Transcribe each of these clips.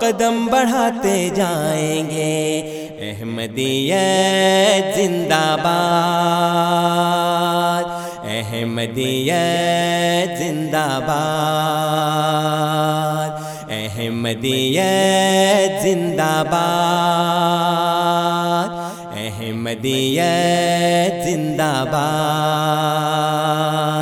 قدم بڑھاتے جائیں گے۔ احمدیت زندہ باد۔ احمدیت زندہ باد۔ احمدیت زندہ باد۔ احمدیت زندہ باد۔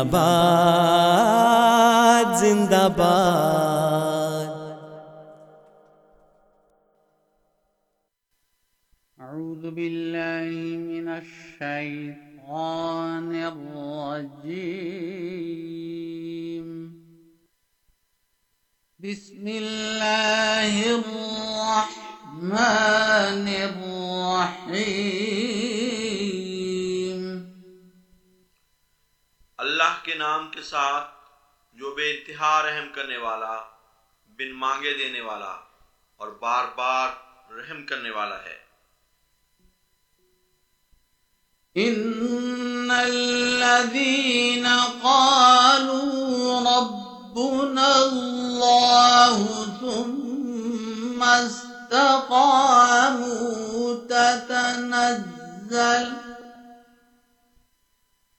آباد زندہ باد اعوذ باللہ من الشیطان الرجیم بسم اللہ الرحمن الرحیم اللہ کے نام کے ساتھ جو بے انتہا رحم کرنے والا، بن مانگے دینے والا اور بار بار رحم کرنے والا ہے۔ إن الذين قالوا ربنا الله ثم استقاموا تتنزل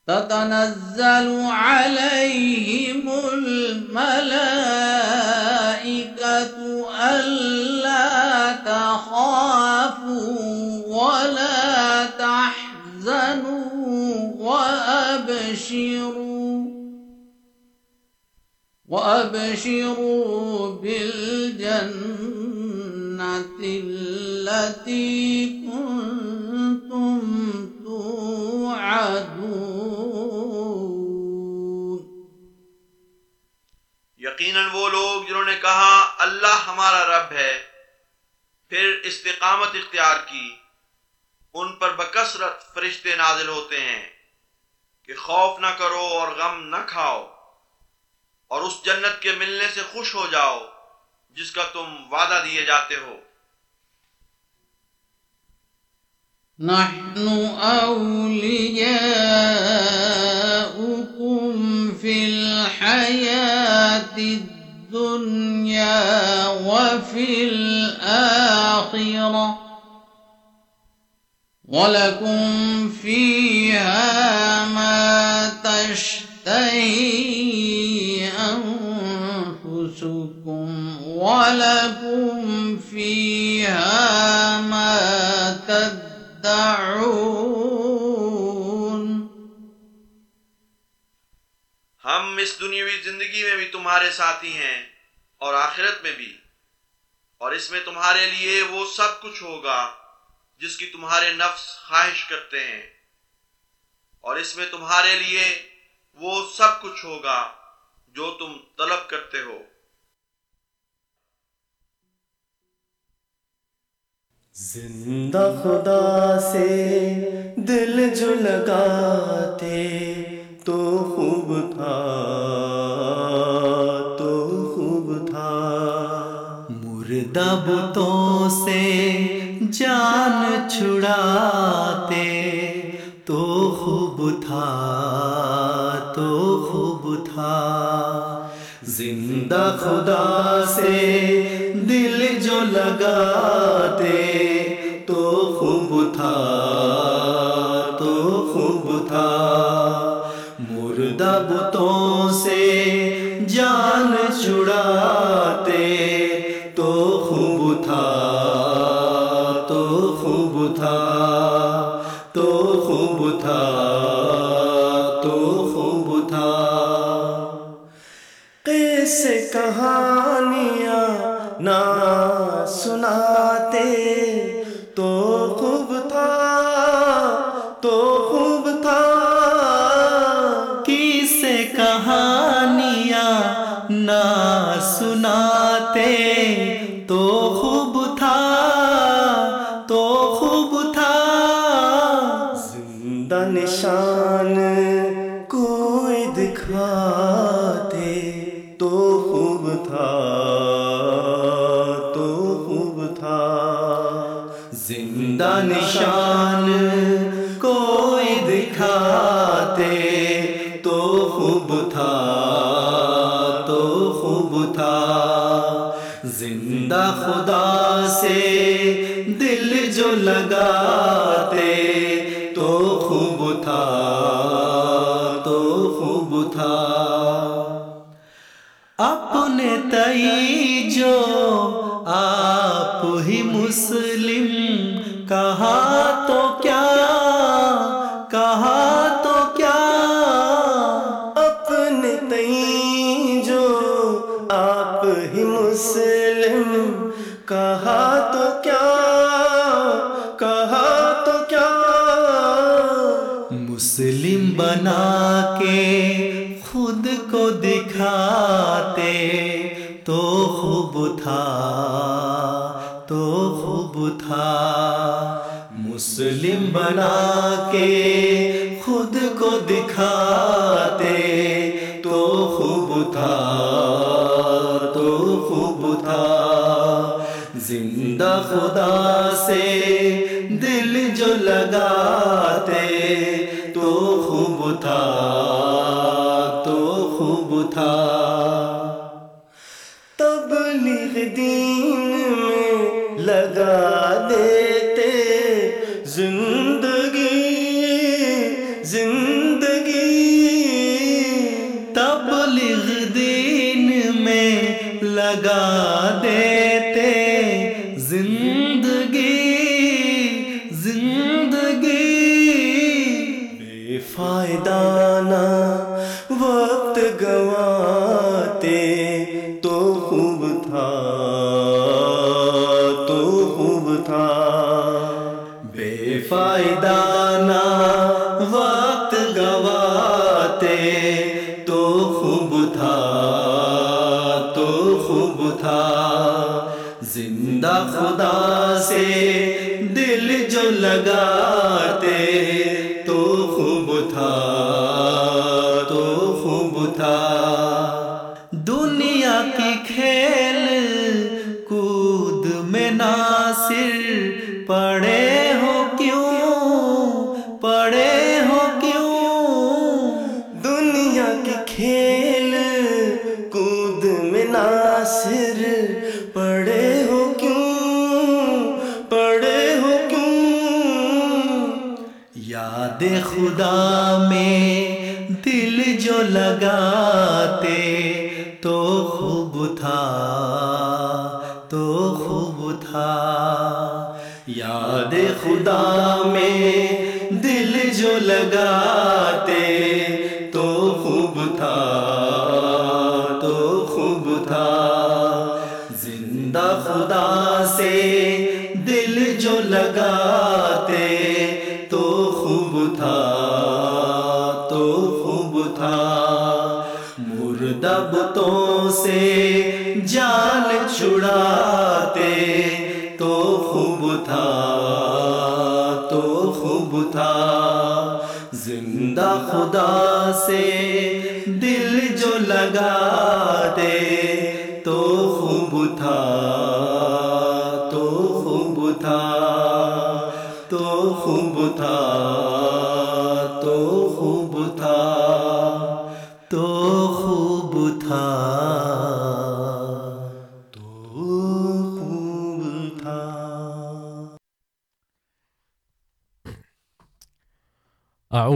تتنزل عليهم الملائكة ألا تخافوا ولا تحزنوا وأبشروا وأبشروا بالجنة التي كنتم یقیناً وہ لوگ جنہوں نے کہا اللہ ہمارا رب ہے، پھر استقامت اختیار کی، ان پر بکثرت فرشتے نازل ہوتے ہیں کہ خوف نہ کرو اور غم نہ کھاؤ اور اس جنت کے ملنے سے خوش ہو جاؤ جس کا تم وعدہ دیے جاتے ہو۔ نحن أولياؤكم الدنيا وفي الآخرة ولكم فيها ما تشتهي أنفسكم ولكم فيها ما تدعون ہم اس دنیاوی زندگی میں بھی تمہارے ساتھی ہیں اور آخرت میں بھی۔ اور اس میں تمہارے لیے وہ سب کچھ ہوگا جس کی تمہارے نفس خواہش کرتے ہیں۔ اور اس میں تمہارے لیے وہ سب کچھ ہوگا جو تم طلب کرتے ہو۔ زندہ خدا سے دل جو لگاتے تو خوب تھا، تو خوب تھا۔ مردہ بتوں سے جان چھڑاتے، تو خوب تھا، تو خوب تھا۔ زندہ خدا سے دل جو لگاتے مردہ سے جان چھڑا زندہ نشان کوئی دکھاتے تو خوب تھا تو خوب تھا۔ زندہ خدا بنا کے خود کو دکھاتے، تو خوب تھا، تو خوب تھا۔ زندہ خدا سے دل جو لگاتے، تو خوب تھا، تو خوب تھا۔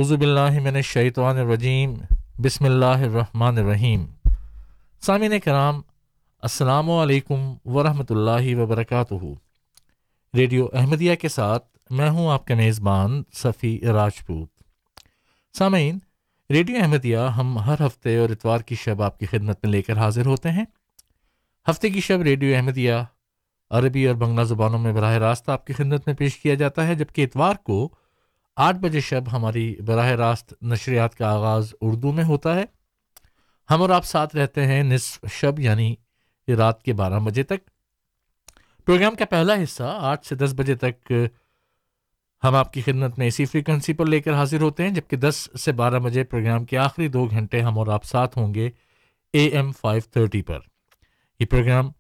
اعوذ باللہ من الشیطان الرجیم، بسم اللہ الرحمن الرحیم۔ سامعین کرام، السلام علیکم ورحمۃ اللہ وبرکاتہ۔ ریڈیو احمدیہ کے ساتھ میں ہوں آپ کا میزبان صفی راجپوت۔ سامعین، ریڈیو احمدیہ ہم ہر ہفتے اور اتوار کی شب آپ کی خدمت میں لے کر حاضر ہوتے ہیں۔ ہفتے کی شب ریڈیو احمدیہ عربی اور بنگلہ زبانوں میں براہ راست آپ کی خدمت میں پیش کیا جاتا ہے، جبکہ اتوار کو آٹھ بجے شب ہماری براہ راست نشریات کا آغاز اردو میں ہوتا ہے۔ ہم اور آپ ساتھ رہتے ہیں نصف شب یعنی رات کے بارہ بجے تک۔ پروگرام کا پہلا حصہ آٹھ سے دس بجے تک ہم آپ کی خدمت میں اسی فریکوینسی پر لے کر حاضر ہوتے ہیں جبکہ دس سے بارہ بجے پروگرام کے آخری دو گھنٹے ہم اور آپ ساتھ ہوں گے اے ایم فائیو تھرٹی پر۔ یہ پروگرام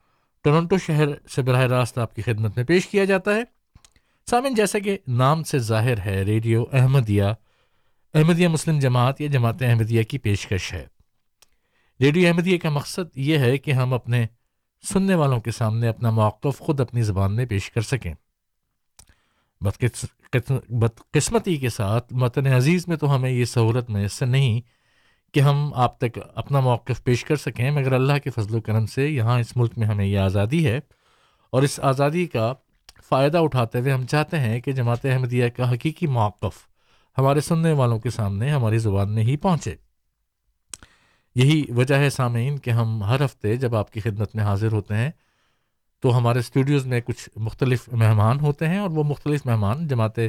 ٹورنٹو شہر سے براہ راست آپ کی خدمت میں پیش کیا جاتا ہے۔ سامن جیسا کہ نام سے ظاہر ہے، ریڈیو احمدیہ احمدیہ مسلم جماعت یا جماعت احمدیہ کی پیشکش ہے۔ ریڈیو احمدیہ کا مقصد یہ ہے کہ ہم اپنے سننے والوں کے سامنے اپنا موقف خود اپنی زبان میں پیش کر سکیں۔ بدقسمتی کے ساتھ متن عزیز میں تو ہمیں یہ سہولت میسر نہیں کہ ہم آپ تک اپنا موقف پیش کر سکیں، مگر اللہ کے فضل و کرم سے یہاں اس ملک میں ہمیں یہ آزادی ہے اور اس آزادی کا فائدہ اٹھاتے ہوئے ہم چاہتے ہیں کہ جماعت احمدیہ کا حقیقی موقف ہمارے سننے والوں کے سامنے ہماری زبان میں ہی پہنچے۔ یہی وجہ ہے سامعین کہ ہم ہر ہفتے جب آپ کی خدمت میں حاضر ہوتے ہیں تو ہمارے اسٹوڈیوز میں کچھ مختلف مہمان ہوتے ہیں اور وہ مختلف مہمان جماعت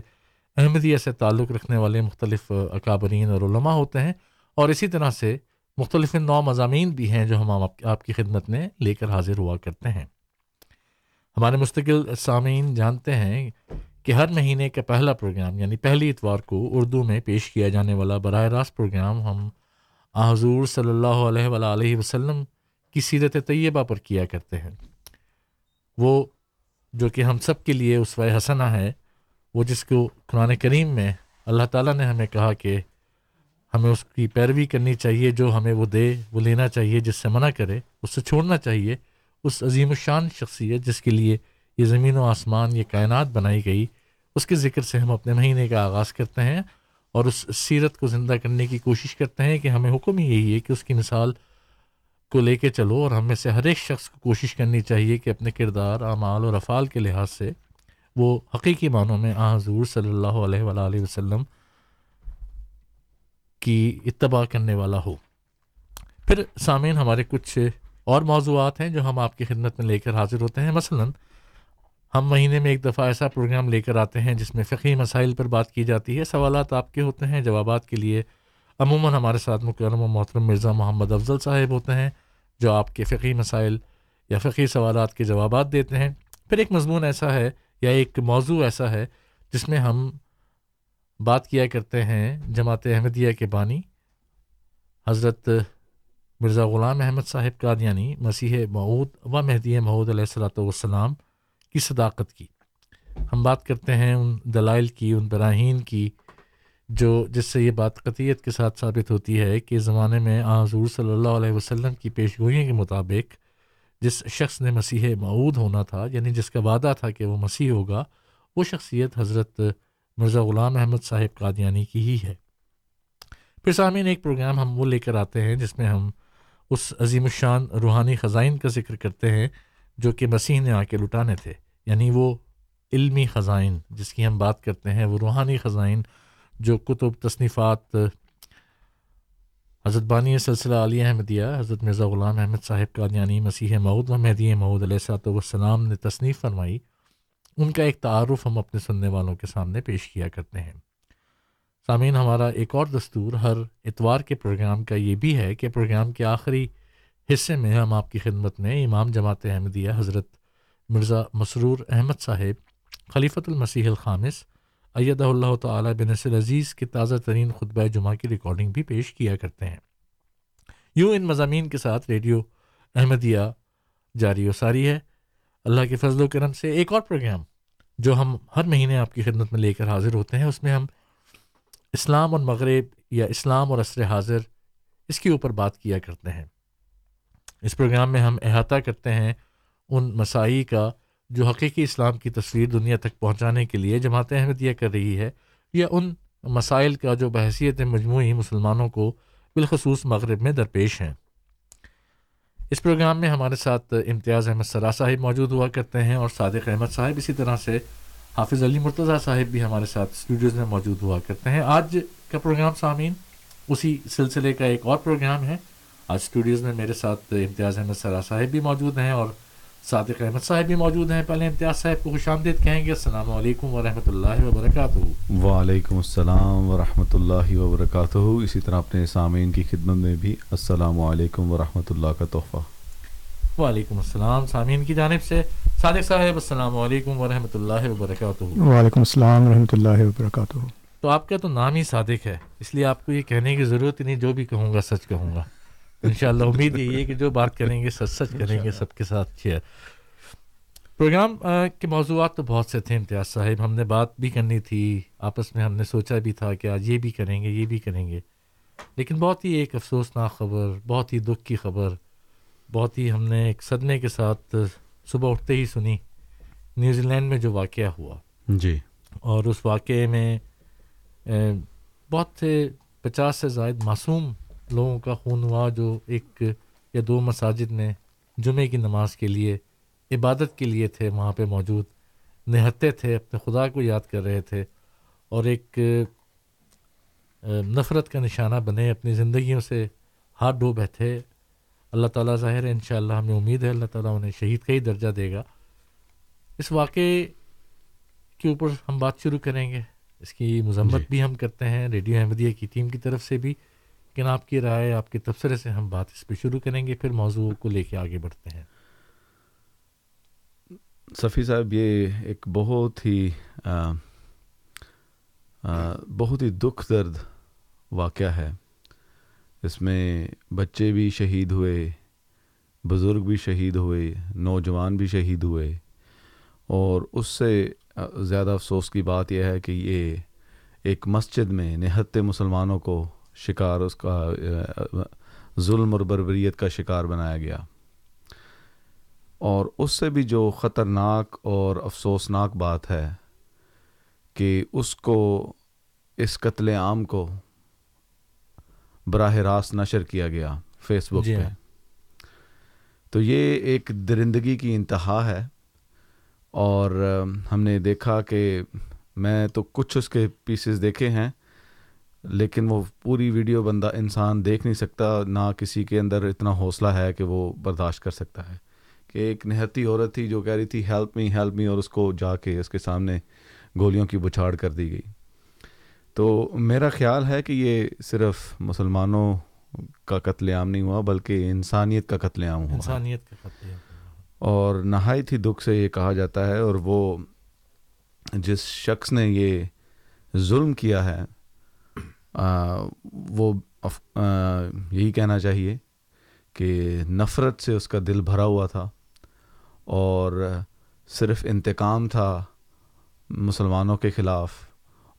احمدیہ سے تعلق رکھنے والے مختلف اکابرین اور علماء ہوتے ہیں اور اسی طرح سے مختلف نو مضامین بھی ہیں جو ہم آپ کی خدمت میں لے کر حاضر ہوا کرتے ہیں۔ ہمارے مستقل سامعین جانتے ہیں کہ ہر مہینے کا پہلا پروگرام یعنی پہلی اتوار کو اردو میں پیش کیا جانے والا براہ راست پروگرام ہم حضور صلی اللہ علیہ وآلہ وسلم کی سیرت طیبہ پر کیا کرتے ہیں۔ وہ جو کہ ہم سب کے لیے اس حسنہ ہے، وہ جس کو قرآن کریم میں اللہ تعالیٰ نے ہمیں کہا کہ ہمیں اس کی پیروی کرنی چاہیے، جو ہمیں وہ دے، وہ لینا چاہیے، جس سے منع کرے، اس سے چھوڑنا چاہیے۔ اس عظیم الشان شخصیت جس کے لیے یہ زمین و آسمان، یہ کائنات بنائی گئی، اس کے ذکر سے ہم اپنے مہینے کا آغاز کرتے ہیں اور اس سیرت کو زندہ کرنے کی کوشش کرتے ہیں کہ ہمیں حکم یہی ہے کہ اس کی مثال کو لے کے چلو اور ہم میں سے ہر ایک شخص کو کوشش کرنی چاہیے کہ اپنے کردار، اعمال اور افعال کے لحاظ سے وہ حقیقی معنوں میں آ حضور صلی اللہ علیہ وآلہ وسلم کی اتباع کرنے والا ہو۔ پھر سامعین ہمارے کچھ اور موضوعات ہیں جو ہم آپ کی خدمت میں لے کر حاضر ہوتے ہیں۔ مثلا، ہم مہینے میں ایک دفعہ ایسا پروگرام لے کر آتے ہیں جس میں فقی مسائل پر بات کی جاتی ہے۔ سوالات آپ کے ہوتے ہیں، جوابات کے لیے عموماً ہمارے ساتھ مکرم و محترم مرزا محمد افضل صاحب ہوتے ہیں، جو آپ کے فقی مسائل یا فقی سوالات کے جوابات دیتے ہیں۔ پھر ایک مضمون ایسا ہے یا ایک موضوع ایسا ہے جس میں ہم بات کیا کرتے ہیں جماعت احمدیہ کے بانی، حضرت مرزا غلام احمد صاحب قادیانی مسیح معود و مہدی محود علیہ السلاۃ والسلام کی صداقت کی۔ ہم بات کرتے ہیں ان دلائل کی، ان براہین کی، جو جس سے یہ بات قطعیت کے ساتھ ثابت ہوتی ہے کہ زمانے میں حضور صلی اللہ علیہ وسلم کی پیش گوئیوں کے مطابق جس شخص نے مسیح معود ہونا تھا یعنی جس کا وعدہ تھا کہ وہ مسیح ہوگا، وہ شخصیت حضرت مرزا غلام احمد صاحب قادیانی کی ہی ہے۔ پھر سامعین، ایک پروگرام ہم وہ لے کر آتے ہیں جس میں ہم اس عظیم الشان روحانی خزائن کا ذکر کرتے ہیں جو کہ مسیح نے آ کے لٹانے تھے یعنی وہ علمی خزائن جس کی ہم بات کرتے ہیں، وہ روحانی خزائن جو کتب، تصنیفات، حضرت بانی سلسلہ علی احمدیہ، حضرت مرزا غلام احمد صاحب کا یعنی مسیح مود و مہدی محود علیہ صاحب والسلام نے تصنیف فرمائی۔ ان کا ایک تعارف ہم اپنے سننے والوں کے سامنے پیش کیا کرتے ہیں۔ سامعین، ہمارا ایک اور دستور ہر اتوار کے پروگرام کا یہ بھی ہے کہ پروگرام کے آخری حصے میں ہم آپ کی خدمت میں امام جماعت احمدیہ حضرت مرزا مسرور احمد صاحب، خلیفۃ المسیح الخامس، ایدہ اللہ تعالیٰ بنصر عزیز کی تازہ ترین خطبہ جمعہ کی ریکارڈنگ بھی پیش کیا کرتے ہیں۔ یوں ان مضامین کے ساتھ ریڈیو احمدیہ جاری و ساری ہے۔ اللہ کے فضل و کرم سے ایک اور پروگرام جو ہم ہر مہینے آپ کی خدمت میں لے کر حاضر ہوتے ہیں، اس میں ہم اسلام اور مغرب یا اسلام اور عصر حاضر اس کے اوپر بات کیا کرتے ہیں۔ اس پروگرام میں ہم احاطہ کرتے ہیں ان مسائی کا جو حقیقی اسلام کی تصویر دنیا تک پہنچانے کے لیے جماعت احمدیہ کر رہی ہے، یا ان مسائل کا جو بحثیت مجموعی مسلمانوں کو بالخصوص مغرب میں درپیش ہیں۔ اس پروگرام میں ہمارے ساتھ امتیاز احمد سرا صاحب موجود ہوا کرتے ہیں اور صادق احمد صاحب اسی طرح سے حافظ علی مرتضیٰ صاحب بھی ہمارے ساتھ اسٹوڈیوز میں موجود ہوا کرتے ہیں۔ آج کا پروگرام سامعین اسی سلسلے کا ایک اور پروگرام ہے۔ آج اسٹوڈیوز میں میرے ساتھ امتیاز احمد سرا صاحب بھی موجود ہیں اور صادق احمد صاحب بھی موجود ہیں۔ پہلے امتیاز صاحب کو خوش آمدید کہیں گے۔ السلام علیکم ورحمۃ اللہ وبرکاتہ۔ وعلیکم السلام ورحمۃ اللہ وبرکاتہ۔ اسی طرح اپنے سامعین کی خدمت میں بھی السلام علیکم ورحمۃ اللہ کا تحفہ۔ وعلیکم السلام سامعین کی جانب سے صادق صاحب السلام علیکم ورحمۃ اللہ وبرکاتہ۔ وعلیکم السلام ورحمۃ اللہ وبرکاتہ۔ تو آپ کا تو نام ہی صادق ہے اس لیے آپ کو یہ کہنے کی ضرورت ہی نہیں جو بھی کہوں گا سچ کہوں گا۔ انشاءاللہ امید یہی ہے کہ جو بات کریں گے سچ سچ کریں گے سب کے ساتھ شیئر پروگرام کے موضوعات تو بہت سے تھے امتیاز صاحب ہم نے بات بھی کرنی تھی آپس میں ہم نے سوچا بھی تھا کہ آج یہ بھی کریں گے یہ بھی کریں گے۔ لیکن بہت ہی ایک افسوسناک خبر بہت ہی دکھ کی خبر بہت ہی ہم نے ایک صدمے کے ساتھ صبح اٹھتے ہی سنی نیوزی لینڈ میں جو واقعہ ہوا۔ جی۔ اور اس واقعے میں بہت سے پچاس سے زائد معصوم لوگوں کا خون ہوا جو ایک یا دو مساجد میں جمعے کی نماز کے لیے عبادت کے لیے تھے وہاں پہ موجود نہتے تھے اپنے خدا کو یاد کر رہے تھے۔ اور ایک نفرت کا نشانہ بنے اپنی زندگیوں سے ہاتھ ڈو بیٹھے۔ اللہ تعالیٰ ظاہر ہے ان شاء اللہ ہمیں امید ہے اللہ تعالیٰ انہیں شہید کا ہی درجہ دے گا۔ اس واقعے کے اوپر ہم بات شروع کریں گے۔ اس کی مذمت جی. بھی ہم کرتے ہیں ریڈیو احمدیہ کی ٹیم کی طرف سے بھی۔ لیکن آپ کی رائے آپ کے تبصرے سے ہم بات اس پہ شروع کریں گے پھر موضوع کو لے کے آگے بڑھتے ہیں۔ صفی صاحب یہ ایک بہت ہی آ, آ, بہت ہی دکھ درد واقعہ ہے۔ اس میں بچے بھی شہید ہوئے، بزرگ بھی شہید ہوئے، نوجوان بھی شہید ہوئے۔ اور اس سے زیادہ افسوس کی بات یہ ہے کہ یہ ایک مسجد میں نہتے مسلمانوں کو شکار، اس کا، ظلم اور بربریت کا شکار بنایا گیا۔ اور اس سے بھی جو خطرناک اور افسوسناک بات ہے کہ اس کو، اس قتل عام کو براہ راست نشر کیا گیا فیس بک جی پہ۔ ہاں۔ تو یہ ایک درندگی کی انتہا ہے اور ہم نے دیکھا کہ میں تو کچھ اس کے پیسز دیکھے ہیں لیکن وہ پوری ویڈیو بندہ انسان دیکھ نہیں سکتا نہ کسی کے اندر اتنا حوصلہ ہے کہ وہ برداشت کر سکتا ہے۔ کہ ایک نہتی عورت تھی جو کہہ رہی تھی ہیلپ می ہیلپ می اور اس کو جا کے اس کے سامنے گولیوں کی بچھاڑ کر دی گئی۔ تو میرا خیال ہے کہ یہ صرف مسلمانوں کا قتل عام نہیں ہوا بلکہ انسانیت کا قتل عام ہوا۔ انسانیت کا قتل اور نہایت ہی دکھ سے یہ کہا جاتا ہے اور وہ جس شخص نے یہ ظلم کیا ہے آ, وہ اف, آ, یہی کہنا چاہیے کہ نفرت سے اس کا دل بھرا ہوا تھا اور صرف انتقام تھا مسلمانوں کے خلاف۔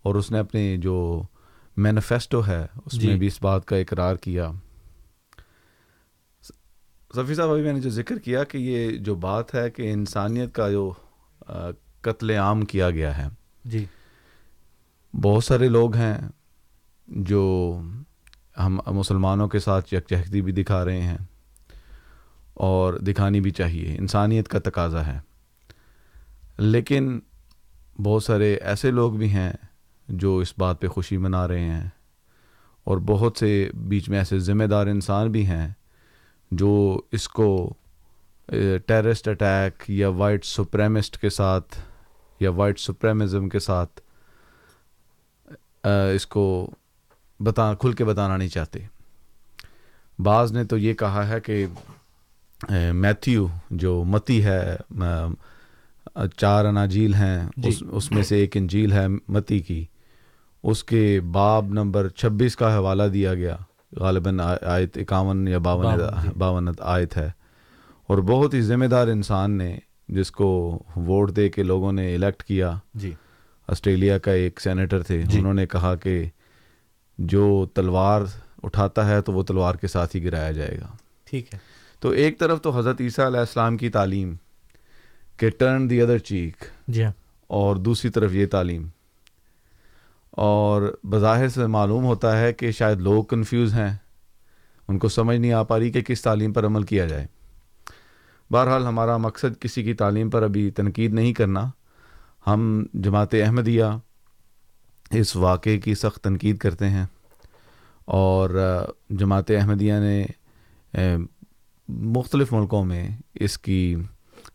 اور اس نے اپنی جو مینیفیسٹو ہے اس جی۔ میں بھی اس بات کا اقرار کیا۔ صفی صاحب ابھی میں نے جو ذکر کیا کہ یہ جو بات ہے کہ انسانیت کا جو قتل عام کیا گیا ہے۔ جی۔ بہت سارے لوگ ہیں جو ہم مسلمانوں کے ساتھ یکجہتی بھی دکھا رہے ہیں اور دکھانی بھی چاہیے۔ انسانیت کا تقاضا ہے۔ لیکن بہت سارے ایسے لوگ بھی ہیں جو اس بات پہ خوشی منا رہے ہیں۔ اور بہت سے بیچ میں ایسے ذمہ دار انسان بھی ہیں جو اس کو ٹیرسٹ اٹیک یا وائٹ سپریمسٹ کے ساتھ یا وائٹ سپریمزم کے ساتھ اس کو بتا کھل کے بتانا نہیں چاہتے۔ بعض نے تو یہ کہا ہے کہ میتھیو جو متی ہے چار اناجیل ہیں جی۔ اس اس میں سے ایک انجیل ہے متی کی۔ اس کے باب نمبر چھبیس کا حوالہ دیا گیا۔ غالباً آیت اکاون یا باون باون، جی۔ باون آیت ہے۔ اور بہت ہی ذمہ دار انسان نے جس کو ووٹ دے کے لوگوں نے الیکٹ کیا جی۔ آسٹریلیا کا ایک سینیٹر تھے۔ جی۔ انہوں نے کہا کہ جو تلوار اٹھاتا ہے تو وہ تلوار کے ساتھ ہی گرایا جائے گا۔ ٹھیک ہے۔ تو ایک طرف تو حضرت عیسیٰ علیہ السلام کی تعلیم کہ ٹرن دی ادر چیک جی ہاں۔ اور دوسری طرف یہ تعلیم۔ اور بظاہر سے معلوم ہوتا ہے کہ شاید لوگ کنفیوز ہیں۔ ان کو سمجھ نہیں آ پا رہی کہ کس تعلیم پر عمل کیا جائے۔ بہرحال ہمارا مقصد کسی کی تعلیم پر ابھی تنقید نہیں کرنا۔ ہم جماعت احمدیہ اس واقعے کی سخت تنقید کرتے ہیں۔ اور جماعت احمدیہ نے مختلف ملکوں میں اس کی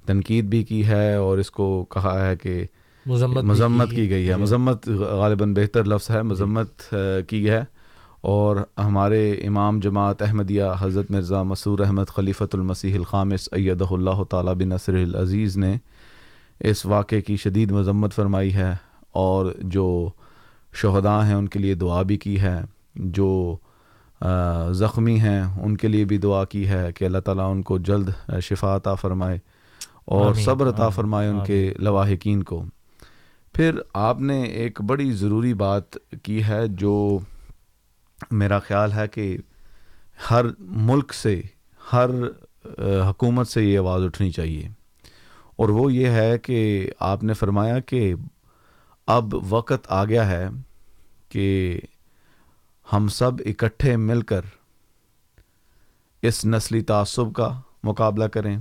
تنقید بھی کی ہے اور اس کو کہا ہے کہ مذمت مذمت کی گئی ہے۔ جی۔ مذمت غالباً بہتر لفظ ہے۔ مذمت کی ہے۔ اور ہمارے امام جماعت احمدیہ حضرت مرزا مسور احمد خلیفۃ المسیح الخامس ایدہ اللہ تعالیٰ بن نصر العزیز نے اس واقعے کی شدید مذمت فرمائی ہے اور جو شہداء ہیں ان کے لیے دعا بھی کی ہے۔ جو زخمی ہیں ان کے لیے بھی دعا کی ہے کہ اللہ تعالیٰ ان کو جلد شفا عطا فرمائے اور صبر عطا فرمائے ان کے لواحقین کو۔ پھر آپ نے ایک بڑی ضروری بات کی ہے جو میرا خیال ہے کہ ہر ملک سے، ہر حکومت سے یہ آواز اٹھنی چاہیے۔ اور وہ یہ ہے کہ آپ نے فرمایا کہ اب وقت آ گیا ہے کہ ہم سب اکٹھے مل کر اس نسلی تعصب کا مقابلہ کریں،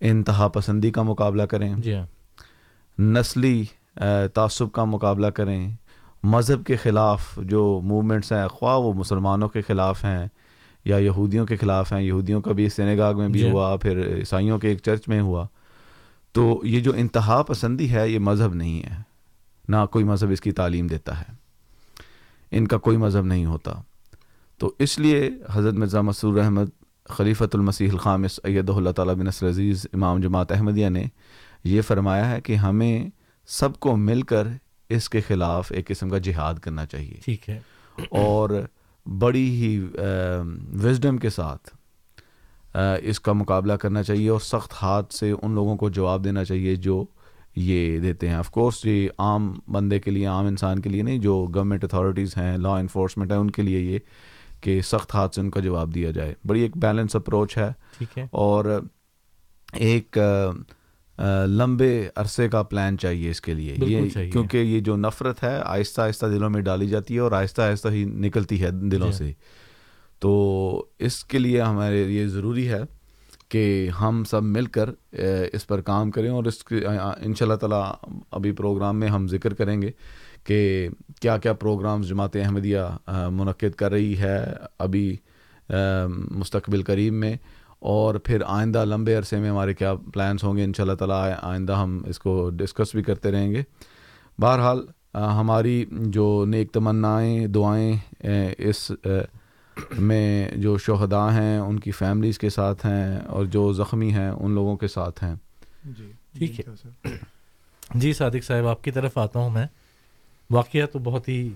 انتہا پسندی کا مقابلہ کریں۔ جی ہاں۔ نسلی تعصب کا مقابلہ کریں۔ مذہب کے خلاف جو موومنٹس ہیں خواہ وہ مسلمانوں کے خلاف ہیں یا یہودیوں کے خلاف ہیں یہودیوں کا بھی سینیگاگ میں بھی جی۔ ہوا پھر عیسائیوں کے ایک چرچ میں ہوا۔ تو یہ جو انتہا پسندی ہے یہ مذہب نہیں ہے۔ نہ کوئی مذہب اس کی تعلیم دیتا ہے۔ ان کا کوئی مذہب نہیں ہوتا۔ تو اس لیے حضرت مرزا مسور احمد خلیفۃ المسیح الخامس ایدہ اللہ تعالیٰ بن نصر عزیز امام جماعت احمدیہ نے یہ فرمایا ہے کہ ہمیں سب کو مل کر اس کے خلاف ایک قسم کا جہاد کرنا چاہیے۔ ٹھیک ہے۔ اور بڑی ہی وزڈم کے ساتھ اس کا مقابلہ کرنا چاہیے اور سخت ہاتھ سے ان لوگوں کو جواب دینا چاہیے جو یہ دیتے ہیں۔ آف کورس یہ عام بندے کے لیے عام انسان کے لیے نہیں جو گورنمنٹ اتھارٹیز ہیں لا انفورسمنٹ ہے ان کے لیے یہ کہ سخت ہاتھ سے ان کا جواب دیا جائے۔ بڑی ایک بیلنس اپروچ ہے۔ ٹھیک ہے۔ اور ایک لمبے عرصے کا پلان چاہیے اس کے لیے یہ چاہیے۔ کیونکہ یہ جو نفرت ہے آہستہ آہستہ دلوں میں ڈالی جاتی ہے اور آہستہ آہستہ ہی نکلتی ہے دلوں جی۔ سے تو اس کے لیے ہمارے یہ ضروری ہے کہ ہم سب مل کر اس پر کام کریں اور اس کے ان شاء اللہ تعالیٰ ابھی پروگرام میں ہم ذکر کریں گے کہ کیا کیا پروگرامز جماعت احمدیہ منعقد کر رہی ہے ابھی مستقبل قریب میں اور پھر آئندہ لمبے عرصے میں ہمارے کیا پلانس ہوں گے؟ ان شاء اللہ تعالیٰ آئندہ ہم اس کو ڈسکس بھی کرتے رہیں گے۔ بہرحال ہماری جو نیک تمنائیں دعائیں اس میں جو شہداء ہیں ان کی فیملیز کے ساتھ ہیں اور جو زخمی ہیں ان لوگوں کے ساتھ ہیں۔ جی ٹھیک ہے۔ جی صادق صاحب آپ کی طرف آتا ہوں میں۔ واقعہ تو بہت ہی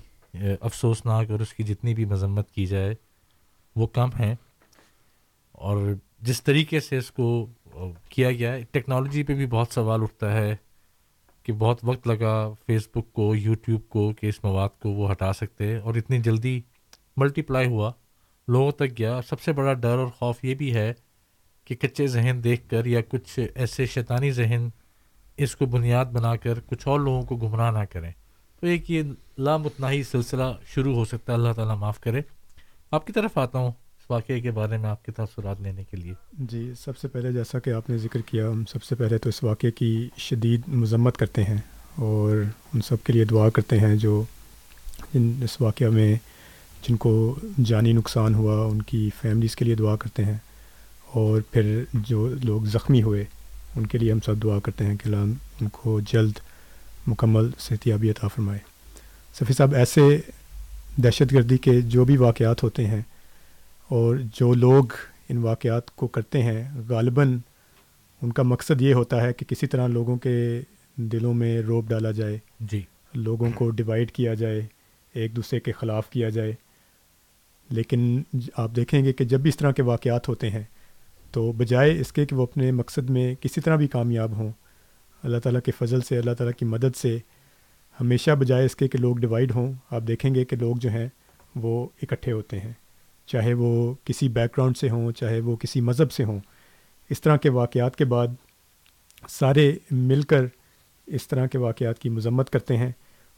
افسوسناک اور اس کی جتنی بھی مذمت کی جائے وہ کم ہے اور جس طریقے سے اس کو کیا گیا ہے ٹیکنالوجی پہ بھی بہت سوال اٹھتا ہے کہ بہت وقت لگا فیس بک کو یوٹیوب کو، کہ اس مواد کو وہ ہٹا سکتے اور اتنی جلدی ملٹی پلائی ہوا، لوگوں تک گیا۔ سب سے بڑا ڈر اور خوف یہ بھی ہے کہ کچے ذہن دیکھ کر یا کچھ ایسے شیطانی ذہن اس کو بنیاد بنا کر کچھ اور لوگوں کو گمراہ نہ کریں۔ تو ایک یہ لامتناہی سلسلہ شروع ہو سکتا ہے، اللہ تعالیٰ معاف کرے۔ آپ کی طرف آتا ہوں۔ واقعے کے بارے میں آپ کے تاثرات لینے کے لیے۔ جی سب سے پہلے جیسا کہ آپ نے ذکر کیا، ہم سب سے پہلے تو اس واقعے کی شدید مذمت کرتے ہیں اور ان سب کے لیے دعا کرتے ہیں جو جن اس واقعہ میں جن کو جانی نقصان ہوا، ان کی فیملیز کے لیے دعا کرتے ہیں اور پھر جو لوگ زخمی ہوئے، ان کے لیے ہم سب دعا کرتے ہیں کہ اللہ ان کو جلد مکمل صحتیابی عطا فرمائے۔ صفی صاحب، ایسے دہشت گردی کے جو بھی واقعات ہوتے ہیں اور جو لوگ ان واقعات کو کرتے ہیں غالباً ان کا مقصد یہ ہوتا ہے کہ کسی طرح لوگوں کے دلوں میں روپ ڈالا جائے جی۔ لوگوں کو ڈیوائڈ کیا جائے ایک دوسرے کے خلاف کیا جائے۔ لیکن آپ دیکھیں گے کہ جب بھی اس طرح کے واقعات ہوتے ہیں تو بجائے اس کے کہ وہ اپنے مقصد میں کسی طرح بھی کامیاب ہوں اللہ تعالیٰ کے فضل سے اللہ تعالیٰ کی مدد سے ہمیشہ بجائے اس کے کہ لوگ ڈیوائڈ ہوں آپ دیکھیں گے کہ لوگ جو ہیں وہ اکٹھے ہوتے ہیں۔ چاہے وہ کسی بیک گراؤنڈ سے ہوں، چاہے وہ کسی مذہب سے ہوں، اس طرح کے واقعات کے بعد سارے مل کر اس طرح کے واقعات کی مذمت کرتے ہیں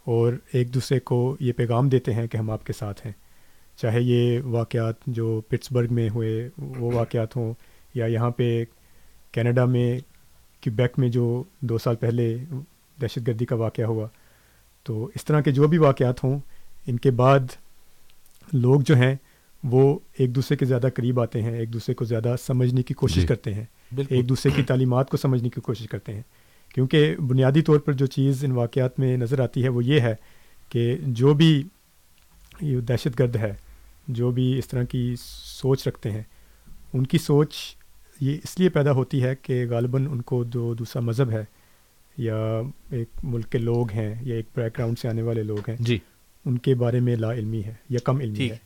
اور ایک دوسرے کو یہ پیغام دیتے ہیں کہ ہم آپ کے ساتھ ہیں۔ چاہے یہ واقعات جو پٹسبرگ میں ہوئے، وہ واقعات ہوں یا یہاں پہ کینیڈا میں کیبیک میں جو دو سال پہلے دہشت گردی کا واقعہ ہوا۔ تو اس طرح کے جو بھی واقعات ہوں، ان کے بعد لوگ جو ہیں وہ ایک دوسرے کے زیادہ قریب آتے ہیں ایک دوسرے کو زیادہ سمجھنے کی کوشش جی۔ کرتے ہیں۔ بالکل۔ ایک دوسرے کی تعلیمات کو سمجھنے کی کوشش کرتے ہیں۔ کیونکہ بنیادی طور پر جو چیز ان واقعات میں نظر آتی ہے وہ یہ ہے کہ جو بھی یہ دہشت گرد ہے جو بھی اس طرح کی سوچ رکھتے ہیں ان کی سوچ یہ اس لیے پیدا ہوتی ہے کہ غالباً ان کو جو دوسرا مذہب ہے یا ایک ملک کے لوگ ہیں یا ایک بیک گراؤنڈ سے آنے والے لوگ ہیں جی۔ ان کے بارے میں لا علمی ہے یا کم علمی ہے۔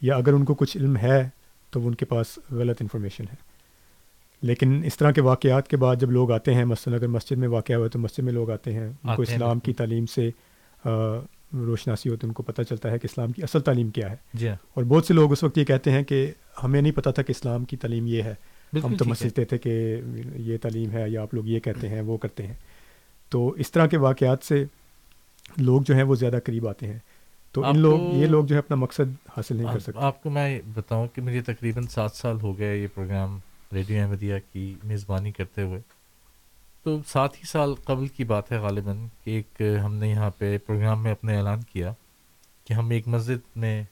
یا اگر ان کو کچھ علم ہے تو وہ ان کے پاس غلط انفارمیشن ہے۔ لیکن اس طرح کے واقعات کے بعد جب لوگ آتے ہیں مثلاً اگر مسجد میں واقعہ ہوا تو مسجد میں لوگ آتے ہیں ان کو اسلام کی۔ تعلیم سے روشناسی ہوتی ہے ان کو پتہ چلتا ہے کہ اسلام کی اصل تعلیم کیا ہے۔ جی ہاں۔ اور بہت سے لوگ اس وقت یہ کہتے ہیں کہ ہمیں نہیں پتہ تھا کہ اسلام کی تعلیم یہ ہے۔ ہم تو۔ مسجد تھے کہ یہ تعلیم ہے یا آپ لوگ یہ کہتے ہیں وہ کرتے ہیں۔ تو اس طرح کے واقعات سے لوگ جو ہیں وہ زیادہ قریب آتے ہیں۔ تو ان لوگ یہ لوگ جو ہے اپنا مقصد حاصل نہیں کر سکتے۔ آپ کو میں بتاؤں کہ مجھے تقریباً سات سال ہو گئے یہ پروگرام ریڈیو احمدیہ کی میزبانی کرتے ہوئے۔ تو سات ہی سال قبل کی بات ہے غالباً کہ ایک ہم نے یہاں پہ پروگرام میں اپنے اعلان کیا کہ ہم ایک مسجد میں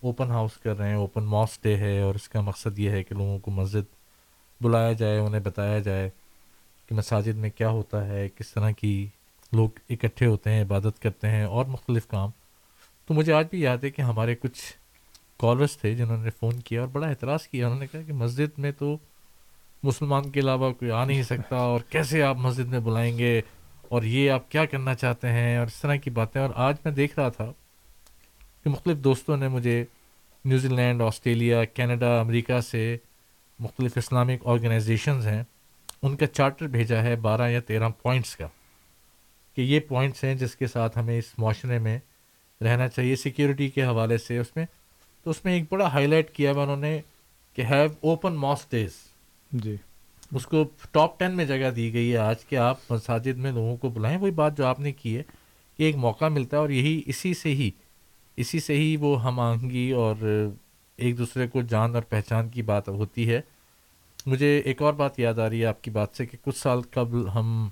اوپن ہاؤس کر رہے ہیں اوپن ماس ڈے ہے اور اس کا مقصد یہ ہے کہ لوگوں کو مسجد بلایا جائے انہیں بتایا جائے کہ مساجد میں کیا ہوتا ہے کس طرح کی لوگ اکٹھے ہوتے ہیں عبادت کرتے ہیں اور مختلف کام۔ تو مجھے آج بھی یاد ہے کہ ہمارے کچھ کالرس تھے جنہوں نے فون کیا اور بڑا اعتراض کیا۔ انہوں نے کہا کہ مسجد میں تو مسلمان کے علاوہ کوئی آ نہیں سکتا اور کیسے آپ مسجد میں بلائیں گے اور یہ آپ کیا کرنا چاہتے ہیں اور اس طرح کی باتیں۔ اور آج میں دیکھ رہا تھا کہ مختلف دوستوں نے مجھے نیوزی لینڈ، آسٹریلیا، کینیڈا، امریکہ سے مختلف اسلامک آرگنائزیشنز ہیں، ان کا چارٹر بھیجا ہے بارہ یا تیرہ پوائنٹس کا کہ یہ پوائنٹس ہیں جس کے ساتھ ہمیں اس معاشرے میں رہنا چاہیے سیکیورٹی کے حوالے سے اس میں۔ تو اس میں ایک بڑا ہائی لائٹ کیا ہوا انہوں نے کہ ہیو اوپن ماس ڈیز جی۔ اس کو ٹاپ ٹین میں جگہ دی گئی ہے آج کہ آپ مساجد میں لوگوں کو بلائیں۔ وہی بات جو آپ نے کی ہے کہ ایک موقع ملتا ہے اور یہی اسی سے ہی اسی سے ہی وہ ہم آہنگی اور ایک دوسرے کو جان اور پہچان کی بات ہوتی ہے۔ مجھے ایک اور بات یاد آ رہی ہے آپ کی بات سے کہ کچھ سال قبل ہم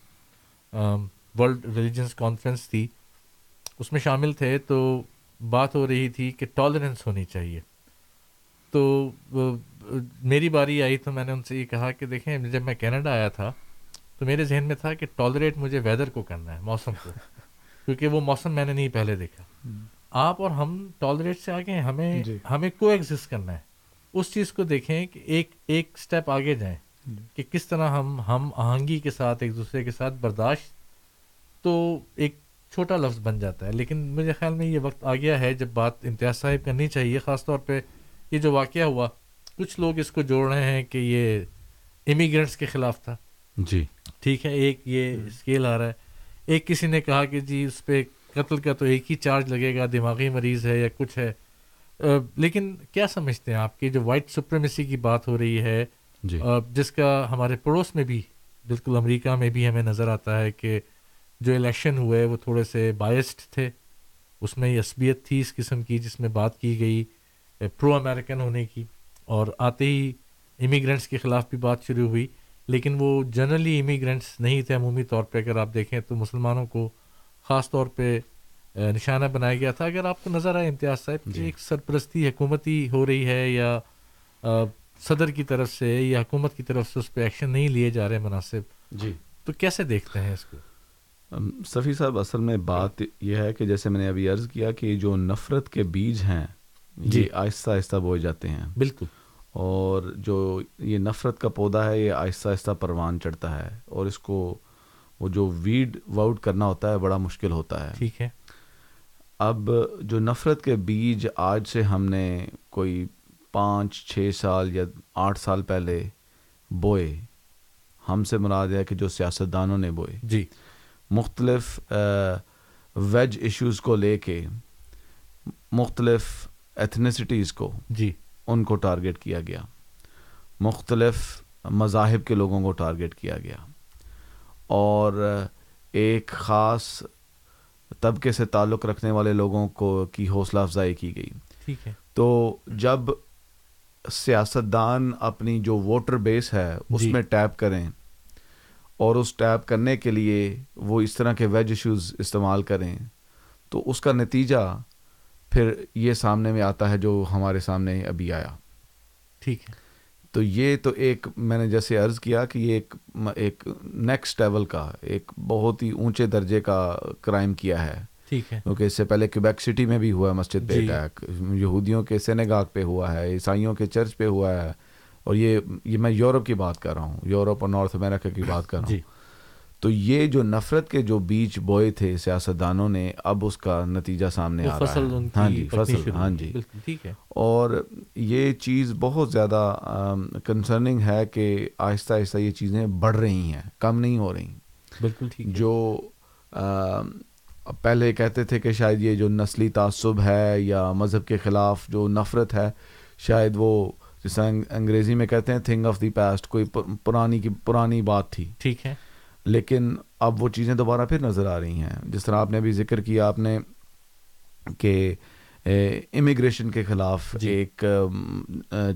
ورلڈ ریلیجنس کانفرنس تھی۔ اس میں شامل تھے تو بات ہو رہی تھی کہ ٹالرنس ہونی چاہیے۔ تو میری باری آئی تو میں نے ان سے یہ کہا کہ دیکھیں جب میں کینیڈا آیا تھا تو میرے ذہن میں تھا کہ ٹالریٹ مجھے ویدر کو کرنا ہے موسم کو۔ کیونکہ وہ موسم میں نے نہیں پہلے دیکھا۔ آپ اور ہم ٹالریٹ سے آگے ہیں ہمیں جی۔ ہمیں کو ایگزسٹ کرنا ہے۔ اس چیز کو دیکھیں کہ ایک ایک اسٹیپ آگے جائیں۔ جی۔ کہ کس طرح ہم ہم آہنگی کے ساتھ ایک دوسرے کے ساتھ برداشت تو ایک چھوٹا لفظ بن جاتا ہے۔ لیکن مجھے خیال میں یہ وقت آ گیا ہے جب بات امتیاز صاحب کرنی چاہیے خاص طور پہ یہ جو واقعہ ہوا کچھ لوگ اس کو جوڑ رہے ہیں کہ یہ امیگرینٹس کے خلاف تھا۔ جی۔ ٹھیک ہے ایک یہ اسکیل آ رہا ہے۔ ایک کسی نے کہا کہ جی اس پہ قتل کا تو ایک ہی چارج لگے گا دماغی مریض ہے یا کچھ ہے۔ آ، لیکن کیا سمجھتے ہیں آپ کی جو وائٹ سپریمیسی کی بات ہو رہی ہے؟ جی۔ آ، جس کا ہمارے پڑوس میں بھی بالکل امریکہ میں بھی ہمیں نظر آتا ہے کہ جو الیکشن ہوئے وہ تھوڑے سے بائسڈ تھے۔ اس میں عصبیت تھی اس قسم کی جس میں بات کی گئی پرو امریکن ہونے کی۔ اور آتے ہی امیگرینٹس کے خلاف بھی بات شروع ہوئی۔ لیکن وہ جنرلی امیگرینٹس نہیں تھے عمومی طور پہ۔ اگر آپ دیکھیں تو مسلمانوں کو خاص طور پہ نشانہ بنایا گیا تھا۔ اگر آپ کو نظر آئے امتیاز صاحب کہ ایک سرپرستی حکومتی ہو رہی ہے یا صدر کی طرف سے یا حکومت کی طرف سے اس پہ ایکشن نہیں لیے جا رہے مناسب۔ جی۔ تو کیسے دیکھتے ہیں اس کو؟ صفی صاحب اصل میں بات یہ ہے کہ جیسے میں نے ابھی عرض کیا کہ جو نفرت کے بیج ہیں جی۔ یہ آہستہ آہستہ بوئے جاتے ہیں۔ بالکل۔ اور جو یہ نفرت کا پودا ہے یہ آہستہ آہستہ پروان چڑھتا ہے اور اس کو وہ جو ویڈ واؤٹ کرنا ہوتا ہے بڑا مشکل ہوتا ہے۔ ٹھیک ہے۔ اب جو نفرت کے بیج آج سے ہم نے کوئی پانچ چھ سال یا آٹھ سال پہلے بوئے ہم سے مراد ہے کہ جو سیاستدانوں نے بوئے۔ جی۔ مختلف ویج ایشوز کو لے کے مختلف ایتھنیسٹیز کو جی۔ ان کو ٹارگیٹ کیا گیا۔ مختلف مذاہب کے لوگوں کو ٹارگیٹ کیا گیا۔ اور ایک خاص طبقے سے تعلق رکھنے والے لوگوں کو کی حوصلہ افزائی کی گئی۔ ٹھیک ہے۔ تو جب سیاستدان اپنی جو ووٹر بیس ہے اس جی۔ میں ٹیپ کریں اور اس ٹیپ کرنے کے لیے وہ اس طرح کے ویج ایشوز استعمال کریں تو اس کا نتیجہ پھر یہ سامنے میں آتا ہے جو ہمارے سامنے ابھی آیا۔ ٹھیک ہے۔ تو یہ تو ایک میں نے جیسے عرض کیا کہ یہ ایک ایک نیکسٹ لیول کا ایک بہت ہی اونچے درجے کا کرائم کیا ہے۔ ٹھیک ہے۔ کیونکہ اس سے پہلے کیبیک سٹی میں بھی ہوا ہے مسجد پہ جی۔ اٹیک یہودیوں کے سینگاگ پہ ہوا ہے عیسائیوں کے چرچ پہ ہوا ہے۔ اور یہ یہ میں یورپ کی بات کر رہا ہوں یورپ اور نارتھ امریکہ کی بات کر رہا ہوں۔ جی۔ تو یہ جو نفرت کے جو بیچ بوئے تھے سیاستدانوں نے اب اس کا نتیجہ سامنے آ رہا ہے۔ ہاں جی فصل ہاں۔ جی۔ ٹھیک ہے۔ اور یہ چیز بہت زیادہ کنسرننگ ہے کہ آہستہ آہستہ یہ چیزیں بڑھ رہی ہیں کم نہیں ہو رہی۔ بالکل ٹھیک جو پہلے کہتے تھے کہ شاید یہ جو نسلی تعصب ہے یا مذہب کے خلاف جو نفرت ہے شاید وہ جیسے انگریزی میں کہتے ہیں تھنگ آف دی پاسٹ کوئی پر- پرانی کی پرانی بات تھی۔ ٹھیک ہے۔ لیکن اب وہ چیزیں دوبارہ پھر نظر آ رہی ہیں۔ جس طرح آپ نے ابھی ذکر کیا آپ نے کہ امیگریشن کے خلاف جی۔ ایک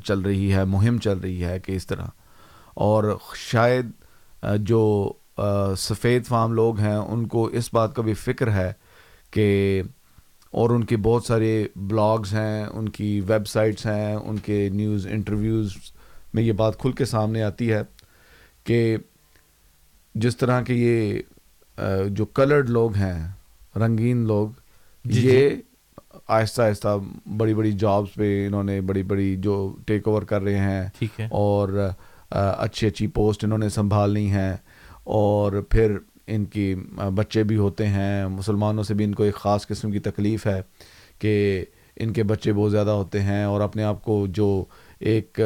چل رہی ہے مہم چل رہی ہے کہ اس طرح۔ اور شاید جو سفید فام لوگ ہیں ان کو اس بات کا بھی فکر ہے کہ اور ان کے بہت سارے بلاگز ہیں ان کی ویب سائٹس ہیں ان کے نیوز انٹرویوز میں یہ بات کھل کے سامنے آتی ہے کہ جس طرح کے یہ جو کلرڈ لوگ ہیں رنگین لوگ جی، یہ آہستہ آہستہ بڑی بڑی جابس پہ انہوں نے بڑی بڑی جو ٹیک اوور کر رہے ہیں اور اچھی اچھی پوسٹ انہوں نے سنبھالنی ہیں اور پھر ان کی بچے بھی ہوتے ہیں مسلمانوں سے بھی ان کو ایک خاص قسم کی تکلیف ہے کہ ان کے بچے بہت زیادہ ہوتے ہیں اور اپنے آپ کو جو ایک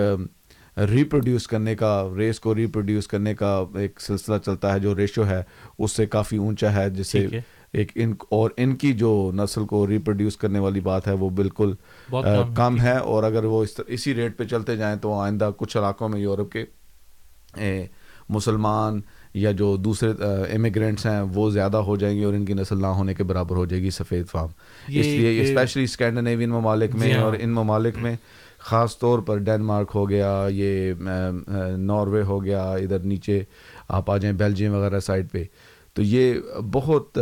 ریپروڈیوس کرنے کا ریس کو ریپروڈیوس کرنے کا ایک سلسلہ چلتا ہے جو ریشو ہے اس سے کافی اونچا ہے جس سے ایک ان اور ان کی جو نسل کو ریپروڈیوس کرنے والی بات ہے وہ بالکل کم ہے، اور اگر وہ اس اسی ریٹ پہ چلتے جائیں تو آئندہ کچھ علاقوں میں یورپ کے مسلمان یا جو دوسرے امیگرینٹس ہیں وہ زیادہ ہو جائیں گے اور ان کی نسل نہ ہونے کے برابر ہو جائے گی سفید فام۔ اس لیے اسپیشلی اسکینڈنیوین ممالک میں جی ہاں۔ اور ان ممالک میں خاص طور پر ڈینمارک ہو گیا یہ ناروے ہو گیا ادھر نیچے آپ آ جائیں بیلجیم وغیرہ سائڈ پہ۔ تو یہ بہت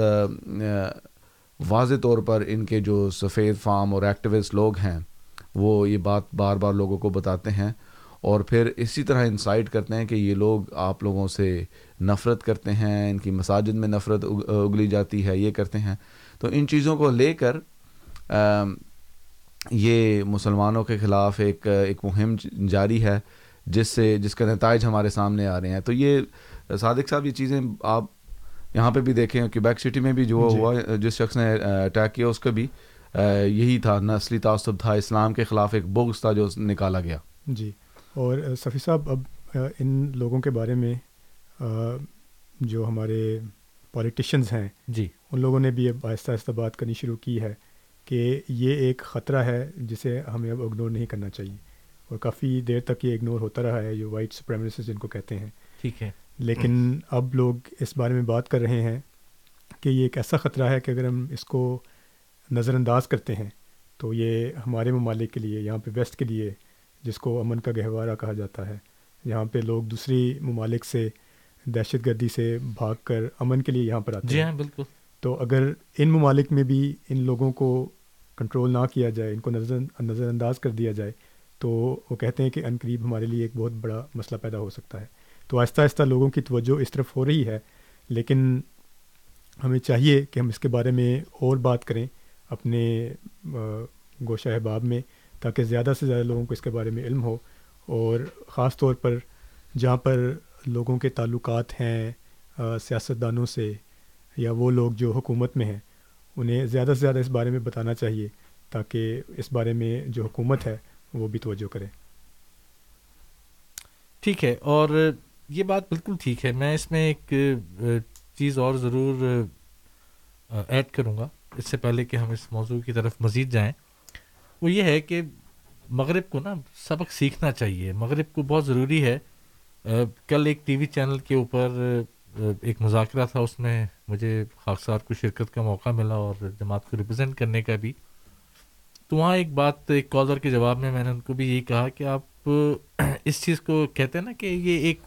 واضح طور پر ان کے جو سفید فام اور ایکٹیوسٹ لوگ ہیں وہ یہ بات بار بار لوگوں کو بتاتے ہیں۔ اور پھر اسی طرح انسائٹ کرتے ہیں کہ یہ لوگ آپ لوگوں سے نفرت کرتے ہیں ان کی مساجد میں نفرت اگ- اگلی جاتی ہے یہ کرتے ہیں۔ تو ان چیزوں کو لے کر یہ مسلمانوں کے خلاف ایک ایک مہم جاری ہے جس سے جس کا نتائج ہمارے سامنے آ رہے ہیں۔ تو یہ صادق صاحب یہ چیزیں آپ یہاں پہ بھی دیکھیں کہ بیک سٹی میں بھی جو جی۔ ہوا جس شخص نے اٹیک کیا اس کا بھی یہی تھا نسلی تعصب تھا اسلام کے خلاف ایک بغض تھا جو نکالا گیا۔ جی۔ اور صفی صاحب اب ان لوگوں کے بارے میں جو ہمارے پولیٹیشنز ہیں جی۔ ان لوگوں نے بھی اب آہستہ آہستہ بات کرنی شروع کی ہے کہ یہ ایک خطرہ ہے جسے ہمیں اب اگنور نہیں کرنا چاہیے۔ اور کافی دیر تک یہ اگنور ہوتا رہا ہے جو وائٹ سپریمسز جن کو کہتے ہیں۔ ٹھیک ہے۔ لیکن اب لوگ اس بارے میں بات کر رہے ہیں کہ یہ ایک ایسا خطرہ ہے کہ اگر ہم اس کو نظر انداز کرتے ہیں تو یہ ہمارے ممالک کے لیے یہاں پہ ویسٹ کے لیے جس کو امن کا گہوارہ کہا جاتا ہے۔ یہاں پہ لوگ دوسری ممالک سے دہشت گردی سے بھاگ کر امن کے لیے یہاں پر آتے جی ہیں۔ ہاں بالکل۔ تو اگر ان ممالک میں بھی ان لوگوں کو کنٹرول نہ کیا جائے ان کو نظر نظر انداز کر دیا جائے تو وہ کہتے ہیں کہ ان قریب ہمارے لیے ایک بہت بڑا مسئلہ پیدا ہو سکتا ہے۔ تو آہستہ آہستہ لوگوں کی توجہ اس طرف ہو رہی ہے لیکن ہمیں چاہیے کہ ہم اس کے بارے میں اور بات کریں اپنے گوشہ احباب میں۔ تاکہ زیادہ سے زیادہ لوگوں کو اس کے بارے میں علم ہو اور خاص طور پر جہاں پر لوگوں کے تعلقات ہیں سیاستدانوں سے یا وہ لوگ جو حکومت میں ہیں، انہیں زیادہ سے زیادہ اس بارے میں بتانا چاہیے تاکہ اس بارے میں جو حکومت ہے وہ بھی توجہ کرے۔ ٹھیک ہے، اور یہ بات بالکل ٹھیک ہے۔ میں اس میں ایک چیز اور ضرور ایڈ کروں گا۔ اس سے پہلے کہ ہم اس موضوع کی طرف مزید جائیں۔ وہ یہ ہے کہ مغرب کو نا سبق سیکھنا چاہیے۔ مغرب کو بہت ضروری ہے۔ کل ایک ٹی وی چینل کے اوپر ایک مذاکرہ تھا، اس میں مجھے خاکسار کو شرکت کا موقع ملا اور جماعت کو ریپرزینٹ کرنے کا بھی۔ تو وہاں ایک بات، ایک کالر کے جواب میں میں نے ان کو بھی یہی کہا کہ آپ اس چیز کو کہتے ہیں نا کہ یہ ایک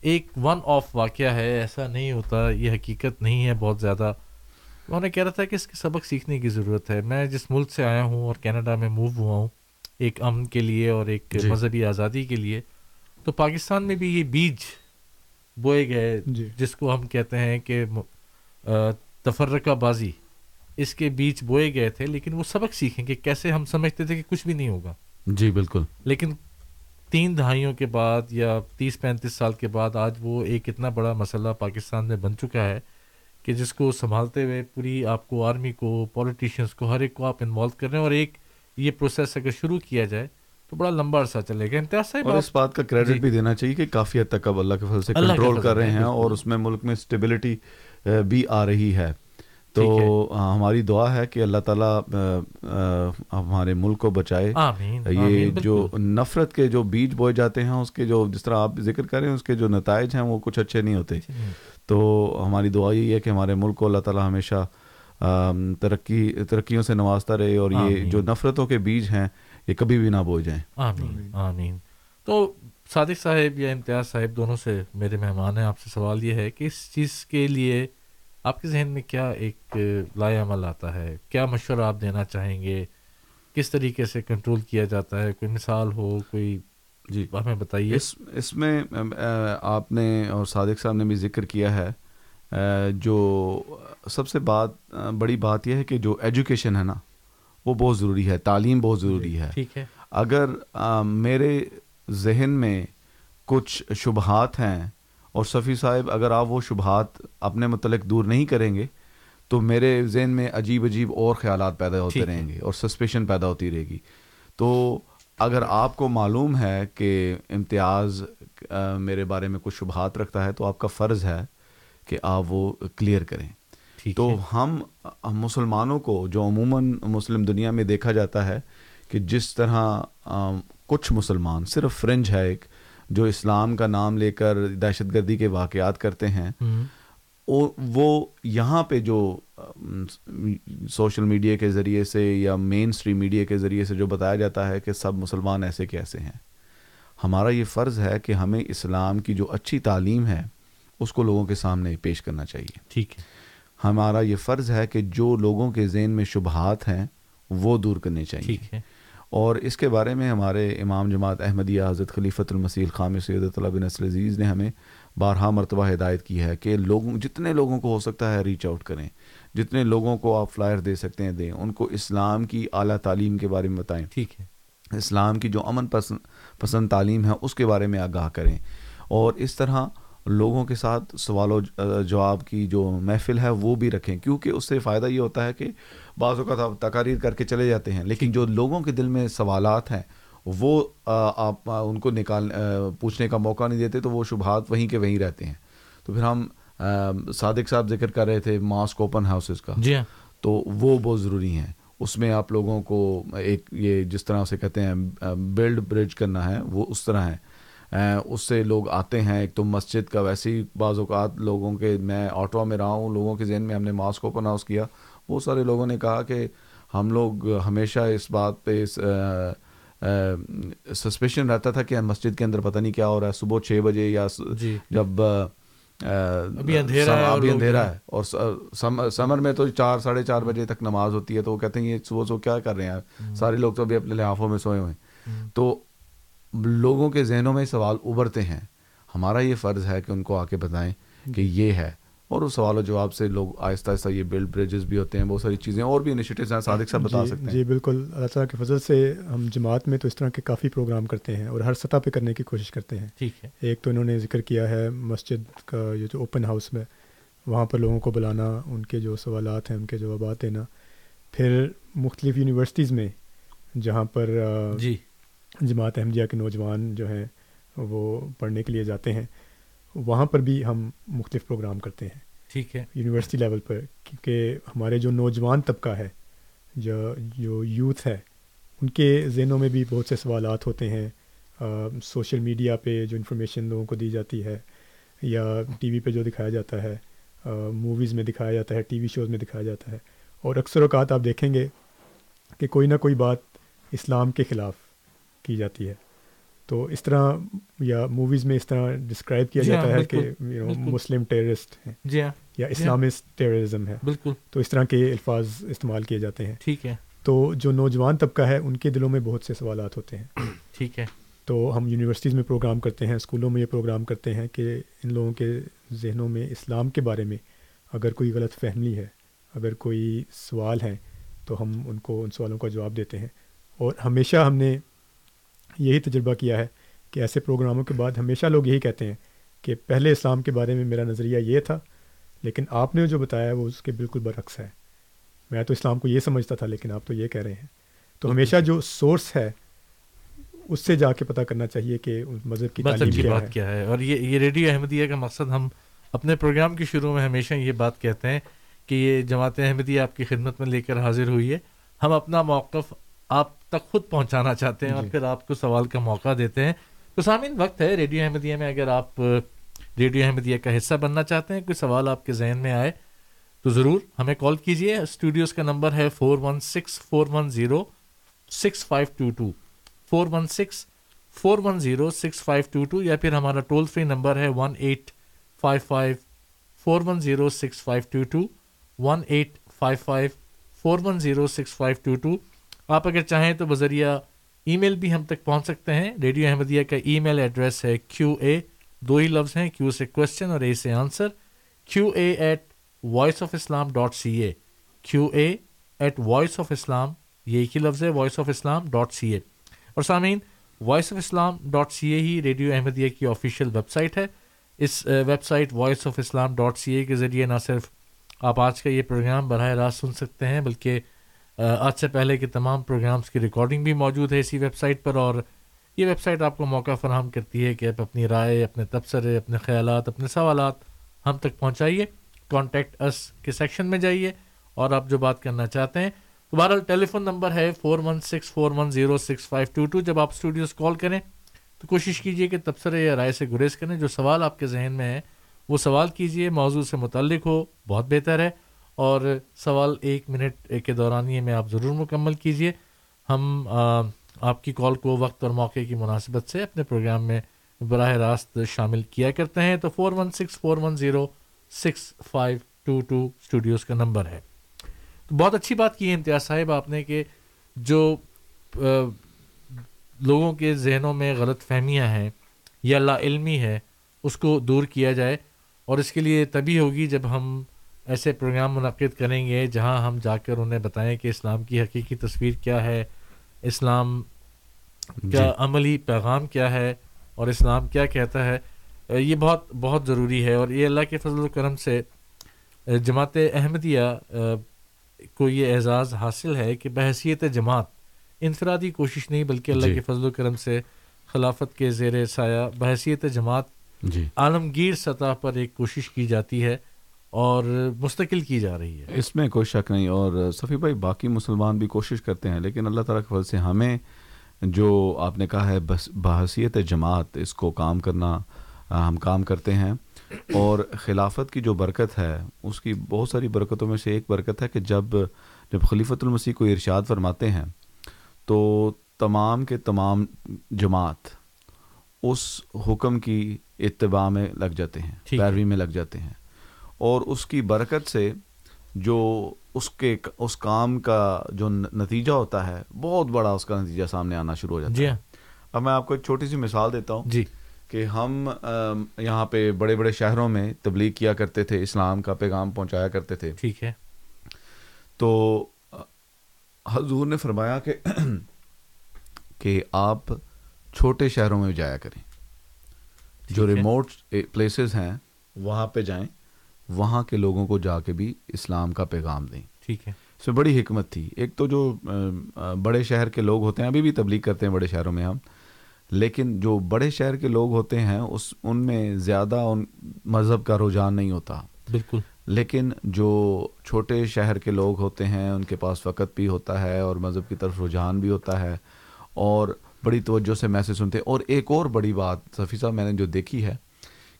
ایک ون آف واقعہ ہے، ایسا نہیں ہوتا، یہ حقیقت نہیں ہے بہت زیادہ۔ انہوں نے کہہ رہا تھا کہ اس کے سبق سیکھنے کی ضرورت ہے۔ میں جس ملک سے آیا ہوں اور کینیڈا میں موو ہوا ہوں ایک امن کے لیے اور ایک جی۔ مذہبی آزادی کے لیے تو پاکستان میں بھی یہ بیج بوئے گئے جی۔ جس کو ہم کہتے ہیں کہ تفرقہ بازی اس کے بیچ بوئے گئے تھے۔ لیکن وہ سبق سیکھیں کہ کیسے ہم سمجھتے تھے کہ کچھ بھی نہیں ہوگا۔ جی بالکل۔ لیکن تین دہائیوں کے بعد یا تیس پینتیس سال کے بعد آج وہ ایک اتنا بڑا مسئلہ پاکستان میں بن چکا ہے کہ جس کو سنبھالتے ہوئے پوری آپ کو آرمی کو پولیٹیشینس کو ہر ایک کو آپ انوالو کر رہے ہیں اور ایک یہ پروسیس اگر شروع کیا جائے تو بڑا لمبا عرصہ چلے گا۔ امتیاز صاحب اور اس بات کا کریڈٹ جی۔ بھی دینا چاہیے کہ کافی حد تک اب اللہ کے فضل سے کنٹرول کر رہے ہیں اور اس میں ملک میں اسٹیبلٹی بھی آ رہی ہے۔ تو ہماری دعا ہے کہ اللہ تعالیٰ ہمارے ملک کو بچائے۔ یہ جو نفرت کے جو بیج بوئے جاتے ہیں اس کے جو جس طرح آپ ذکر کریں اس کے جو نتائج ہیں وہ کچھ اچھے نہیں ہوتے۔ تو ہماری دعا یہی ہے کہ ہمارے ملک کو اللہ تعالیٰ ہمیشہ ترقی ترقیوں سے نوازتا رہے اور یہ جو نفرتوں کے بیج ہیں یہ کبھی بھی نہ بوئے جائیں۔ آمین۔ آمین۔ تو صادق صاحب یا امتیاز صاحب دونوں سے میرے مہمان ہیں آپ سے سوال یہ ہے کہ اس چیز کے لیے آپ کے ذہن میں کیا ایک لائے عمل آتا ہے؟ کیا مشورہ آپ دینا چاہیں گے؟ کس طریقے سے کنٹرول کیا جاتا ہے؟ کوئی مثال ہو کوئی جی ہمیں بتائیے۔ اس اس میں آپ نے اور صادق صاحب نے بھی ذکر کیا ہے جو سب سے بات بڑی بات یہ ہے کہ جو ایجوکیشن ہے نا وہ بہت ضروری ہے تعلیم بہت ضروری ہے۔ ٹھیک ہے۔ اگر میرے ذہن میں کچھ شبہات ہیں اور صفی صاحب اگر آپ وہ شبہات اپنے متعلق دور نہیں کریں گے تو میرے ذہن میں عجیب عجیب اور خیالات پیدا ہوتے رہیں گے اور سسپیشن پیدا ہوتی رہے گی۔ تو اگر آپ کو معلوم ہے کہ امتیاز میرے بارے میں کچھ شبہات رکھتا ہے تو آپ کا فرض ہے کہ آپ وہ کلیئر کریں۔ تو ہم مسلمانوں کو جو عموماً مسلم دنیا میں دیکھا جاتا ہے کہ جس طرح کچھ مسلمان صرف فرنج ہے ایک جو اسلام کا نام لے کر دہشت گردی کے واقعات کرتے ہیں وہ یہاں پہ جو سوشل میڈیا کے ذریعے سے یا مین اسٹریم میڈیا کے ذریعے سے جو بتایا جاتا ہے کہ سب مسلمان ایسے کیسے ہیں۔ ہمارا یہ فرض ہے کہ ہمیں اسلام کی جو اچھی تعلیم ہے اس کو لوگوں کے سامنے پیش کرنا چاہیے۔ ٹھیک ہے۔ ہمارا یہ فرض ہے کہ جو لوگوں کے ذہن میں شبہات ہیں وہ دور کرنے چاہیے۔ ٹھیک ہے۔ اور اس کے بارے میں ہمارے امام جماعت احمدیہ حضرت خلیفۃ المسیح خام سید بن نسل عزیز نے ہمیں بارہا مرتبہ ہدایت کی ہے کہ لوگوں جتنے لوگوں کو ہو سکتا ہے ریچ آؤٹ کریں جتنے لوگوں کو آپ فلائر دے سکتے ہیں دیں ان کو اسلام کی اعلیٰ تعلیم کے بارے میں بتائیں۔ ٹھیک ہے۔ اسلام کی جو امن پسند پسند تعلیم ہے اس کے بارے میں آگاہ کریں۔ اور اس طرح لوگوں کے ساتھ سوال و جواب کی جو محفل ہے وہ بھی رکھیں۔ کیونکہ اس سے فائدہ یہ ہوتا ہے کہ بعض اوقات آپ تقاریر کر کے چلے جاتے ہیں لیکن جو لوگوں کے دل میں سوالات ہیں وہ آپ ان کو نکال پوچھنے کا موقع نہیں دیتے تو وہ شبہات وہیں کے وہیں رہتے ہیں۔ تو پھر ہم صادق صاحب ذکر کر رہے تھے ماسک اوپن ہاؤسز کا۔ جی ہاں۔ تو وہ بہت ضروری ہیں۔ اس میں آپ لوگوں کو ایک یہ جس طرح سے کہتے ہیں بلڈ برج کرنا ہے وہ اس طرح ہے۔ اس سے لوگ آتے ہیں ایک تو مسجد کا ویسے ہی بعض اوقات لوگوں کے میں آٹو میں رہا ہوں لوگوں کے ذہن میں ہم نے ماسک اوپن ہاؤس کیا۔ بہت سارے لوگوں نے کہا کہ ہم لوگ ہمیشہ اس بات پہ اس سسپیشن رہتا تھا کہ مسجد کے اندر پتہ نہیں کیا ہو رہا ہے۔ صبح چھ بجے یا جی۔ جب ابھی اندھیرا ہے ابھی اندھیرا ہے۔ اور سمر میں تو چار ساڑھے چار بجے تک نماز ہوتی ہے تو وہ کہتے ہیں یہ صبح صبح کیا کر رہے ہیں سارے لوگ تو ابھی اپنے لحافوں میں سوئے ہوئے ہیں۔ تو لوگوں کے ذہنوں میں سوال ابھرتے ہیں۔ ہمارا یہ فرض ہے کہ ان کو آ کے بتائیں کہ یہ ہے۔ اور اس سوال و جواب سے لوگ آہستہ آہستہ یہ بلڈ بریجز بھی ہوتے ہیں بہت ساری چیزیں اور بھی انیشیٹیوز ہیں صادق صاحب بتا جی سکتے ہیں۔ جی بالکل۔ اللہ تعالیٰ کے فضل سے ہم جماعت میں تو اس طرح کے کافی پروگرام کرتے ہیں اور ہر سطح پہ کرنے کی کوشش کرتے ہیں۔ ٹھیک ہے۔ ایک تو انہوں نے ذکر کیا ہے مسجد کا یہ جو اوپن ہاؤس میں وہاں پر لوگوں کو بلانا ان کے جو سوالات ہیں ان کے جوابات دینا۔ پھر مختلف یونیورسٹیز میں جہاں پر جی۔ جماعت احمدیہ کے نوجوان جو ہیں وہ پڑھنے کے لیے جاتے ہیں۔ وہاں پر بھی ہم مختلف پروگرام کرتے ہیں۔ ٹھیک ہے۔ یونیورسٹی لیول پر، کیونکہ ہمارے جو نوجوان طبقہ ہے، جو جو یوتھ ہے، ان کے ذہنوں میں بھی بہت سے سوالات ہوتے ہیں۔ سوشل میڈیا پہ جو انفارمیشن لوگوں کو دی جاتی ہے، یا ٹی وی پہ جو دکھایا جاتا ہے موویز میں دکھایا جاتا ہے، ٹی وی شوز میں دکھایا جاتا ہے۔ اور اکثر اوقات آپ دیکھیں گے کہ کوئی نہ کوئی بات اسلام کے خلاف کی جاتی ہے۔ تو اس طرح یا موویز میں اس طرح ڈسکرائب کیا جی ہاں، جاتا ہے کہ۔ مسلم ٹیررسٹ ہیں جی ہاں یا جی ہاں۔ اسلامسٹ ٹیررزم ہے۔ بالکل۔ تو اس طرح کے الفاظ استعمال کیے جاتے ہیں۔ ٹھیک ہے۔ تو جو نوجوان طبقہ ہے ان کے دلوں میں بہت سے سوالات ہوتے ہیں۔ ٹھیک ہے۔ تو ہم یونیورسٹیز میں پروگرام کرتے ہیں اسکولوں میں یہ پروگرام کرتے ہیں کہ ان لوگوں کے ذہنوں میں اسلام کے بارے میں اگر کوئی غلط فہمی ہے اگر کوئی سوال ہے تو ہم ان کو ان سوالوں کا جواب دیتے ہیں۔ اور ہمیشہ ہم نے یہی تجربہ کیا ہے کہ ایسے پروگراموں کے بعد ہمیشہ لوگ یہی کہتے ہیں کہ پہلے اسلام کے بارے میں میرا نظریہ یہ تھا لیکن آپ نے جو بتایا وہ اس کے بالکل برعکس ہے۔ میں تو اسلام کو یہ سمجھتا تھا لیکن آپ تو یہ کہہ رہے ہیں۔ تو ہمیشہ جو سورس ہے اس سے جا کے پتہ کرنا چاہیے کہ مذہب کی اچھی کیا بات کیا ہے۔ اور یہ یہ ریڈیو احمدیہ کا مقصد ہم اپنے پروگرام کے شروع میں ہمیشہ یہ بات کہتے ہیں کہ یہ جماعت احمدیہ آپ کی خدمت میں لے کر حاضر ہوئی ہے۔ ہم اپنا موقف آپ تک خود پہنچانا چاہتے ہیں اور جی۔ پھر آپ کو سوال کا موقع دیتے ہیں۔ تو سامعین وقت ہے ریڈیو احمدیہ میں۔ اگر آپ ریڈیو احمدیہ کا حصہ بننا چاہتے ہیں کوئی سوال آپ کے ذہن میں آئے تو ضرور ہمیں کال کیجیے اسٹوڈیوز کا نمبر ہے four one six four one zero six five two two four one six four one zero six five two two یا پھر ہمارا ٹول فری نمبر ہے one eight five five four one zero six five two two one eight five five four one zero six five two two آپ اگر چاہیں تو بذریعہ ای میل بھی ہم تک پہنچ سکتے ہیں۔ ریڈیو احمدیہ کا ای میل ایڈریس ہے کیو اے، دو ہی لفظ ہیں، کیو سے کوشچن اور اے سے answer Q A at voice of Islam dot C A. Q A at voice of Islam یہ ایک ہی لفظ ہے، voice of Islam dot C A. اور سامعین، voice of Islam dot C A he radio Ahmadiyya کی official website ہے۔ اس website voice of Islam dot C A کے ذریعے نہ صرف آپ آج کا یہ پروگرام براہ راست سن سکتے ہیں، بلکہ آج سے پہلے کے تمام پروگرامز کی ریکارڈنگ بھی موجود ہے اسی ویب سائٹ پر اور یہ ویب سائٹ آپ کو موقع فراہم کرتی ہے کہ آپ اپنی رائے، اپنے تبصرے، اپنے خیالات، اپنے سوالات ہم تک پہنچائیے کانٹیکٹ اس کے سیکشن میں جائیے اور آپ جو بات کرنا چاہتے ہیں تو بہرحال ٹیلی فون نمبر ہے four one six four one zero six five two two جب آپ اسٹوڈیوز کال کریں تو کوشش کیجیے کہ تبصرے یا رائے سے گریز کریں۔ جو سوال آپ کے ذہن میں ہے وہ سوال کیجیے، موضوع سے متعلق ہو، بہت بہتر ہے۔ اور سوال ایک منٹ کے دورانیے میں آپ ضرور مکمل کیجیے۔ ہم آپ کی کال کو وقت اور موقع کی مناسبت سے اپنے پروگرام میں براہ راست شامل کیا کرتے ہیں تو four one six, four one zero, six five two two studios کا نمبر ہے۔ تو بہت اچھی بات کی ہے امتیاز صاحب آپ نے کہ جو لوگوں کے ذہنوں میں غلط فہمیاں ہیں یا لا علمی ہے اس کو دور کیا جائے اور اس کے لیے تبھی ہوگی جب ہم ایسے پروگرام منعقد کریں گے جہاں ہم جا کر انہیں بتائیں کہ اسلام کی حقیقی تصویر کیا ہے اسلام کا جی۔ عملی پیغام کیا ہے اور اسلام کیا کہتا ہے۔ یہ بہت بہت ضروری ہے اور یہ اللہ کے فضل و کرم سے جماعت احمدیہ کو یہ اعزاز حاصل ہے کہ بحثیت جماعت انفرادی کوشش نہیں بلکہ اللہ جی۔ کے فضل و کرم سے خلافت کے زیر سایہ بحثیت جماعت جی۔ عالمگیر سطح پر ایک کوشش کی جاتی ہے۔ اور مستقل کی جا رہی ہے۔ اس میں کوئی شک نہیں اور صفی بھائی باقی مسلمان بھی کوشش کرتے ہیں لیکن اللہ تعالیٰ کے فضل سے ہمیں جو آپ نے کہا ہے بس بحثیت جماعت اس کو کام کرنا ہم کام کرتے ہیں۔ اور خلافت کی جو برکت ہے اس کی بہت ساری برکتوں میں سے ایک برکت ہے کہ جب جب خلیفۃ المسیح کو ارشاد فرماتے ہیں تو تمام کے تمام جماعت اس حکم کی اتباع میں لگ جاتے ہیں پیروی میں لگ جاتے ہیں۔ اور اس کی برکت سے جو اس کے اس کام کا جو نتیجہ ہوتا ہے بہت بڑا اس کا نتیجہ سامنے آنا شروع ہو جاتا جی ہے۔ اب میں آپ کو ایک چھوٹی سی مثال دیتا ہوں جی۔ کہ ہم یہاں پہ بڑے بڑے شہروں میں تبلیغ کیا کرتے تھے اسلام کا پیغام پہنچایا کرتے تھے۔ ٹھیک ہے۔ تو حضور نے فرمایا کہ کہ آپ چھوٹے شہروں میں جایا کریں۔ جو ریموٹ پلیسز ہیں وہاں پہ جائیں۔ وہاں کے لوگوں کو جا کے بھی اسلام کا پیغام دیں۔ ٹھیک ہے۔ اس میں بڑی حکمت تھی۔ ایک تو جو بڑے شہر کے لوگ ہوتے ہیں ابھی بھی تبلیغ کرتے ہیں بڑے شہروں میں ہم لیکن جو بڑے شہر کے لوگ ہوتے ہیں اس ان میں زیادہ ان مذہب کا رجحان نہیں ہوتا۔ بالکل۔ لیکن جو چھوٹے شہر کے لوگ ہوتے ہیں ان کے پاس وقت بھی ہوتا ہے اور مذہب کی طرف رجحان بھی ہوتا ہے اور بڑی توجہ سے میسج سنتے۔ اور ایک اور بڑی بات صفی صاحب میں نے جو دیکھی ہے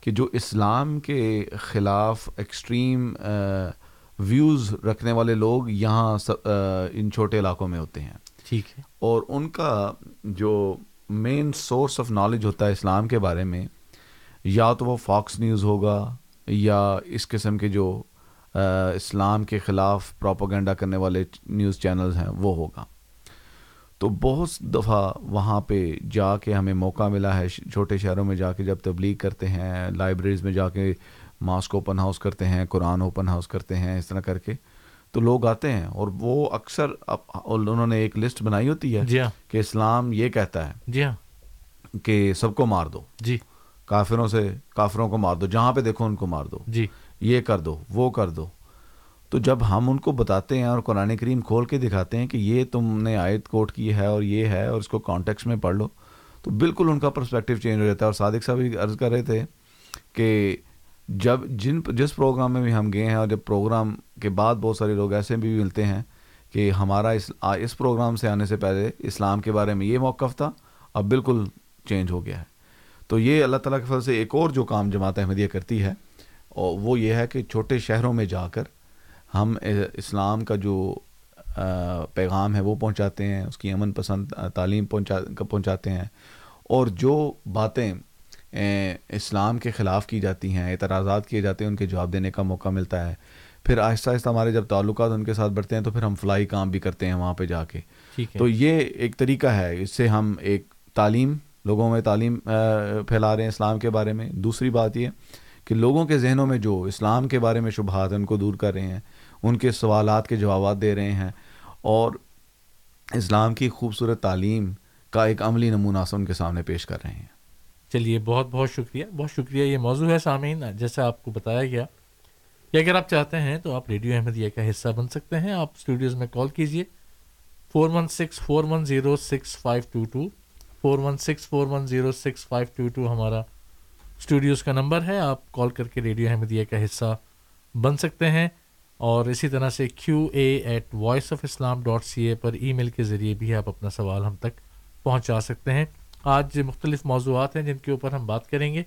کہ جو اسلام کے خلاف ایکسٹریم ویوز رکھنے والے لوگ یہاں ان چھوٹے علاقوں میں ہوتے ہیں۔ ٹھیک ہے۔ اور ان کا جو مین سورس آف نالج ہوتا ہے اسلام کے بارے میں یا تو وہ فاکس نیوز ہوگا یا اس قسم کے جو اسلام کے خلاف پراپوگنڈا کرنے والے نیوز چینلز ہیں وہ ہوگا۔ تو بہت دفعہ وہاں پہ جا کے ہمیں موقع ملا ہے چھوٹے شہروں میں جا کے جب تبلیغ کرتے ہیں لائبریریز میں جا کے ماسک اوپن ہاؤس کرتے ہیں قرآن اوپن ہاؤس کرتے ہیں اس طرح کر کے تو لوگ آتے ہیں اور وہ اکثر انہوں نے ایک لسٹ بنائی ہوتی ہے جی ہاں۔ کہ اسلام یہ کہتا ہے جی ہاں۔ کہ سب کو مار دو۔ جی۔ کافروں سے کافروں کو مار دو۔ جہاں پہ دیکھو ان کو مار دو۔ جی۔ یہ کر دو وہ کر دو۔ تو جب ہم ان کو بتاتے ہیں اور قرآن کریم کھول کے دکھاتے ہیں کہ یہ تم نے آیت کوٹ کی ہے اور یہ ہے اور اس کو کانٹیکس میں پڑھ لو، تو بالکل ان کا پرسپیکٹیو چینج ہو جاتا ہے۔ اور صادق صاحب بھی عرض کر رہے تھے کہ جب جن جس پروگرام میں بھی ہم گئے ہیں اور جب پروگرام کے بعد بہت سارے لوگ ایسے بھی ملتے ہیں کہ ہمارا اس اس پروگرام سے آنے سے پہلے اسلام کے بارے میں یہ موقف تھا، اب بالکل چینج ہو گیا ہے۔ تو یہ اللہ تعالیٰ کے فضل سے ایک اور جو کام جماعت احمدیہ کرتی ہے، اور وہ یہ ہے کہ چھوٹے شہروں میں جا کر ہم اسلام کا جو پیغام ہے وہ پہنچاتے ہیں اس کی امن پسند تعلیم پہنچا پہنچاتے ہیں۔ اور جو باتیں اسلام کے خلاف کی جاتی ہیں اعتراضات کیے جاتے ہیں ان کے جواب دینے کا موقع ملتا ہے۔ پھر آہستہ آہستہ ہمارے جب تعلقات ان کے ساتھ بڑھتے ہیں تو پھر ہم فلائی کام بھی کرتے ہیں وہاں پہ جا کے۔ تو یہ ایک طریقہ ہے اس سے ہم ایک تعلیم لوگوں میں تعلیم پھیلا رہے ہیں اسلام کے بارے میں۔ دوسری بات یہ کہ لوگوں کے ذہنوں میں جو اسلام کے بارے میں شبہات ہیں ان کو دور کر رہے ہیں۔ ان کے سوالات کے جوابات دے رہے ہیں اور اسلام کی خوبصورت تعلیم کا ایک عملی نمونہ سے ان کے سامنے پیش کر رہے ہیں۔ چلیے، بہت بہت شکریہ۔ بہت شکریہ، یہ موضوع ہے سامعین۔ جیسے آپ کو بتایا گیا کہ اگر آپ چاہتے ہیں تو آپ ریڈیو احمدیہ کا حصہ بن سکتے ہیں۔ آپ اسٹوڈیوز میں کال کیجیے four one six four one zero six five two two four one six four one zero six five two two ہمارا اسٹوڈیوز کا نمبر ہے۔ آپ کال کر کے ریڈیو احمدیہ کا حصہ بن سکتے ہیں۔ اور اسی طرح سے Q A at voice of Islam dot C A per email کے ذریعے بھی آپ اپنا سوال ہم تک پہنچا سکتے ہیں۔ آج مختلف موضوعات ہیں جن کے اوپر ہم بات کریں گے،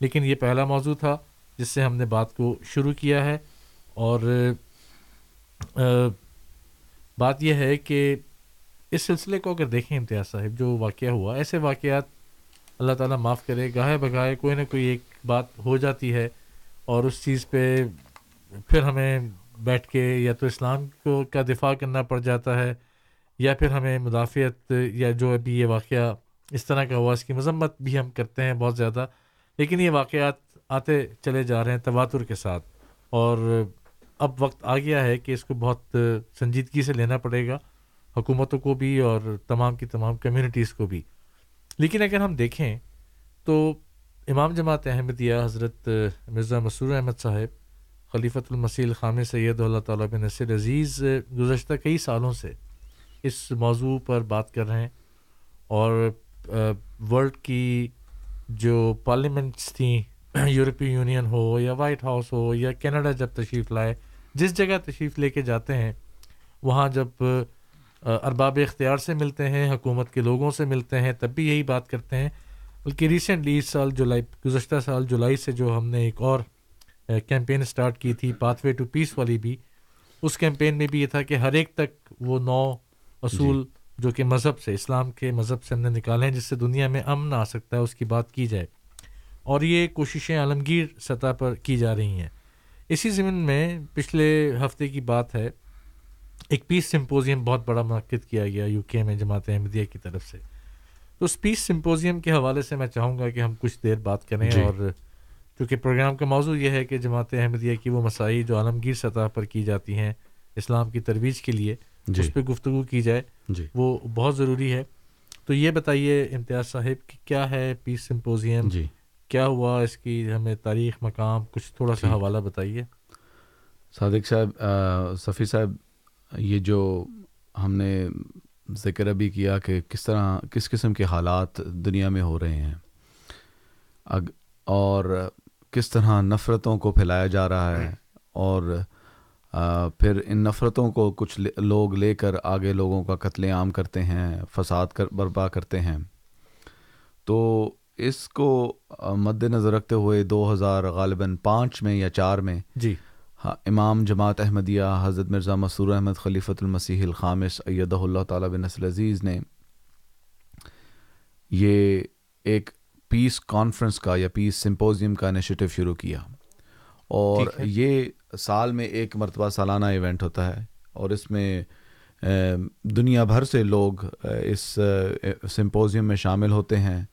لیکن یہ پہلا موضوع تھا جس سے ہم نے بات کو شروع کیا ہے۔ اور بات یہ ہے کہ اس سلسلے کو اگر دیکھیں امتیاز صاحب، جو واقعہ ہوا، ایسے واقعات اللہ تعالیٰ معاف کرے، گاہے بگاہے کوئی نہ کوئی ایک بات ہو جاتی ہے اور اس چیز پہ پھر ہمیں بیٹھ کے یا تو اسلام کو کا دفاع کرنا پڑ جاتا ہے یا پھر ہمیں مدافعت یا جو ابھی یہ واقعہ اس طرح کا ہوا اس کی مذمت بھی ہم کرتے ہیں بہت زیادہ، لیکن یہ واقعات آتے چلے جا رہے ہیں تواتر کے ساتھ۔ اور اب وقت آ گیا ہے کہ اس کو بہت سنجیدگی سے لینا پڑے گا، حکومتوں کو بھی اور تمام کی تمام کمیونٹیز کو بھی۔ لیکن اگر ہم دیکھیں تو امام جماعت احمدیہ حضرت مرزا مسور احمد صاحب خلیفۃ المسیل خام سید اللہ تعالیٰ بن نصر عزیز، گزشتہ کئی سالوں سے اس موضوع پر بات کر رہے ہیں اور ورلڈ کی جو پارلیمنٹس تھیں یورپی یونین ہو یا وائٹ ہاؤس ہو یا کینیڈا جب تشریف لائے، جس جگہ تشریف لے کے جاتے ہیں، وہاں جب ارباب اختیار سے ملتے ہیں، حکومت کے لوگوں سے ملتے ہیں، تب بھی یہی بات کرتے ہیں۔ بلکہ ریسنٹلی اس سال جولائی، گزشتہ سال جولائی سے جو ہم نے ایک اور کیمپین اسٹارٹ کی تھی پاتھ وے ٹو پیس والی بھی۔ اس کیمپین میں بھی یہ تھا کہ ہر ایک تک وہ نو اصول جو کہ مذہب سے اسلام کے مذہب سے ہم نے نکالے ہیں جس سے دنیا میں امن آ سکتا ہے اس کی بات کی جائے۔ اور یہ کوششیں عالمگیر سطح پر کی جا رہی ہیں۔ اسی زمین میں پچھلے ہفتے کی بات ہے ایک پیس سمپوزیم بہت بڑا منعقد کیا گیا یو کے میں جماعت احمدیہ کی طرف سے۔ تو اس پیس سمپوزیم کے حوالے سے میں چاہوں گا کہ ہم کچھ دیر بات کریں جی. اور چونکہ پروگرام کا موضوع یہ ہے کہ جماعت احمدیہ کی وہ مسائی جو عالمگیر سطح پر کی جاتی ہیں اسلام کی ترویج کے لیے جی. اس پہ گفتگو کی جائے جی. وہ بہت ضروری ہے۔ تو یہ بتائیے امتیاز صاحب کہ کیا ہے پیس سمپوزیم جی۔ کیا ہوا اس کی ہمیں تاریخ مقام کچھ تھوڑا سا حوالہ بتائیے؟ صادق صاحب صفی صاحب یہ جو ہم نے ذکر ابھی کیا کہ کس طرح کس قسم کے حالات دنیا میں ہو رہے ہیں۔ اور کس طرح نفرتوں کو پھیلایا جا رہا ہے اور پھر ان نفرتوں کو کچھ لوگ لے کر آگے لوگوں کا قتل عام کرتے ہیں فساد کر برپا کرتے ہیں۔ تو اس کو مد نظر رکھتے ہوئے دو ہزار غالباً پانچ میں یا چار میں جی۔ ہاں امام جماعت احمدیہ حضرت مرزا مسور احمد خلیفۃ المسیح الخامس ایدہ اللہ تعالیٰ بن نسل عزیز نے یہ ایک پیس کانفرنس کا یا پیس سمپوزیم کا انیشیٹو شروع کیا۔ اور یہ سال میں ایک مرتبہ سالانہ ایونٹ ہوتا ہے اور اس میں دنیا بھر سے لوگ اس سمپوزیم میں شامل ہوتے ہیں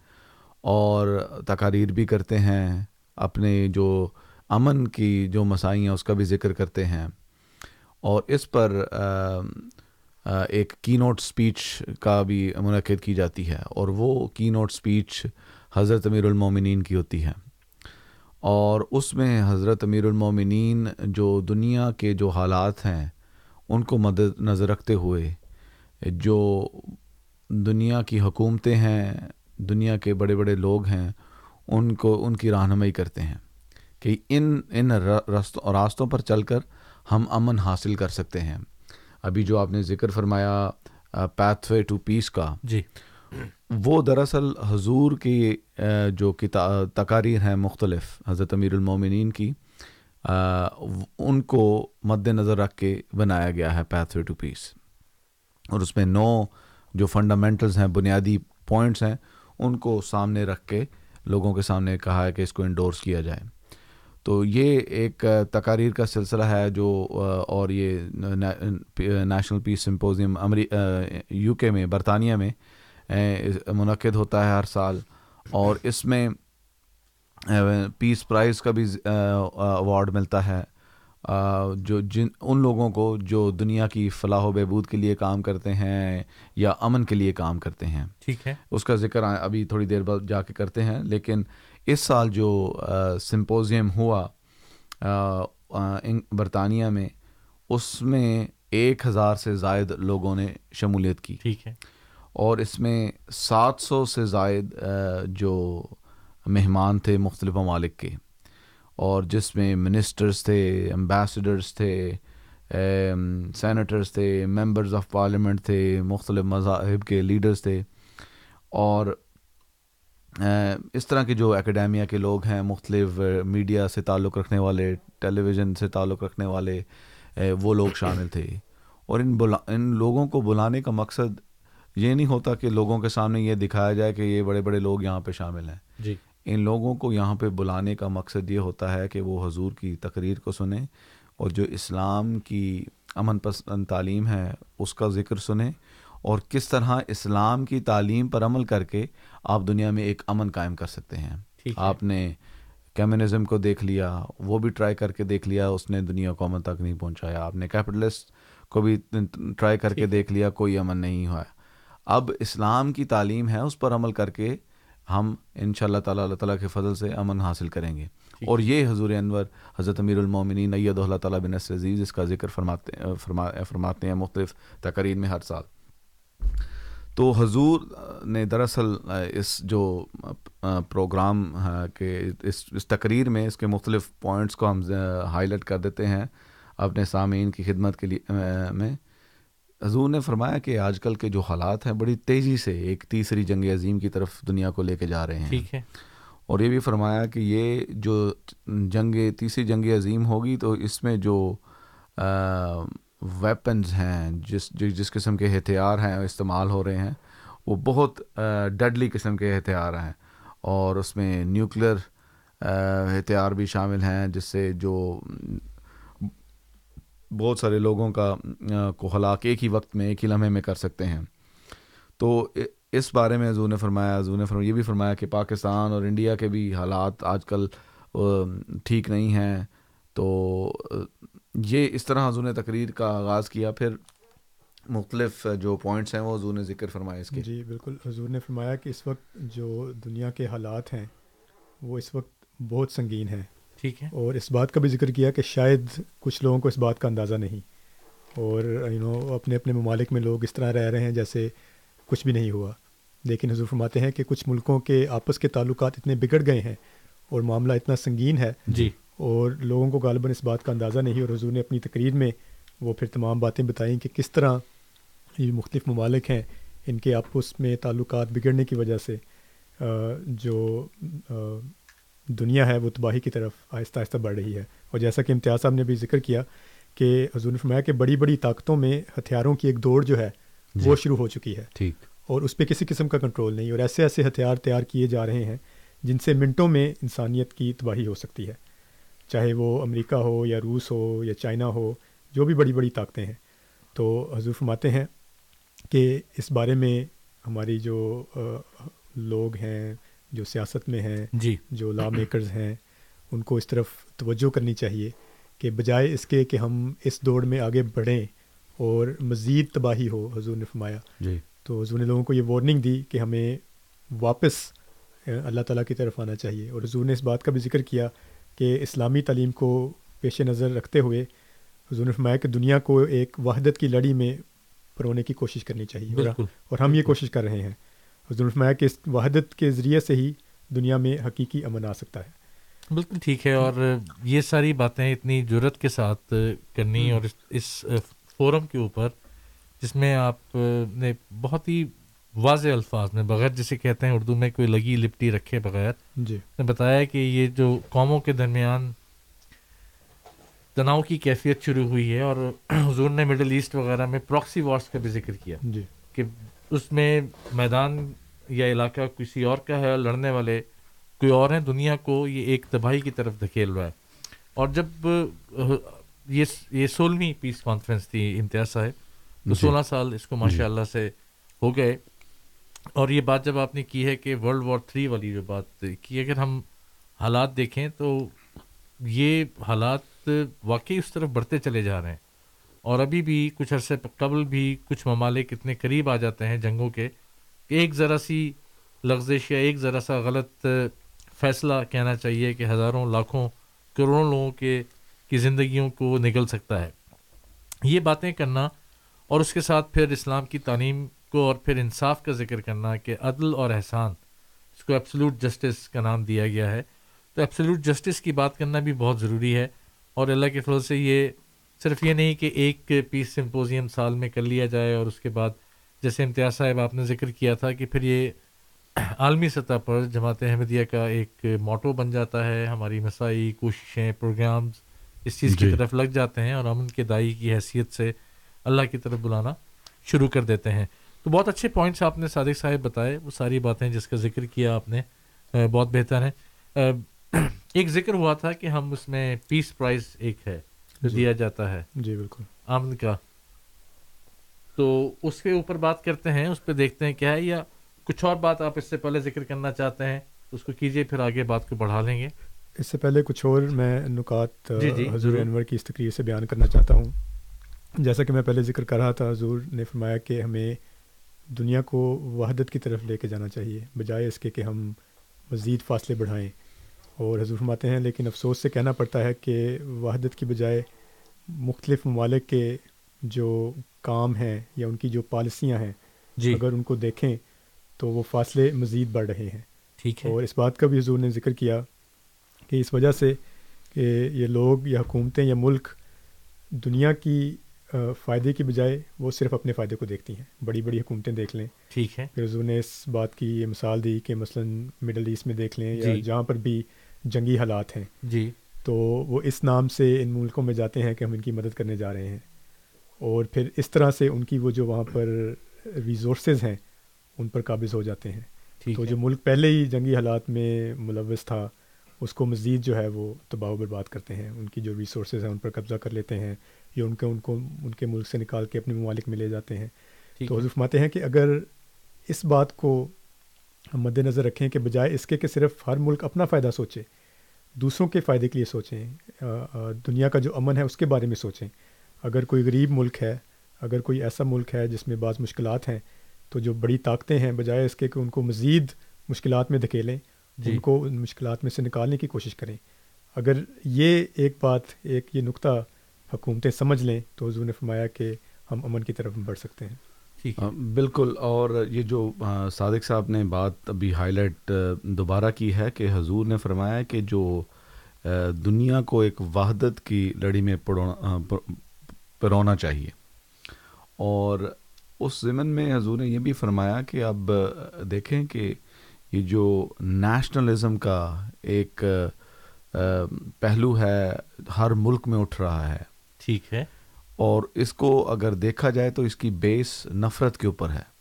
اور تقاریر بھی کرتے ہیں اپنے جو امن کی جو مسائل ہیں اس کا بھی ذکر کرتے ہیں۔ اور اس پر ایک کی نوٹ سپیچ کا بھی منعقد کی جاتی ہے اور وہ کی نوٹ سپیچ حضرت امیر المومنین کی ہوتی ہے۔ اور اس میں حضرت امیر المومنین جو دنیا کے جو حالات ہیں، ان کو مدد نظر رکھتے ہوئے جو دنیا کی حکومتیں ہیں، دنیا کے بڑے بڑے لوگ ہیں، ان کو، ان کی رہنمائی کرتے ہیں کہ ان ان راستوں پر چل کر ہم امن حاصل کر سکتے ہیں۔ ابھی جو آپ نے ذکر فرمایا پیتھ وے ٹو پیس کا جی۔ وہ دراصل حضور کی جو تقاریر ہیں مختلف حضرت امیر المومنین کی ان کو مد نظر رکھ کے بنایا گیا ہے پیتھ وے ٹو پیس اور اس میں نو جو فنڈامنٹلز ہیں، بنیادی پوائنٹس ہیں، ان کو سامنے رکھ کے لوگوں کے سامنے کہا ہے کہ اس کو انڈورس کیا جائے۔ تو یہ ایک تقاریر کا سلسلہ ہے جو اور یہ نیشنل پیس سمپوزیم امری یو کے میں، برطانیہ میں منعقد ہوتا ہے ہر سال۔ اور اس میں پیس پرائز کا بھی اوارڈ ملتا ہے۔ جو جن ان لوگوں کو جو دنیا کی فلاح و بہبود کے لیے کام کرتے ہیں یا امن کے لیے کام کرتے ہیں۔ ٹھیک ہے۔ اس کا ذکر ابھی تھوڑی دیر بعد جا کے کرتے ہیں۔ لیکن اس سال جو سمپوزیم ہوا برطانیہ میں اس میں ایک ہزار سے زائد لوگوں نے شمولیت کی۔ ٹھیک ہے۔ اور اس میں سات سو سے زائد جو مہمان تھے مختلف ممالک کے، اور جس میں منسٹرز تھے امبیسڈرز تھے سینیٹرز تھے ممبرز آف پارلیمنٹ تھے، مختلف مذاہب کے لیڈرز تھے، اور اس طرح کے جو اکیڈیمیا کے لوگ ہیں، مختلف میڈیا سے تعلق رکھنے والے ٹیلی ویژن سے تعلق رکھنے والے وہ لوگ شامل تھے۔ اور ان بلا، ان لوگوں کو بلانے کا مقصد یہ نہیں ہوتا کہ لوگوں کے سامنے یہ دکھایا جائے کہ یہ بڑے بڑے لوگ یہاں پہ شامل ہیں۔ جی۔ ان لوگوں کو یہاں پہ بلانے کا مقصد یہ ہوتا ہے کہ وہ حضور کی تقریر کو سنیں اور جو اسلام کی امن پسند تعلیم ہے اس کا ذکر سنیں اور کس طرح اسلام کی تعلیم پر عمل کر کے آپ دنیا میں ایک امن قائم کر سکتے ہیں۔ آپ نے کمیونزم کو دیکھ لیا وہ بھی ٹرائی کر کے دیکھ لیا اس نے دنیا کو امن تک نہیں پہنچایا۔ آپ نے کیپٹلسٹ کو بھی ٹرائی کر کے دیکھ لیا کوئی امن نہیں ہوا۔ اب اسلام کی تعلیم ہے اس پر عمل کر کے ہم ان شاء اللہ تعالیٰ اللہ تعالیٰ کے فضل سے امن حاصل کریں گے۔ اور یہ حضور انور حضرت امیر المومنین نید اللہ تعالیٰ بن عزیز اس کا ذکر فرماتے فرماتے ہیں مختلف تقریر میں ہر سال۔ تو حضور نے دراصل اس جو پروگرام کے اس اس تقریر میں اس کے مختلف پوائنٹس کو ہم ہائی لائٹ کر دیتے ہیں اپنے سامعین کی خدمت کے لیے میں۔ حضور نے فرمایا کہ آج کل کے جو حالات ہیں بڑی تیزی سے ایک تیسری جنگ عظیم کی طرف دنیا کو لے کے جا رہے ہیں۔ ٹھیک ہے۔ اور یہ بھی فرمایا کہ یہ جو جنگ تیسری جنگ عظیم ہوگی تو اس میں جو ویپنز ہیں جس جس قسم کے ہتھیار ہیں استعمال ہو رہے ہیں وہ بہت ڈڈلی قسم کے ہتھیار ہیں۔ اور اس میں نیوکلر ہتھیار بھی شامل ہیں جس سے جو بہت سارے لوگوں کا کو ہلاک ایک ہی وقت میں، ایک ہی لمحے میں کر سکتے ہیں۔ تو اس بارے میں حضور نے فرمایا، حضور نے فرمایا یہ بھی فرمایا کہ پاکستان اور انڈیا کے بھی حالات آج کل ٹھیک نہیں ہیں۔ تو یہ اس طرح حضور نے تقریر کا آغاز کیا۔ پھر مختلف جو پوائنٹس ہیں وہ حضور نے ذکر فرمایا اس کے۔ جی بالکل۔ حضور نے فرمایا کہ اس وقت جو دنیا کے حالات ہیں، وہ اس وقت بہت سنگین ہیں۔ ٹھیک ہے۔ اور اس بات کا بھی ذکر کیا کہ شاید کچھ لوگوں کو اس بات کا اندازہ نہیں۔ اور یو نو اپنے اپنے ممالک میں لوگ اس طرح رہ رہے ہیں جیسے کچھ بھی نہیں ہوا۔ لیکن حضور فرماتے ہیں کہ کچھ ملکوں کے آپس کے تعلقات اتنے بگڑ گئے ہیں اور معاملہ اتنا سنگین ہے۔ جی۔ اور لوگوں کو غالباً اس بات کا اندازہ نہیں اور حضور نے اپنی تقریر میں وہ پھر تمام باتیں بتائیں کہ کس طرح یہ مختلف ممالک ہیں ان کے آپس میں تعلقات بگڑنے کی وجہ سے جو دنیا ہے وہ تباہی کی طرف آہستہ آہستہ بڑھ رہی ہے۔ اور جیسا کہ امتیاز صاحب نے بھی ذکر کیا کہ حضور نے فرمایا کہ بڑی بڑی طاقتوں میں ہتھیاروں کی ایک دوڑ جو ہے جی۔ وہ شروع ہو چکی ہے۔ ٹھیک۔ اور اس پہ کسی قسم کا کنٹرول نہیں اور ایسے ایسے ہتھیار تیار کیے جا رہے ہیں جن سے منٹوں میں انسانیت کی تباہی ہو سکتی ہے۔ چاہے وہ امریکہ ہو یا روس ہو یا چائنا ہو جو بھی بڑی بڑی طاقتیں ہیں۔ تو حضور فرماتے ہیں کہ اس بارے میں ہماری جو لوگ ہیں جو سیاست میں ہیں جی۔ جو لا میکرز ہیں ان کو اس طرف توجہ کرنی چاہیے کہ بجائے اس کے کہ ہم اس دوڑ میں آگے بڑھیں اور مزید تباہی ہو حضور نے فرمایا۔ جی۔ تو حضور نے لوگوں کو یہ وارننگ دی کہ ہمیں واپس اللہ تعالیٰ کی طرف آنا چاہیے۔ اور حضور نے اس بات کا بھی ذکر کیا کہ اسلامی تعلیم کو پیش نظر رکھتے ہوئے حضور نے فرمایا کہ دنیا کو ایک وحدت کی لڑی میں پرونے کی کوشش کرنی چاہیے۔ اور ہم یہ کوشش کر رہے ہیں۔ حضور فرمایا کہ اس وحدت کے ذریعے سے ہی دنیا میں حقیقی امن آ سکتا ہے۔ بالکل ٹھیک ہے اور یہ ساری باتیں اتنی جرت کے ساتھ کرنی اور اس فورم کے اوپر جس میں آپ نے بہت ہی واضح الفاظ میں بغیر جسے کہتے ہیں اردو میں کوئی لگی لپٹی رکھے بغیر جی۔ نے بتایا کہ یہ جو قوموں کے درمیان تناؤ کی کیفیت شروع ہوئی ہے اور حضور نے مڈل ایسٹ وغیرہ میں پراکسی وارس کا بھی ذکر کیا جی۔ کہ اس میں میدان یا علاقہ کسی اور کا ہے لڑنے والے کوئی اور ہیں دنیا کو یہ ایک تباہی کی طرف دھکیل رہا ہے اور جب یہ یہ سولہویں پیس کانفرنس تھی امتیاز صاحب تو جی۔ سولہ سال اس کو ماشاء جی۔ اللہ سے ہو گئے اور یہ بات جب آپ نے کی ہے کہ ورلڈ وار تھری والی جو بات کی اگر ہم حالات دیکھیں تو یہ حالات واقعی اس طرف بڑھتے چلے جا رہے ہیں اور ابھی بھی کچھ عرصے قبل بھی کچھ ممالک اتنے قریب آ جاتے ہیں جنگوں کے کہ ایک ذرا سی لغزش یا ایک ذرا سا غلط فیصلہ کہنا چاہیے کہ ہزاروں، لاکھوں، کروڑوں لوگوں کے کی زندگیوں کو نگل سکتا ہے۔ یہ باتیں کرنا اور اس کے ساتھ پھر اسلام کی تعلیم کو اور پھر انصاف کا ذکر کرنا کہ عدل اور احسان، اس کو ایپسلوٹ جسٹس کا نام دیا گیا ہے۔ تو ایپسلوٹ جسٹس کی بات کرنا بھی بہت ضروری ہے اور اللہ کے فضل سے یہ صرف یہ نہیں کہ ایک پیس سمپوزیم سال میں کر لیا جائے اور اس کے بعد جیسے امتیاز صاحب آپ نے ذکر کیا تھا کہ پھر یہ عالمی سطح پر جماعت احمدیہ کا ایک موٹو بن جاتا ہے ہماری مسائی کوششیں پروگرامز اس چیز کی جی۔ طرف لگ جاتے ہیں اور امن کے دائی کی حیثیت سے اللہ کی طرف بلانا شروع کر دیتے ہیں تو بہت اچھے پوائنٹس آپ نے صادق صاحب بتائے وہ ساری باتیں جس کا ذکر کیا آپ نے بہت بہتر ہیں ایک ذکر ہوا تھا کہ ہم اس میں پیس پرائز ایک ہے۔ دیا جاتا ہے۔ جی بالکل۔ آمن کا۔ تو اس کے اوپر بات کرتے ہیں اس پہ دیکھتے ہیں کیا ہے یا کچھ اور بات آپ اس سے پہلے ذکر کرنا چاہتے ہیں اس کو کیجیے پھر آگے بات کو بڑھا لیں گے۔ اس سے پہلے کچھ اور میں نکات جی جی حضور انور کی اس تقریر سے بیان کرنا چاہتا ہوں۔ جیسا کہ میں پہلے ذکر کر رہا تھا حضور نے فرمایا کہ ہمیں دنیا کو وحدت کی طرف لے کے جانا چاہیے بجائے اس کے کہ ہم مزید فاصلے بڑھائیں۔ اور حضور فرماتے ہیں لیکن افسوس سے کہنا پڑتا ہے کہ وحدت کی بجائے مختلف ممالک کے جو کام ہیں یا ان کی جو پالیسیاں ہیں جی۔ اگر ان کو دیکھیں تو وہ فاصلے مزید بڑھ رہے ہیں۔ ٹھیک ہے۔ اور اس بات کا بھی حضور نے ذکر کیا کہ اس وجہ سے کہ یہ لوگ یا حکومتیں یا ملک دنیا کی فائدے کی بجائے وہ صرف اپنے فائدے کو دیکھتی ہیں۔ بڑی بڑی حکومتیں دیکھ لیں۔ ٹھیک ہے۔ پھر حضور نے اس بات کی یہ مثال دی کہ مثلا مڈل ایسٹ میں دیکھ لیں یا جی۔ جہاں پر بھی جنگی حالات ہیں۔ جی۔ تو وہ اس نام سے ان ملکوں میں جاتے ہیں کہ ہم ان کی مدد کرنے جا رہے ہیں۔ اور پھر اس طرح سے ان کی وہ جو وہاں پر ریزورسز ہیں ان پر قابض ہو جاتے ہیں۔ تو جو ملک پہلے ہی جنگی حالات میں ملوث تھا اس کو مزید جو ہے وہ تباہ و برباد کرتے ہیں۔ ان کی جو ریسورسز ہیں ان پر قبضہ کر لیتے ہیں یا ان کے ان کو ان کے ملک سے نکال کے اپنے ممالک میں لے جاتے ہیں۔ تو فرماتے ہیں کہ اگر اس بات کو مد نظر رکھیں کہ بجائے اس کے کہ صرف ہر ملک اپنا فائدہ سوچے دوسروں کے فائدے کے لیے سوچیں دنیا کا جو امن ہے اس کے بارے میں سوچیں۔ اگر کوئی غریب ملک ہے اگر کوئی ایسا ملک ہے جس میں بعض مشکلات ہیں تو جو بڑی طاقتیں ہیں بجائے اس کے کہ ان کو مزید مشکلات میں دھکیلیں جی۔ ان کو ان مشکلات میں سے نکالنے کی کوشش کریں۔ اگر یہ ایک بات ایک یہ نقطہ حکومتیں سمجھ لیں تو حضور نے فرمایا کہ ہم امن کی طرف بڑھ سکتے ہیں۔ بالکل اور یہ جو صادق صاحب نے بات ابھی ہائی لائٹ دوبارہ کی ہے کہ حضور نے فرمایا کہ جو دنیا کو ایک وحدت کی لڑی میں پرونا چاہیے۔ اور اس ضمن میں حضور نے یہ بھی فرمایا کہ اب دیکھیں کہ یہ جو نیشنلزم کا ایک پہلو ہے ہر ملک میں اٹھ رہا ہے۔ ٹھیک ہے۔ اور اس کو اگر دیکھا جائے تو اس کی بیس نفرت کے اوپر ہے۔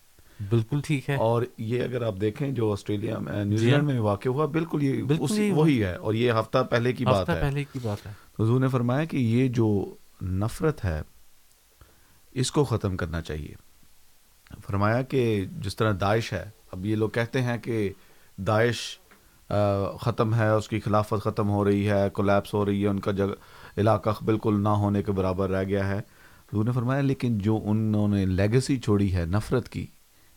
بالکل ٹھیک ہے۔ اور یہ اگر آپ دیکھیں جو آسٹریلیا میں نیوزی جی ہاں۔ لینڈ میں واقع ہوا بالکل یہ۔ وہی ہے اور یہ ہفتہ پہلے کی بات ہے۔ پہلے کی بات ہے۔ حضور نے فرمایا کہ یہ جو نفرت ہے اس کو ختم کرنا چاہیے۔ فرمایا کہ جس طرح داعش ہے اب یہ لوگ کہتے ہیں کہ داعش ختم ہے اس کی خلافت ختم ہو رہی ہے کولیپس ہو رہی ہے ان کا جگہ علاقہ بالکل نہ ہونے کے برابر رہ گیا ہے۔ حضور نے فرمایا لیکن جو انہوں نے لیگسی چھوڑی ہے نفرت کی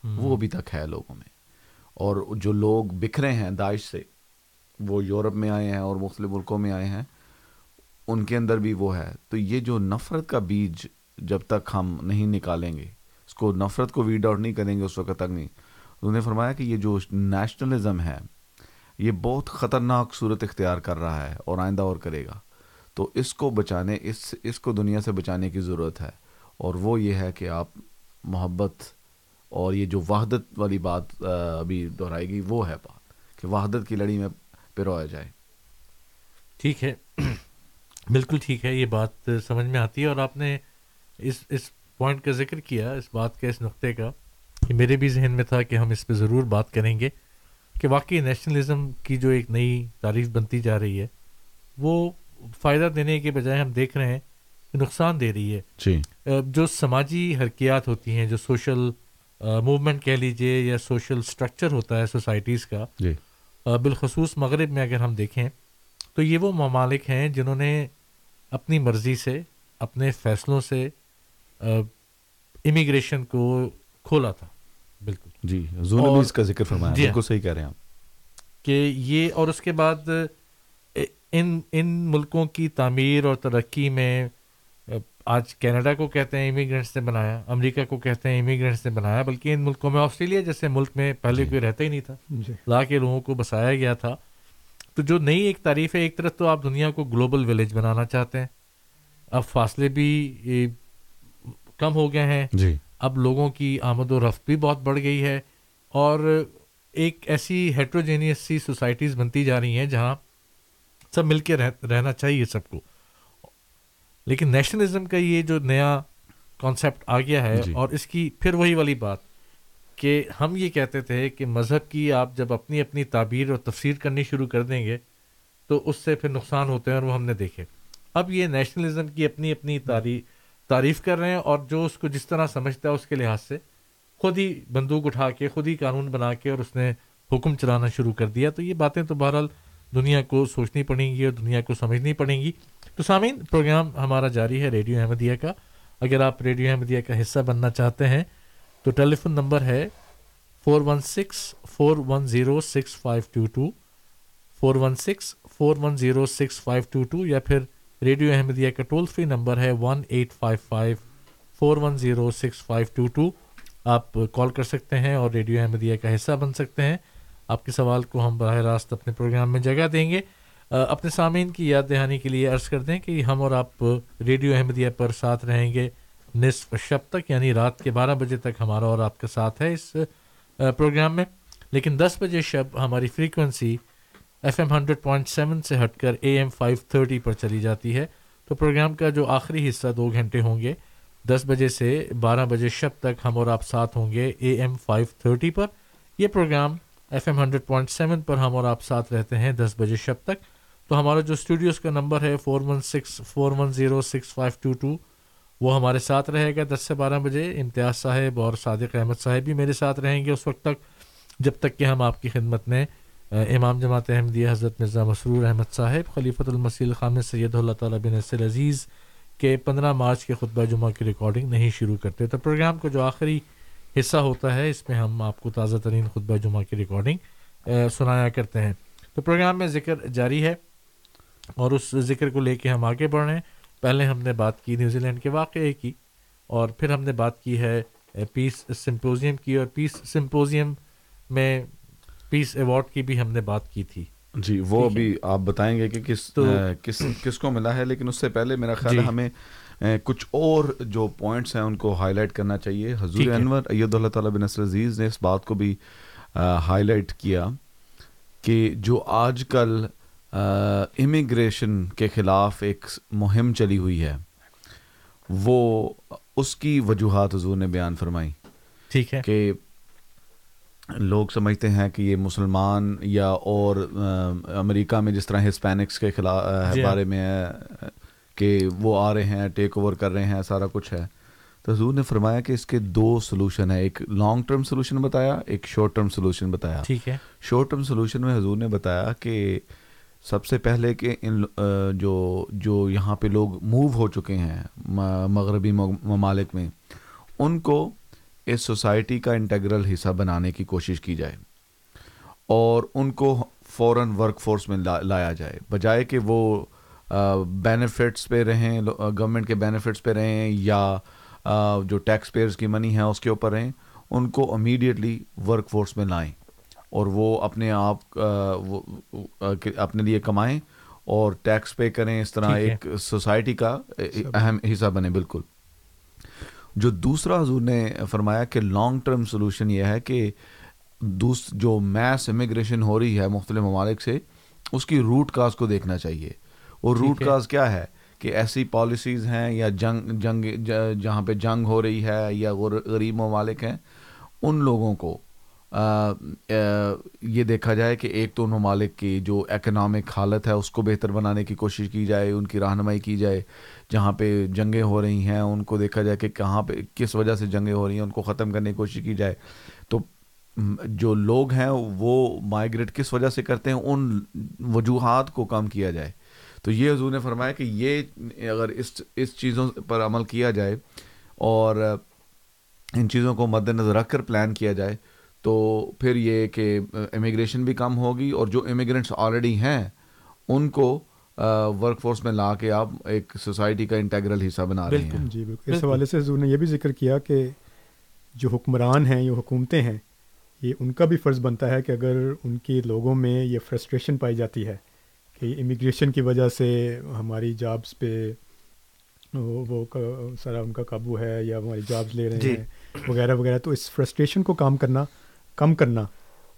وہ ابھی تک ہے لوگوں میں۔ اور جو لوگ بکھرے ہیں داعش سے وہ یورپ میں آئے ہیں اور مختلف ملکوں میں آئے ہیں ان کے اندر بھی وہ ہے۔ تو یہ جو نفرت کا بیج جب تک ہم نہیں نکالیں گے اس کو نفرت کو ویڈ آؤٹ نہیں کریں گے اس وقت تک نہیں۔ انہوں نے فرمایا کہ یہ جو نیشنلزم ہے یہ بہت خطرناک صورت اختیار کر رہا ہے اور آئندہ اور کرے گا۔ تو اس کو بچانے، اس اس کو دنیا سے بچانے کی ضرورت ہے۔ اور وہ یہ ہے کہ آپ محبت اور یہ جو وحدت والی بات ابھی دہرائے گی، وہ ہے بات کہ وحدت کی لڑی میں پرویا جائے۔ ٹھیک ہے۔ بالکل ٹھیک ہے، یہ بات سمجھ میں آتی ہے اور آپ نے اس اس پوائنٹ کا ذکر کیا، اس بات کا اس نقطے کا، کہ میرے بھی ذہن میں تھا کہ ہم اس پہ ضرور بات کریں گے کہ واقعی نیشنلزم کی جو ایک نئی تعریف بنتی جا رہی ہے، وہ فائدہ دینے کے بجائے ہم دیکھ رہے ہیں کہ نقصان دے رہی ہے۔ جی۔ جو سماجی حرکیات ہوتی ہیں جو سوشل موومنٹ کہہ لیجیے یا سوشل سٹرکچر ہوتا ہے سوسائٹیز کا جی۔ بالخصوص مغرب میں اگر ہم دیکھیں تو یہ وہ ممالک ہیں جنہوں نے اپنی مرضی سے اپنے فیصلوں سے امیگریشن کو کھولا تھا۔ بالکل۔ جی اس کا ذکر فرمایا جی ہاں۔ بالکل صحیح کہہ رہے ہیں آپ۔ کہ یہ اور اس کے بعد ان ان ملکوں کی تعمیر اور ترقی میں آج کینیڈا کو کہتے ہیں امیگرینٹس نے بنایا امریکہ کو کہتے ہیں امیگرینٹس نے بنایا بلکہ ان ملکوں میں آسٹریلیا جیسے ملک میں پہلے جی۔ کوئی رہتا ہی نہیں تھا۔ جی۔ لا کے لوگوں کو بسایا گیا تھا۔ تو جو نئی ایک تعریف ہے ایک طرف تو آپ دنیا کو گلوبل ولیج بنانا چاہتے ہیں۔ اب فاصلے بھی کم ہو گئے ہیں۔ جی۔ اب لوگوں کی آمد و رفت بھی بہت بڑھ گئی ہے۔ اور ایک ایسی ہیٹروجینیس سی سوسائٹیز بنتی جا رہی ہیں جہاں سب مل کے رہ, رہنا چاہیے سب کو۔ لیکن نیشنلزم کا یہ جو نیا کانسیپٹ آ گیا ہے جی۔ اور اس کی پھر وہی والی بات کہ ہم یہ کہتے تھے کہ مذہب کی آپ جب اپنی اپنی تعبیر اور تفسیر کرنی شروع کر دیں گے تو اس سے پھر نقصان ہوتے ہیں اور وہ ہم نے دیکھے۔ اب یہ نیشنلزم کی اپنی اپنی تعریف تعریف کر رہے ہیں اور جو اس کو جس طرح سمجھتا ہے اس کے لحاظ سے خود ہی بندوق اٹھا کے خود ہی قانون بنا کے اور اس نے حکم چلانا شروع کر دیا۔ تو یہ باتیں تو بہرحال دنیا کو سوچنی پڑیں گی اور دنیا کو سمجھنی پڑیں گی۔ تو سامعین، پروگرام ہمارا جاری ہے ریڈیو احمدیہ کا۔ اگر آپ ریڈیو احمدیہ کا حصہ بننا چاہتے ہیں، تو ٹیلی فون نمبر ہے four one six four one zero six five two two, four one six four one zero six five two two, یا پھر ریڈیو احمدیہ کا ٹول فری نمبر ہے one eight five five four one zero six five two two. آپ call کر سکتے ہیں اور radio Ahmadiyya کا حصہ بن سکتے ہیں۔ آپ کے سوال کو ہم براہ راست اپنے پروگرام میں جگہ دیں گے۔ اپنے سامعین کی یاد دہانی کے لیے عرض کر دیں کہ ہم اور آپ ریڈیو احمدیہ پر ساتھ رہیں گے نصف شب تک یعنی رات کے بارہ بجے تک ہمارا اور آپ کا ساتھ ہے اس پروگرام میں۔ لیکن دس بجے شب ہماری frequency F M hundred point seven سے ہٹ کر اے ایم فائیو تھرٹی پر چلی جاتی ہے۔ تو پروگرام کا جو آخری حصہ دو گھنٹے ہوں گے، دس بجے سے بارہ بجے شب تک ہم اور آپ ساتھ ہوں گے اے ایم فائیو تھرٹی پر۔ یہ programme F M hundred point seven پر ہم اور آپ ساتھ رہتے ہیں دس بجے شب تک۔ تو ہمارا جو اسٹوڈیوز کا نمبر ہے four one six four one zero six five two two وہ ہمارے ساتھ رہے گا دس سے بارہ بجے۔ امتیاز صاحب اور صادق احمد صاحب بھی میرے ساتھ رہیں گے اس وقت تک، جب تک کہ ہم آپ کی خدمت میں امام جماعت احمدیہ حضرت مرزا مسرور احمد صاحب، خلیفۃ المسیل خام سید اللہ تعالیٰ بن نصر عزیز کے پندرہ مارچ کے خطبہ جمعہ کی ریکارڈنگ نہیں شروع کرتے۔ تو پروگرام کا جو آخری حصہ ہوتا ہے۔ اس میں ہم آپ کو تازہ ترین خطبہ جمعہ کی ریکارڈنگ سنایا کرتے ہیں۔ تو پروگرام میں ذکر جاری ہے اور اس ذکر کو لے کے ہم آگے بڑھ رہے ہیں۔ پہلے ہم نے بات کی نیوزی لینڈ کے واقعے کی اور پھر ہم نے بات کی ہے پیس سمپوزیم کی اور پیس سمپوزیم میں پیس ایوارڈ کی بھی ہم نے بات کی تھی۔ جی وہ ابھی آپ بتائیں گے کہ کس کس کس کو ملا ہے لیکن اس سے پہلے میرا خیال ہے جی۔ ہمیں کچھ اور جو پوائنٹس ہیں ان کو ہائی لائٹ کرنا چاہیے۔ حضور انور اید اللہ تعالیٰ بن نصر عزیز نے اس بات کو بھی ہائی لائٹ کیا کہ جو آج کل امیگریشن کے خلاف ایک مہم چلی ہوئی ہے وہ اس کی وجوہات حضور نے بیان فرمائی۔ ٹھیک ہے۔ کہ لوگ سمجھتے ہیں کہ یہ مسلمان یا اور امریکہ میں جس طرح ہسپینکس کے خلاف جی ہاں۔ بارے میں کہ وہ آ رہے ہیں ٹیک اوور کر رہے ہیں سارا کچھ ہے۔ تو حضور نے فرمایا کہ اس کے دو سلوشن ہیں۔ ایک لانگ ٹرم سلوشن بتایا ایک شارٹ ٹرم سلوشن بتایا۔ ٹھیک ہے۔ شارٹ ٹرم سلوشن میں حضور نے بتایا کہ سب سے پہلے کہ ان جو جو یہاں پہ لوگ موو ہو چکے ہیں مغربی ممالک میں ان کو اس سوسائٹی کا انٹیگرل حصہ بنانے کی کوشش کی جائے اور ان کو فوراً ورک فورس میں لایا جائے۔ بجائے کہ وہ بینیفٹس پہ رہیں گورنمنٹ کے بینیفٹس پہ رہیں یا جو ٹیکس پیئرس کی منی ہے اس کے اوپر رہیں ان کو امیڈیٹلی ورک فورس میں لائیں اور وہ اپنے آپ اپنے لیے کمائیں اور ٹیکس پے کریں اس طرح ایک سوسائٹی کا اہم حصہ بنے بالکل۔ جو دوسرا حضور نے فرمایا کہ لانگ ٹرم سلوشن یہ ہے کہ دوس جو میس امیگریشن ہو رہی ہے مختلف ممالک سے اس کی روٹ کاز کو دیکھنا چاہیے۔ اور روٹ کاز کیا ہے؟ کہ ایسی پالیسیز ہیں یا جنگ جنگ جہاں پہ جنگ ہو رہی ہے یا غریب ممالک ہیں ان لوگوں کو یہ دیکھا جائے کہ ایک تو ان ممالک کی جو اکنامک حالت ہے اس کو بہتر بنانے کی کوشش کی جائے ان کی رہنمائی کی جائے جہاں پہ جنگیں ہو رہی ہیں ان کو دیکھا جائے کہ کہاں پہ کس وجہ سے جنگیں ہو رہی ہیں ان کو ختم کرنے کی کوشش کی جائے۔ تو جو لوگ ہیں وہ مائگریٹ کس وجہ سے کرتے ہیں؟ ان وجوہات کو کم کیا جائے۔ تو یہ حضور نے فرمایا کہ یہ اگر اس اس چیزوں پر عمل کیا جائے اور ان چیزوں کو مد نظر رکھ کر پلان کیا جائے تو پھر یہ کہ امیگریشن بھی کم ہوگی اور جو امیگرینٹس آلریڈی ہیں ان کو ورک فورس میں لا کے آپ ایک سوسائٹی کا انٹیگرل حصہ بنا رہے ہیں۔ جی بالکل۔ اس حوالے سے حضور نے یہ بھی ذکر کیا کہ جو حکمران ہیں جو حکومتیں ہیں یہ ان کا بھی فرض بنتا ہے کہ اگر ان کے لوگوں میں یہ فرسٹریشن پائی جاتی ہے کہ امیگریشن کی وجہ سے ہماری جابس پہ وہ سارا ان کا قابو ہے یا ہماری جابس لے رہے جی۔ ہیں وغیرہ وغیرہ۔ تو اس فرسٹریشن کو کام کرنا کم کرنا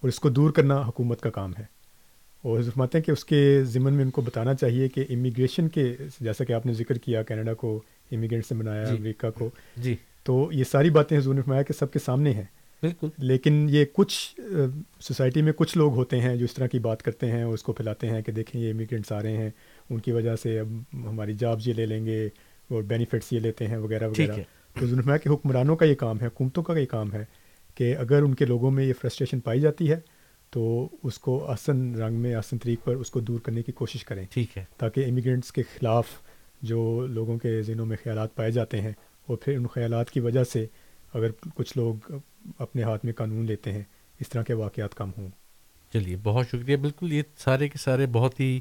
اور اس کو دور کرنا حکومت کا کام ہے۔ اور فرماتے ہیں کہ اس کے ضمن میں ان کو بتانا چاہیے کہ امیگریشن کے جیسا کہ آپ نے ذکر کیا کینیڈا کو امیگرینٹ سے بنایا جی۔ امریکہ کو۔ جی۔ تو یہ ساری باتیں حضور نے فرمایا کہ سب کے سامنے ہیں۔ بالکل۔ لیکن یہ کچھ سوسائٹی میں کچھ لوگ ہوتے ہیں جو اس طرح کی بات کرتے ہیں اور اس کو پھیلاتے ہیں کہ دیکھیں یہ امیگرینٹس آ رہے ہیں ان کی وجہ سے اب ہماری جابس یہ لے لیں گے اور بینیفٹس یہ لیتے ہیں وغیرہ وغیرہ۔ تو نے فرمایا کہ حکمرانوں کا یہ کام ہے حکومتوں کا یہ کام ہے کہ اگر ان کے لوگوں میں یہ فرسٹریشن پائی جاتی ہے تو اس کو آسن رنگ میں آسن طریق پر اس کو دور کرنے کی کوشش کریں۔ ٹھیک ہے۔ تاکہ امیگرینٹس کے خلاف جو لوگوں کے ذہنوں میں خیالات پائے جاتے ہیں اور پھر ان خیالات کی وجہ سے اگر کچھ لوگ اپنے ہاتھ میں قانون لیتے ہیں۔ اس طرح کے واقعات کم ہوں۔ چلیے بہت شکریہ۔ بالکل یہ سارے کے سارے بہت ہی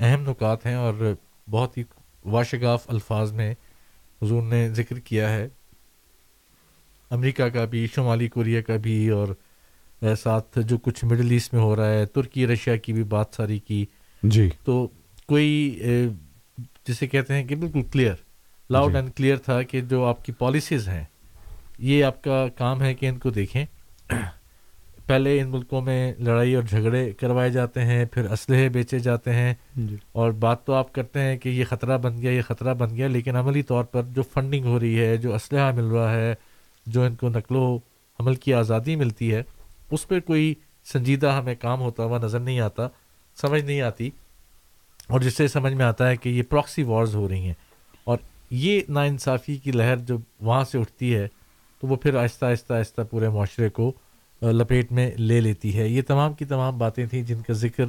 اہم نکات ہیں اور بہت ہی واشگاف الفاظ میں حضور نے ذکر کیا ہے۔ امریکہ کا بھی شمالی کوریا کا بھی اور ساتھ جو کچھ مڈل ایسٹ میں ہو رہا ہے ترکی رشیا کی بھی بات ساری کی۔ جی۔ تو کوئی جسے کہتے ہیں کہ بالکل کلیئر لاؤڈ۔ اینڈ کلیئر تھا کہ جو آپ کی پالیسیز ہیں یہ آپ کا کام ہے کہ ان کو دیکھیں۔ پہلے ان ملکوں میں لڑائی اور جھگڑے کروائے جاتے ہیں پھر اسلحے بیچے جاتے ہیں۔ جی۔ اور بات تو آپ کرتے ہیں کہ یہ خطرہ بن گیا یہ خطرہ بن گیا لیکن عملی طور پر جو فنڈنگ ہو رہی ہے جو اسلحہ مل رہا ہے جو ان کو نقل و حمل کی آزادی ملتی ہے اس پہ کوئی سنجیدہ ہمیں کام ہوتا ہوا نظر نہیں آتا سمجھ نہیں آتی۔ اور جس سے سمجھ میں آتا ہے کہ یہ پراکسی وارز ہو رہی ہیں۔ اور یہ ناانصافی کی لہر جو وہاں سے اٹھتی ہے تو وہ پھر آہستہ آہستہ آہستہ پورے معاشرے کو لپیٹ میں لے لیتی ہے یہ تمام کی تمام باتیں تھیں جن کا ذکر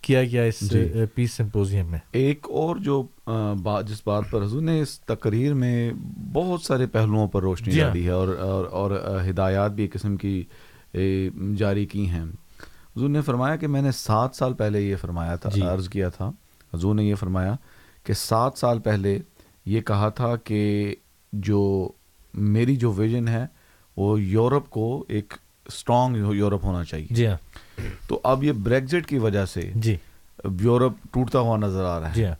کیا گیا اس جی۔ پیس سمپوزیم میں ایک اور جو بات جس بات پر حضور نے اس تقریر میں بہت سارے پہلوؤں پر روشنی جی ہاں۔ ڈالی ہے اور اور, اور ہدایات بھی ایک قسم کی جاری کی ہیں حضور نے فرمایا کہ میں نے سات سال پہلے یہ فرمایا تھا جی۔ عرض کیا تھا حضور نے یہ فرمایا کہ سات سال پہلے یہ کہا تھا کہ جو میری جو ویژن ہے وہ یورپ کو ایک اسٹرانگ یورپ ہونا چاہیے۔ جی ہاں۔ تو اب یہ بریگزٹ کی وجہ سے جی۔ یورپ ٹوٹتا ہوا نظر آ رہا ہے۔ جی ہاں۔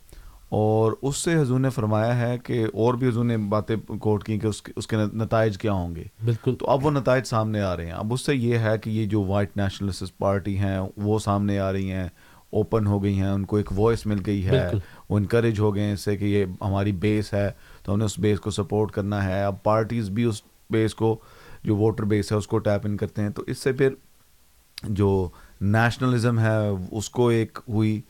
اور اس سے حضور نے فرمایا ہے کہ اور بھی حضور نے باتیں کوٹ کی کہ اس کے اس کے نتائج کیا ہوں گے۔ بالکل۔ تو اب وہ نتائج سامنے آ رہے ہیں۔ اب اس سے یہ ہے کہ یہ جو وائٹ نیشنلسٹ پارٹی ہیں وہ سامنے آ رہی ہیں اوپن ہو گئی ہیں ان کو ایک وائس مل گئی ہے۔ وہ انکریج ہو گئے ہیں اس سے کہ یہ ہماری بیس ہے۔ تو ہم نے اس بیس کو سپورٹ کرنا ہے۔ اب پارٹیز بھی اس بیس کو جو ووٹر بیس ہے اس کو ٹیپ ان کرتے ہیں۔ تو اس سے پھر جو نیشنلزم ہے اس کو ایک ہوئی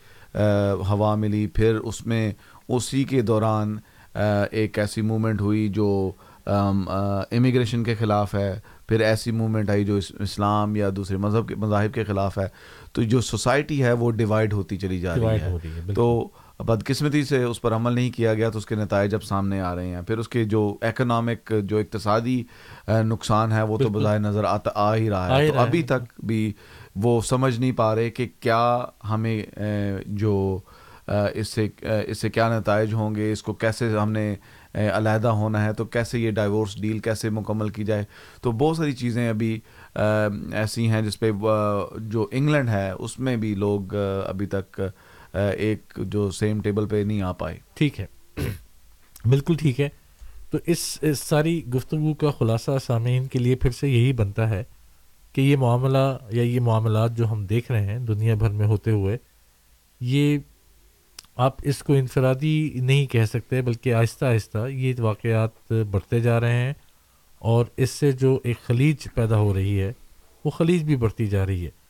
ہوا ملی۔ پھر اس میں اسی کے دوران ایک ایسی موومنٹ ہوئی جو امیگریشن کے خلاف ہے۔ پھر ایسی موومنٹ آئی جو اس- اسلام یا دوسرے مذہب کے مذاہب کے خلاف ہے۔ تو جو سوسائٹی ہے وہ ڈیوائڈ ہوتی چلی جا رہی ہے،۔ تو بدقسمتی سے اس پر عمل نہیں کیا گیا تو اس کے نتائج اب سامنے آ رہے ہیں پھر اس کے جو اکنامک جو اقتصادی نقصان ہے وہ تو۔ بظاہر نظر آتا آ ہی رہا ہے۔ ابھی تک بھی وہ سمجھ نہیں پا رہے کہ کیا ہمیں جو اس سے اس سے کیا نتائج ہوں گے اس کو کیسے ہم نے علیحدہ ہونا ہے تو کیسے یہ ڈائیورس ڈیل کیسے مکمل کی جائے تو بہت ساری چیزیں ابھی ایسی ہیں جس پہ جو انگلینڈ ہے اس میں بھی لوگ ابھی تک ایک جو سیم ٹیبل پہ نہیں آ پائے۔ ٹھیک ہے۔ بالکل ٹھیک ہے۔ تو اس اس ساری گفتگو کا خلاصہ سامعین کے لیے پھر سے یہی بنتا ہے کہ یہ معاملہ یا یہ معاملات جو ہم دیکھ رہے ہیں دنیا بھر میں ہوتے ہوئے، یہ آپ اس کو انفرادی نہیں کہہ سکتے، بلکہ آہستہ آہستہ یہ واقعات بڑھتے جا رہے ہیں اور اس سے جو ایک خلیج پیدا ہو رہی ہے، وہ خلیج بھی بڑھتی جا رہی ہے۔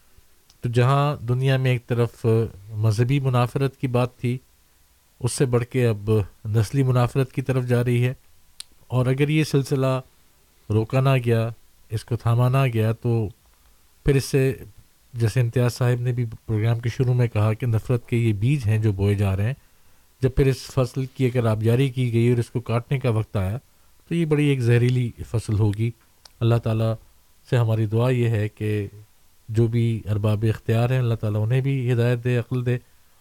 تو جہاں دنیا میں ایک طرف مذہبی منافرت کی بات تھی، اس سے بڑھ کے اب نسلی منافرت کی طرف جا رہی ہے۔ اور اگر یہ سلسلہ روکا نہ گیا، اس کو تھاما نہ گیا، تو پھر اس سے، جیسے امتیاز صاحب نے بھی پروگرام کے شروع میں کہا کہ نفرت کے یہ بیج ہیں جو بوئے جا رہے ہیں۔ جب پھر اس فصل کی اگر آبیاری کی گئی اور اس کو کاٹنے کا وقت آیا، تو یہ بڑی ایک زہریلی فصل ہوگی۔ اللہ تعالیٰ سے ہماری دعا یہ ہے کہ جو بھی ارباب اختیار ہیں، اللہ تعالیٰ انہیں بھی ہدایت دے، عقل دے،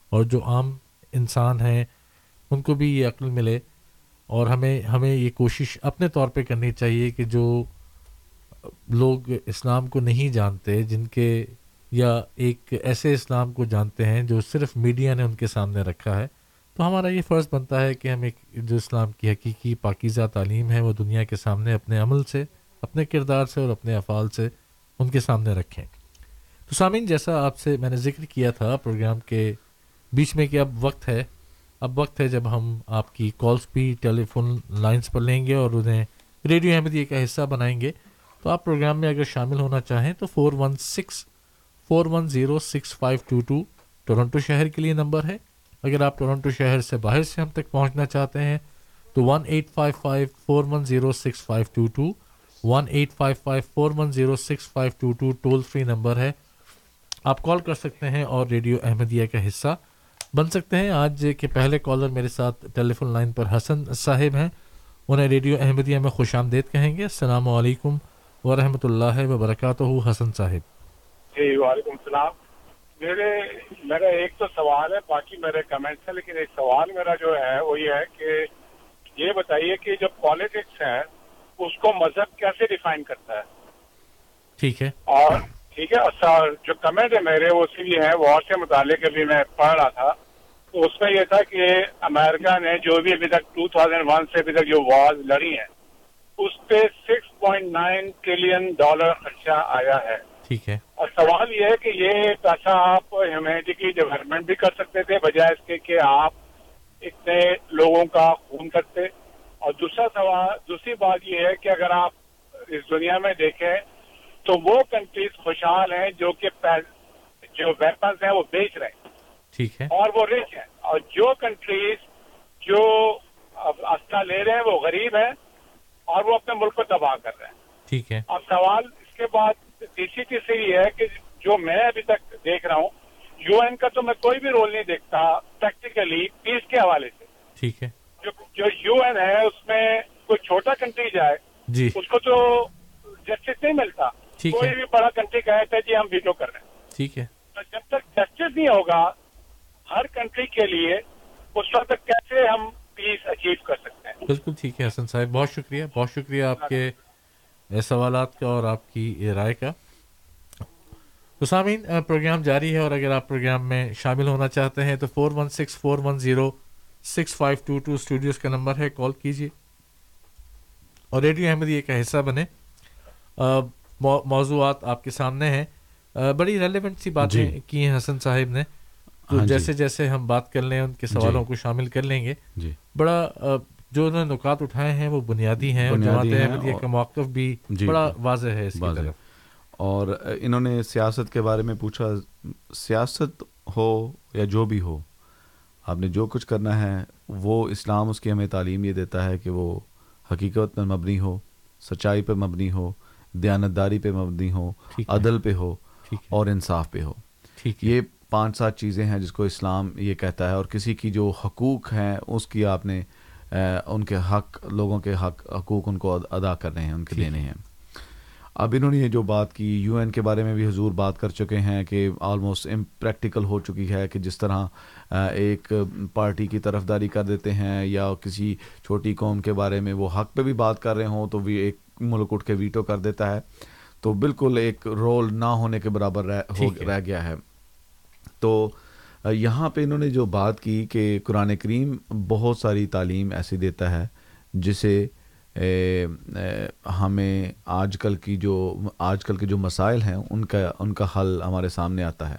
اور جو عام انسان ہیں، ان کو بھی یہ عقل ملے۔ اور ہمیں ہمیں یہ کوشش اپنے طور پہ کرنی چاہیے کہ جو لوگ اسلام کو نہیں جانتے، جن کے یا ایک ایسے اسلام کو جانتے ہیں جو صرف میڈیا نے ان کے سامنے رکھا ہے، تو ہمارا یہ فرض بنتا ہے کہ ہم ایک جو اسلام کی حقیقی پاکیزہ تعلیم ہے، وہ دنیا کے سامنے اپنے عمل سے، اپنے کردار سے اور اپنے افعال سے ان کے سامنے رکھیں۔ تو سامعین، جیسا آپ سے میں نے ذکر کیا تھا پروگرام کے بیچ میں کہ اب وقت ہے، اب وقت ہے جب ہم آپ کی کالس بھی ٹیلی فون لائنس پر لیں گے اور انہیں ریڈیو احمدیہ کا حصہ بنائیں گے۔ تو آپ پروگرام میں اگر شامل ہونا چاہیں تو four one six four one zero six five two two Toronto شہر کے لیے نمبر ہے۔ اگر آپ ٹورنٹو شہر سے باہر سے ہم تک پہنچنا چاہتے ہیں تو one eight five five four one zero six five two two one eight five five four one zero six five two two toll free number ہے۔ آپ کال کر سکتے ہیں اور ریڈیو احمدیہ کا حصہ بن سکتے ہیں۔ آج کے پہلے کالر میرے ساتھ ٹیلی فون لائن پر حسن صاحب ہیں۔ انہیں ریڈیو احمدیہ میں خوش آمدید کہیں گے۔ السلام علیکم ورحمۃ اللہ وبرکاتہ حسن صاحب۔ جی وعلیکم السلام۔ میرے میرا ایک تو سوال ہے باقی میرے کمنٹس ہیں لیکن ایک سوال میرا جو ہے وہ یہ ہے کہ یہ بتائیے کہ جو پالیٹکس ہے اس کو مذہب کیسے ڈیفائن کرتا ہے؟ ٹھیک ہے۔ اور ٹھیک ہے اور جو کمنٹ ہے میرے وہ اسی لیے ہیں وار سے متعلق ابھی میں پڑھ رہا تھا۔ تو اس میں یہ تھا کہ امریکہ نے جو بھی ابھی تک 2001 سے ابھی تک جو وار لڑی ہیں اس پہ 6.9 ٹریلین ڈالر خرچہ آیا ہے۔ ٹھیک ہے۔ اور سوال یہ ہے کہ یہ پیسہ آپ ہیومینٹی کی ڈیولپمنٹ بھی کر سکتے تھے بجائے اس کے کہ آپ اتنے لوگوں کا خون کرتے۔ اور دوسرا سوال دوسری بات یہ ہے کہ اگر آپ اس دنیا میں دیکھیں تو وہ کنٹریز خوشحال ہیں جو کہ جو ویپنس ہیں وہ بیچ رہے ہیں۔ ٹھیک ہے۔ اور وہ رچ ہیں۔ اور جو کنٹریز جو اسلحہ لے رہے ہیں وہ غریب ہیں اور وہ اپنے ملک کو تباہ کر رہے ہیں۔ ٹھیک ہے۔ اب سوال اس کے بعد تیسری چیز سے یہ ہے کہ جو میں ابھی تک دیکھ رہا ہوں یو این کا تو میں کوئی بھی رول نہیں دیکھتا پریکٹیکلی پیس کے حوالے سے۔ ٹھیک ہے۔ جو جو یو این ہے اس میں کوئی چھوٹا کنٹری جائے جی۔ اس کو تو جسٹس نہیں ملتا۔ کوئی بھی بڑا کنٹری کہتا ہے جی ہم ویٹو کر رہے ہیں۔ ٹھیک ہے۔ جب تک جسٹس نہیں ہوگا ہر کنٹری کے لیے اس وقت تک کیسے ہم پیس اچیو کر سکتے ہیں؟ بالکل ٹھیک ہے حسن صاحب بہت شکریہ۔ بہت شکریہ آپ کے سوالات کا اور آپ کی رائے کا۔ تو سامعین پروگرام جاری ہے اور اگر آپ پروگرام میں شامل ہونا چاہتے ہیں تو four one six four one zero six five two two studios کا نمبر ہے کال کیجیے اور ریڈیو احمدیہ کا حصہ بنے۔ موضوعات آپ کے سامنے ہیں بڑی ریلیونٹ سی باتیں جی۔ کی ہیں حسن صاحب نے تو ہاں جی۔ جیسے جیسے ہم بات کر لیں ان کے سوالوں کو شامل کر لیں گے جی بڑا جو انہوں نے نکات اٹھائے ہیں وہ بنیادی ہیں اور بنیادی جماعت ہیں احمدیہ اور- کا موقف بھی جی، بڑا جی۔ واضح ہے اس کی۔ طرف اور انہوں نے سیاست کے بارے میں پوچھا سیاست ہو یا جو بھی ہو آپ نے جو کچھ کرنا ہے وہ اسلام اس کی ہمیں تعلیم یہ دیتا ہے کہ وہ حقیقت پر مبنی ہو سچائی پہ مبنی ہو دیانتداری پہ مبنی ہو۔ عدل پہ ہو اور انصاف پہ ہو۔ یہ پانچ سات چیزیں ہیں جس کو اسلام یہ کہتا ہے اور کسی کی جو حقوق ہیں اس کی آپ نے ان کے حق لوگوں کے حق حقوق ان کو اد- ادا کرنے ہیں ان کے دینے ہیں۔ اب انہوں نے یہ جو بات کی یو این کے بارے میں بھی حضور بات کر چکے ہیں کہ آلموسٹ امپریکٹیکل ہو چکی ہے کہ جس طرح ایک پارٹی کی طرفداری کر دیتے ہیں یا کسی چھوٹی قوم کے بارے میں وہ حق پہ بھی بات کر رہے ہوں تو بھی ایک ملک اٹھ کے ویٹو کر دیتا ہے تو بالکل ایک رول نہ ہونے کے برابر رہ۔ رہ گیا ہے تو یہاں پہ انہوں نے جو بات کی کہ قرآن کریم بہت ساری تعلیم ایسی دیتا ہے جسے ہمیں آج کل کی جو آج کل کے جو مسائل ہیں ان کا ان کا حل ہمارے سامنے آتا ہے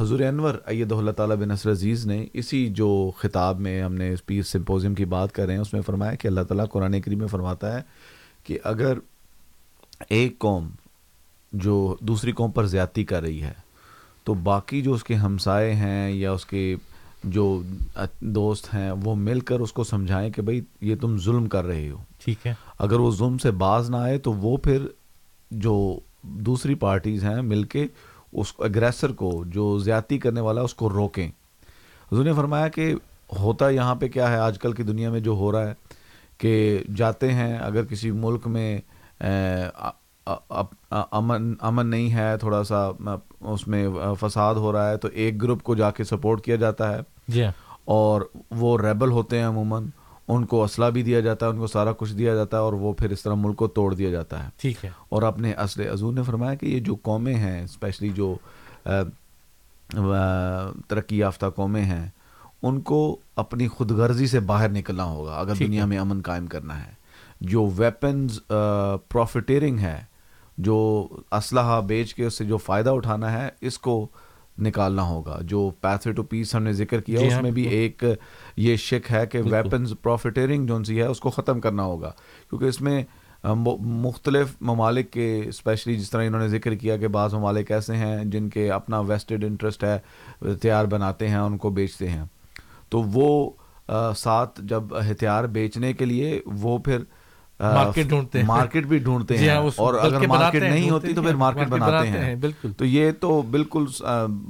حضور انور ایدہ اللہ تعالیٰ بن نصر عزیز نے اسی جو خطاب میں ہم نے پیس سمپوزیم کی بات کر رہے ہیں اس میں فرمایا کہ اللہ تعالیٰ قرآن کریم میں فرماتا ہے کہ اگر ایک قوم جو دوسری قوم پر زیادتی کر رہی ہے تو باقی جو اس کے ہمسائے ہیں یا اس کے جو دوست ہیں وہ مل کر اس کو سمجھائیں کہ بھئی یہ تم ظلم کر رہے ہو۔ ٹھیک ہے۔ اگر وہ ظلم سے باز نہ آئے تو وہ پھر جو دوسری پارٹیز ہیں مل کے اس اگریسر کو جو زیادتی کرنے والا ہے اس کو روکیں۔ حضور نے فرمایا کہ ہوتا یہاں پہ کیا ہے؟ آج کل کی دنیا میں جو ہو رہا ہے کہ جاتے ہیں اگر کسی ملک میں امن امن نہیں ہے تھوڑا سا اس میں فساد ہو رہا ہے تو ایک گروپ کو جا کے سپورٹ کیا جاتا ہے۔ جی ہاں۔ اور وہ ریبل ہوتے ہیں عموماً ان کو اسلحہ بھی دیا جاتا ہے ان کو سارا کچھ دیا جاتا ہے اور وہ پھر اس طرح ملک کو توڑ دیا جاتا ہے۔ ٹھیک ہے۔ اور اپنے اصل حضور نے فرمایا کہ یہ جو قومیں ہیں اسپیشلی جو ترقی یافتہ قومیں ہیں ان کو اپنی خود غرضی سے باہر نکلنا ہوگا اگر دنیا۔ میں امن قائم کرنا ہے جو ویپنز پروفیٹیرنگ ہے جو اسلحہ بیچ کے اس سے جو فائدہ اٹھانا ہے اس کو نکالنا ہوگا جو پیتھے ٹو پیس ہم نے ذکر کیا جی اس ہاں، میں بھی۔ ایک یہ شک ہے کہ۔ ویپنز پروفیٹیرنگ جو سی ہے اس کو ختم کرنا ہوگا کیونکہ اس میں مختلف ممالک کے اسپیشلی جس طرح انہوں نے ذکر کیا کہ بعض ممالک ایسے ہیں جن کے اپنا ویسٹڈ انٹرسٹ ہے ہتھیار بناتے ہیں ان کو بیچتے ہیں تو وہ ساتھ جب ہتھیار بیچنے کے لیے وہ پھر مارکیٹ ڈھونڈتے ہیں۔ مارکیٹ بھی ڈھونڈتے جی ہیں۔ ہاں، اس- اور اگر مارکیٹ ہیں، نہیں ہوتی تو پھر ہیں، مارکیٹ بناتے ہیں ہیں، بالکل۔ تو یہ تو بالکل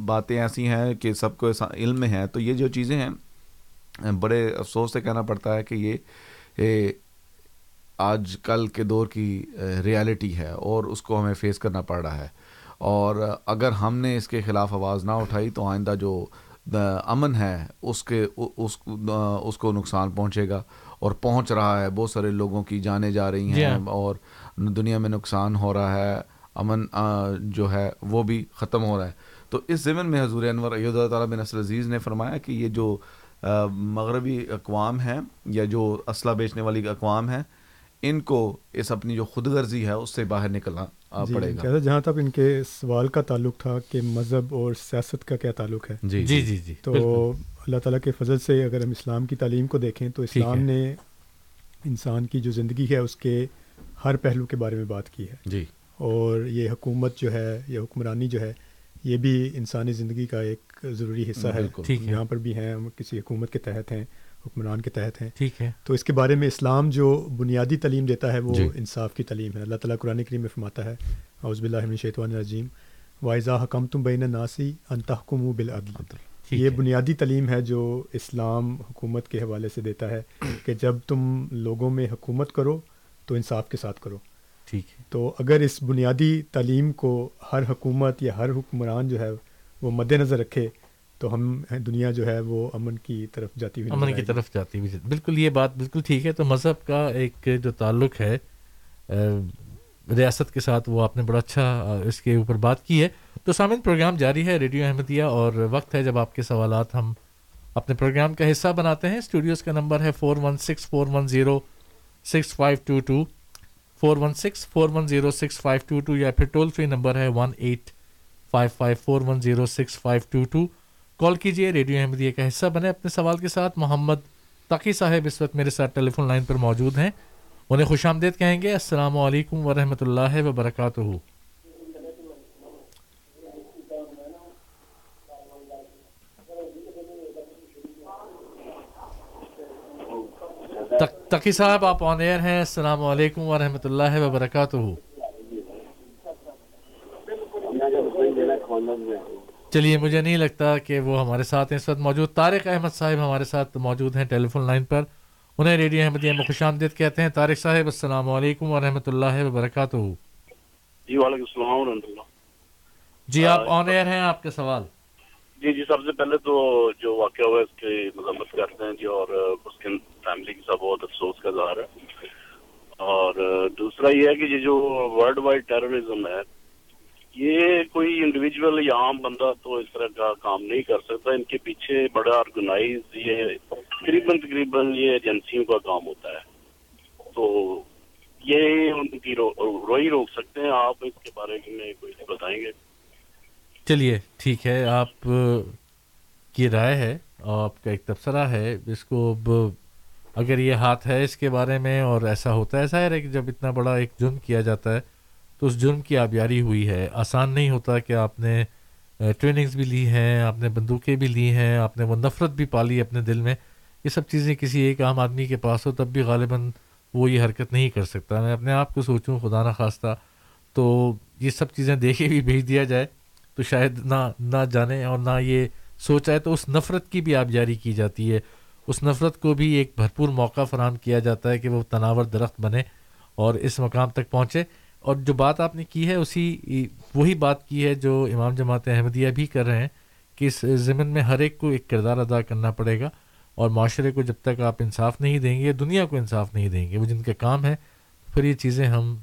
باتیں ایسی ہیں کہ سب کو علم میں ہے۔ تو یہ جو چیزیں ہیں بڑے افسوس سے کہنا پڑتا ہے کہ یہ آج کل کے دور کی ریالٹی ہے اور اس کو ہمیں فیس کرنا پڑ رہا ہے۔ اور اگر ہم نے اس کے خلاف آواز نہ اٹھائی تو آئندہ جو امن ہے اس کے اس اس کو نقصان پہنچے گا۔ اور پہنچ رہا ہے بہت سارے لوگوں کی جانیں جا رہی ہیں۔ اور دنیا میں نقصان ہو رہا ہے امن جو ہے وہ بھی ختم ہو رہا ہے۔ تو اس ضمن میں حضور انور اللہ تعالیٰ بن نصر عزیز نے فرمایا کہ یہ جو مغربی اقوام ہیں یا جو اسلحہ بیچنے والی اقوام ہیں ان کو اس اپنی جو خود غرضی ہے اس سے باہر نکلنا جی پڑے گا۔ جہاں تک ان کے سوال کا تعلق تھا کہ مذہب اور سیاست کا کیا تعلق ہے۔ جی جی جی۔ جی تو اللہ تعالیٰ کے فضل سے اگر ہم اسلام کی تعلیم کو دیکھیں تو اسلام نے انسان کی جو زندگی ہے اس کے ہر پہلو کے بارے میں بات کی ہے۔ جی۔ اور یہ حکومت جو ہے یا حکمرانی جو ہے یہ بھی انسانی زندگی کا ایک ضروری حصہ ہے۔ یہاں پر بھی ہیں ہم کسی حکومت کے تحت ہیں۔ حکمران کے تحت ہیں۔ ٹھیک ہے۔ تو اس کے بارے میں اسلام جو بنیادی تعلیم دیتا ہے وہ جی۔ انصاف کی تعلیم ہے۔ اللہ تعالیٰ قرآن کریم میں فرماتا ہے اوزب اللہ شیطوان الرجیم واضح حکم تم بین ناسی انتحکم و بالعدل یہ بنیادی تعلیم ہے جو اسلام حکومت کے حوالے سے دیتا ہے کہ جب تم لوگوں میں حکومت کرو تو انصاف کے ساتھ کرو۔ ٹھیک ہے۔ تو اگر اس بنیادی تعلیم کو ہر حکومت یا ہر حکمران جو ہے وہ مد نظر رکھے تو ہم دنیا جو ہے وہ امن کی طرف جاتی ہوئی امن کی طرف جاتی ہوئی بالکل یہ بات بالکل ٹھیک ہے۔ تو مذہب کا ایک جو تعلق ہے ریاست کے ساتھ وہ آپ نے بڑا اچھا اس کے اوپر بات کی ہے۔ تو سامعین پروگرام جاری ہے ریڈیو احمدیہ اور وقت ہے جب آپ کے سوالات ہم اپنے پروگرام کا حصہ بناتے ہیں۔ اسٹوڈیوز کا نمبر ہے four one six four one zero six five two two four one six four one zero six five two two یا پھر ٹول فری نمبر ہے one eight five five four one zero six five two two call کیجیے radio Ahmadiyya کا حصہ بنے اپنے سوال کے ساتھ۔ محمد تقی صاحب اس وقت میرے ساتھ ٹیلی فون لائن پر موجود ہیں۔ انہیں خوش آمدید کہیں گے، السلام علیکم ورحمۃ اللہ وبرکاتہ۔ تقی صاحب، آپ آن ایئر ہیں۔ السلام علیکم ورحمۃ اللہ وبرکاتہ۔ چلیے مجھے نہیں لگتا کہ وہ ہمارے ساتھ اس وقت موجود طارق احمد صاحب ہمارے ساتھ موجود ہیں ٹیلی فون لائن پر۔ انہیں ریڈیو احمدیہ میں خوش آمدید کہتے ہیں۔ طارق صاحب السلام علیکم ورحمۃ اللہ وبرکاتہ۔ جی وعلیکم السلام ورحمۃ اللہ۔ جی آپ آن ایئر ہیں آپ کے سوال؟ جی جی سب سے پہلے تو جو واقعہ ہوا ہے اس کی مذمت کرتے ہیں جی اور اس کے فیملی کے ساتھ بہت افسوس کا اظہار ہے۔ اور دوسرا یہ ہے کہ یہ جو ورلڈ وائڈ ٹیررزم ہے یہ کوئی انڈیویجول یا عام بندہ تو اس طرح کا کام نہیں کر سکتا۔ ان کے پیچھے بڑا آرگنائز یہ تقریباً تقریباً یہ ایجنسیوں کا کام ہوتا ہے۔ تو یہ ان کی روئی روک سکتے ہیں۔ آپ اس کے بارے میں کوئی بتائیں گے۔ چلیے، ٹھیک ہے۔ آپ، کی رائے ہے۔ آپ کا ایک تبصرہ ہے۔ اس کو اب اگر یہ ہاتھ ہے اس کے بارے میں اور ایسا ہوتا ہے، ظاہر ہے کہ جب اتنا بڑا ایک جرم کیا جاتا ہے تو اس جرم کی آبیاری ہوئی ہے۔ آسان نہیں ہوتا کہ آپ نے ٹریننگز بھی لی ہیں، آپ نے بندوقیں بھی لی ہیں، آپ نے وہ نفرت بھی پالی اپنے دل میں۔ یہ سب چیزیں کسی ایک عام آدمی کے پاس ہو، تب بھی غالباً وہ یہ حرکت نہیں کر سکتا۔ میں اپنے آپ کو سوچوں، خدا نہ خواستہ، تو یہ سب چیزیں دیکھے بھی بھیج دیا جائے۔ تو شاید نہ نہ جانے اور نہ یہ سوچا ہے تو اس نفرت کی بھی آبیاری کی جاتی ہے۔ اس نفرت کو بھی ایک بھرپور موقع فراہم کیا جاتا ہے کہ وہ تناور درخت بنے اور اس مقام تک پہنچے۔ اور جو بات آپ نے کی ہے، اسی وہی بات کی ہے جو امام جماعت احمدیہ بھی کر رہے ہیں کہ اس ضمن میں ہر ایک کو ایک کردار ادا کرنا پڑے گا اور معاشرے کو جب تک آپ انصاف نہیں دیں گے، دنیا کو انصاف نہیں دیں گے۔ وہ جن کا کام ہے پھر یہ چیزیں ہم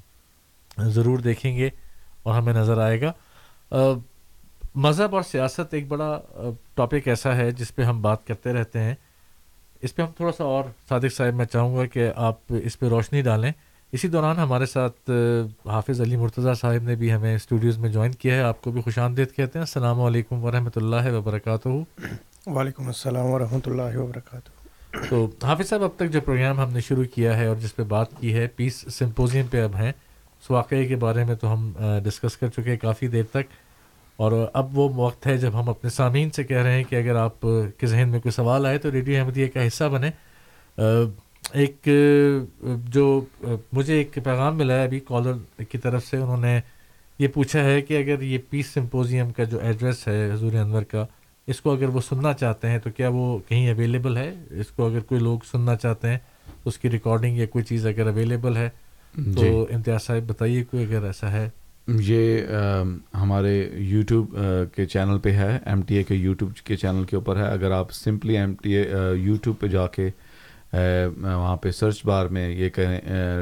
ضرور دیکھیں گے اور ہمیں نظر آئے گا۔ مذہب اور سیاست ایک بڑا ٹاپک ایسا ہے جس پہ ہم بات کرتے رہتے ہیں۔ اس پہ ہم تھوڑا سا اور صادق صاحب، میں چاہوں گا کہ آپ اس پہ روشنی ڈالیں۔ اسی دوران ہمارے ساتھ حافظ علی مرتضیٰ صاحب نے بھی ہمیں اسٹوڈیوز میں جوائن کیا ہے۔ آپ کو بھی خوش آمدید کہتے ہیں۔ السلام علیکم ورحمۃ اللہ وبرکاتہ۔ وعلیکم السلام ورحمۃ اللہ وبرکاتہ۔ تو حافظ صاحب اب تک جو پروگرام ہم نے شروع کیا ہے اور جس پہ بات کی ہے پیس سمپوزیم پہ اب ہیں۔ اس واقعے کے بارے میں تو ہم ڈسکس کر چکے ہیں کافی دیر تک۔ اور اب وہ وقت ہے جب ہم اپنے سامعین سے کہہ رہے ہیں کہ اگر آپ کے ذہن میں کوئی سوال آئے تو ریڈیو احمدیہ کا حصہ بنے ایک جو مجھے ایک پیغام ملا ہے ابھی کالر کی طرف سے انہوں نے یہ پوچھا ہے کہ اگر یہ پیس سمپوزیم کا جو ایڈریس ہے حضور انور کا اس کو اگر وہ سننا چاہتے ہیں تو کیا وہ کہیں اویلیبل ہے؟ اس کو اگر کوئی لوگ سننا چاہتے ہیں اس کی ریکارڈنگ یا کوئی چیز اگر اویلیبل ہے تو جی۔ امتیاز صاحب بتائیے کوئی اگر ایسا ہے۔ یہ ہمارے یوٹیوب کے چینل پہ ہے ایم ٹی اے کے یوٹیوب کے چینل کے اوپر ہے۔ اگر آپ simply M T A YouTube پہ جا کے وہاں پہ سرچ بار میں یہ کریں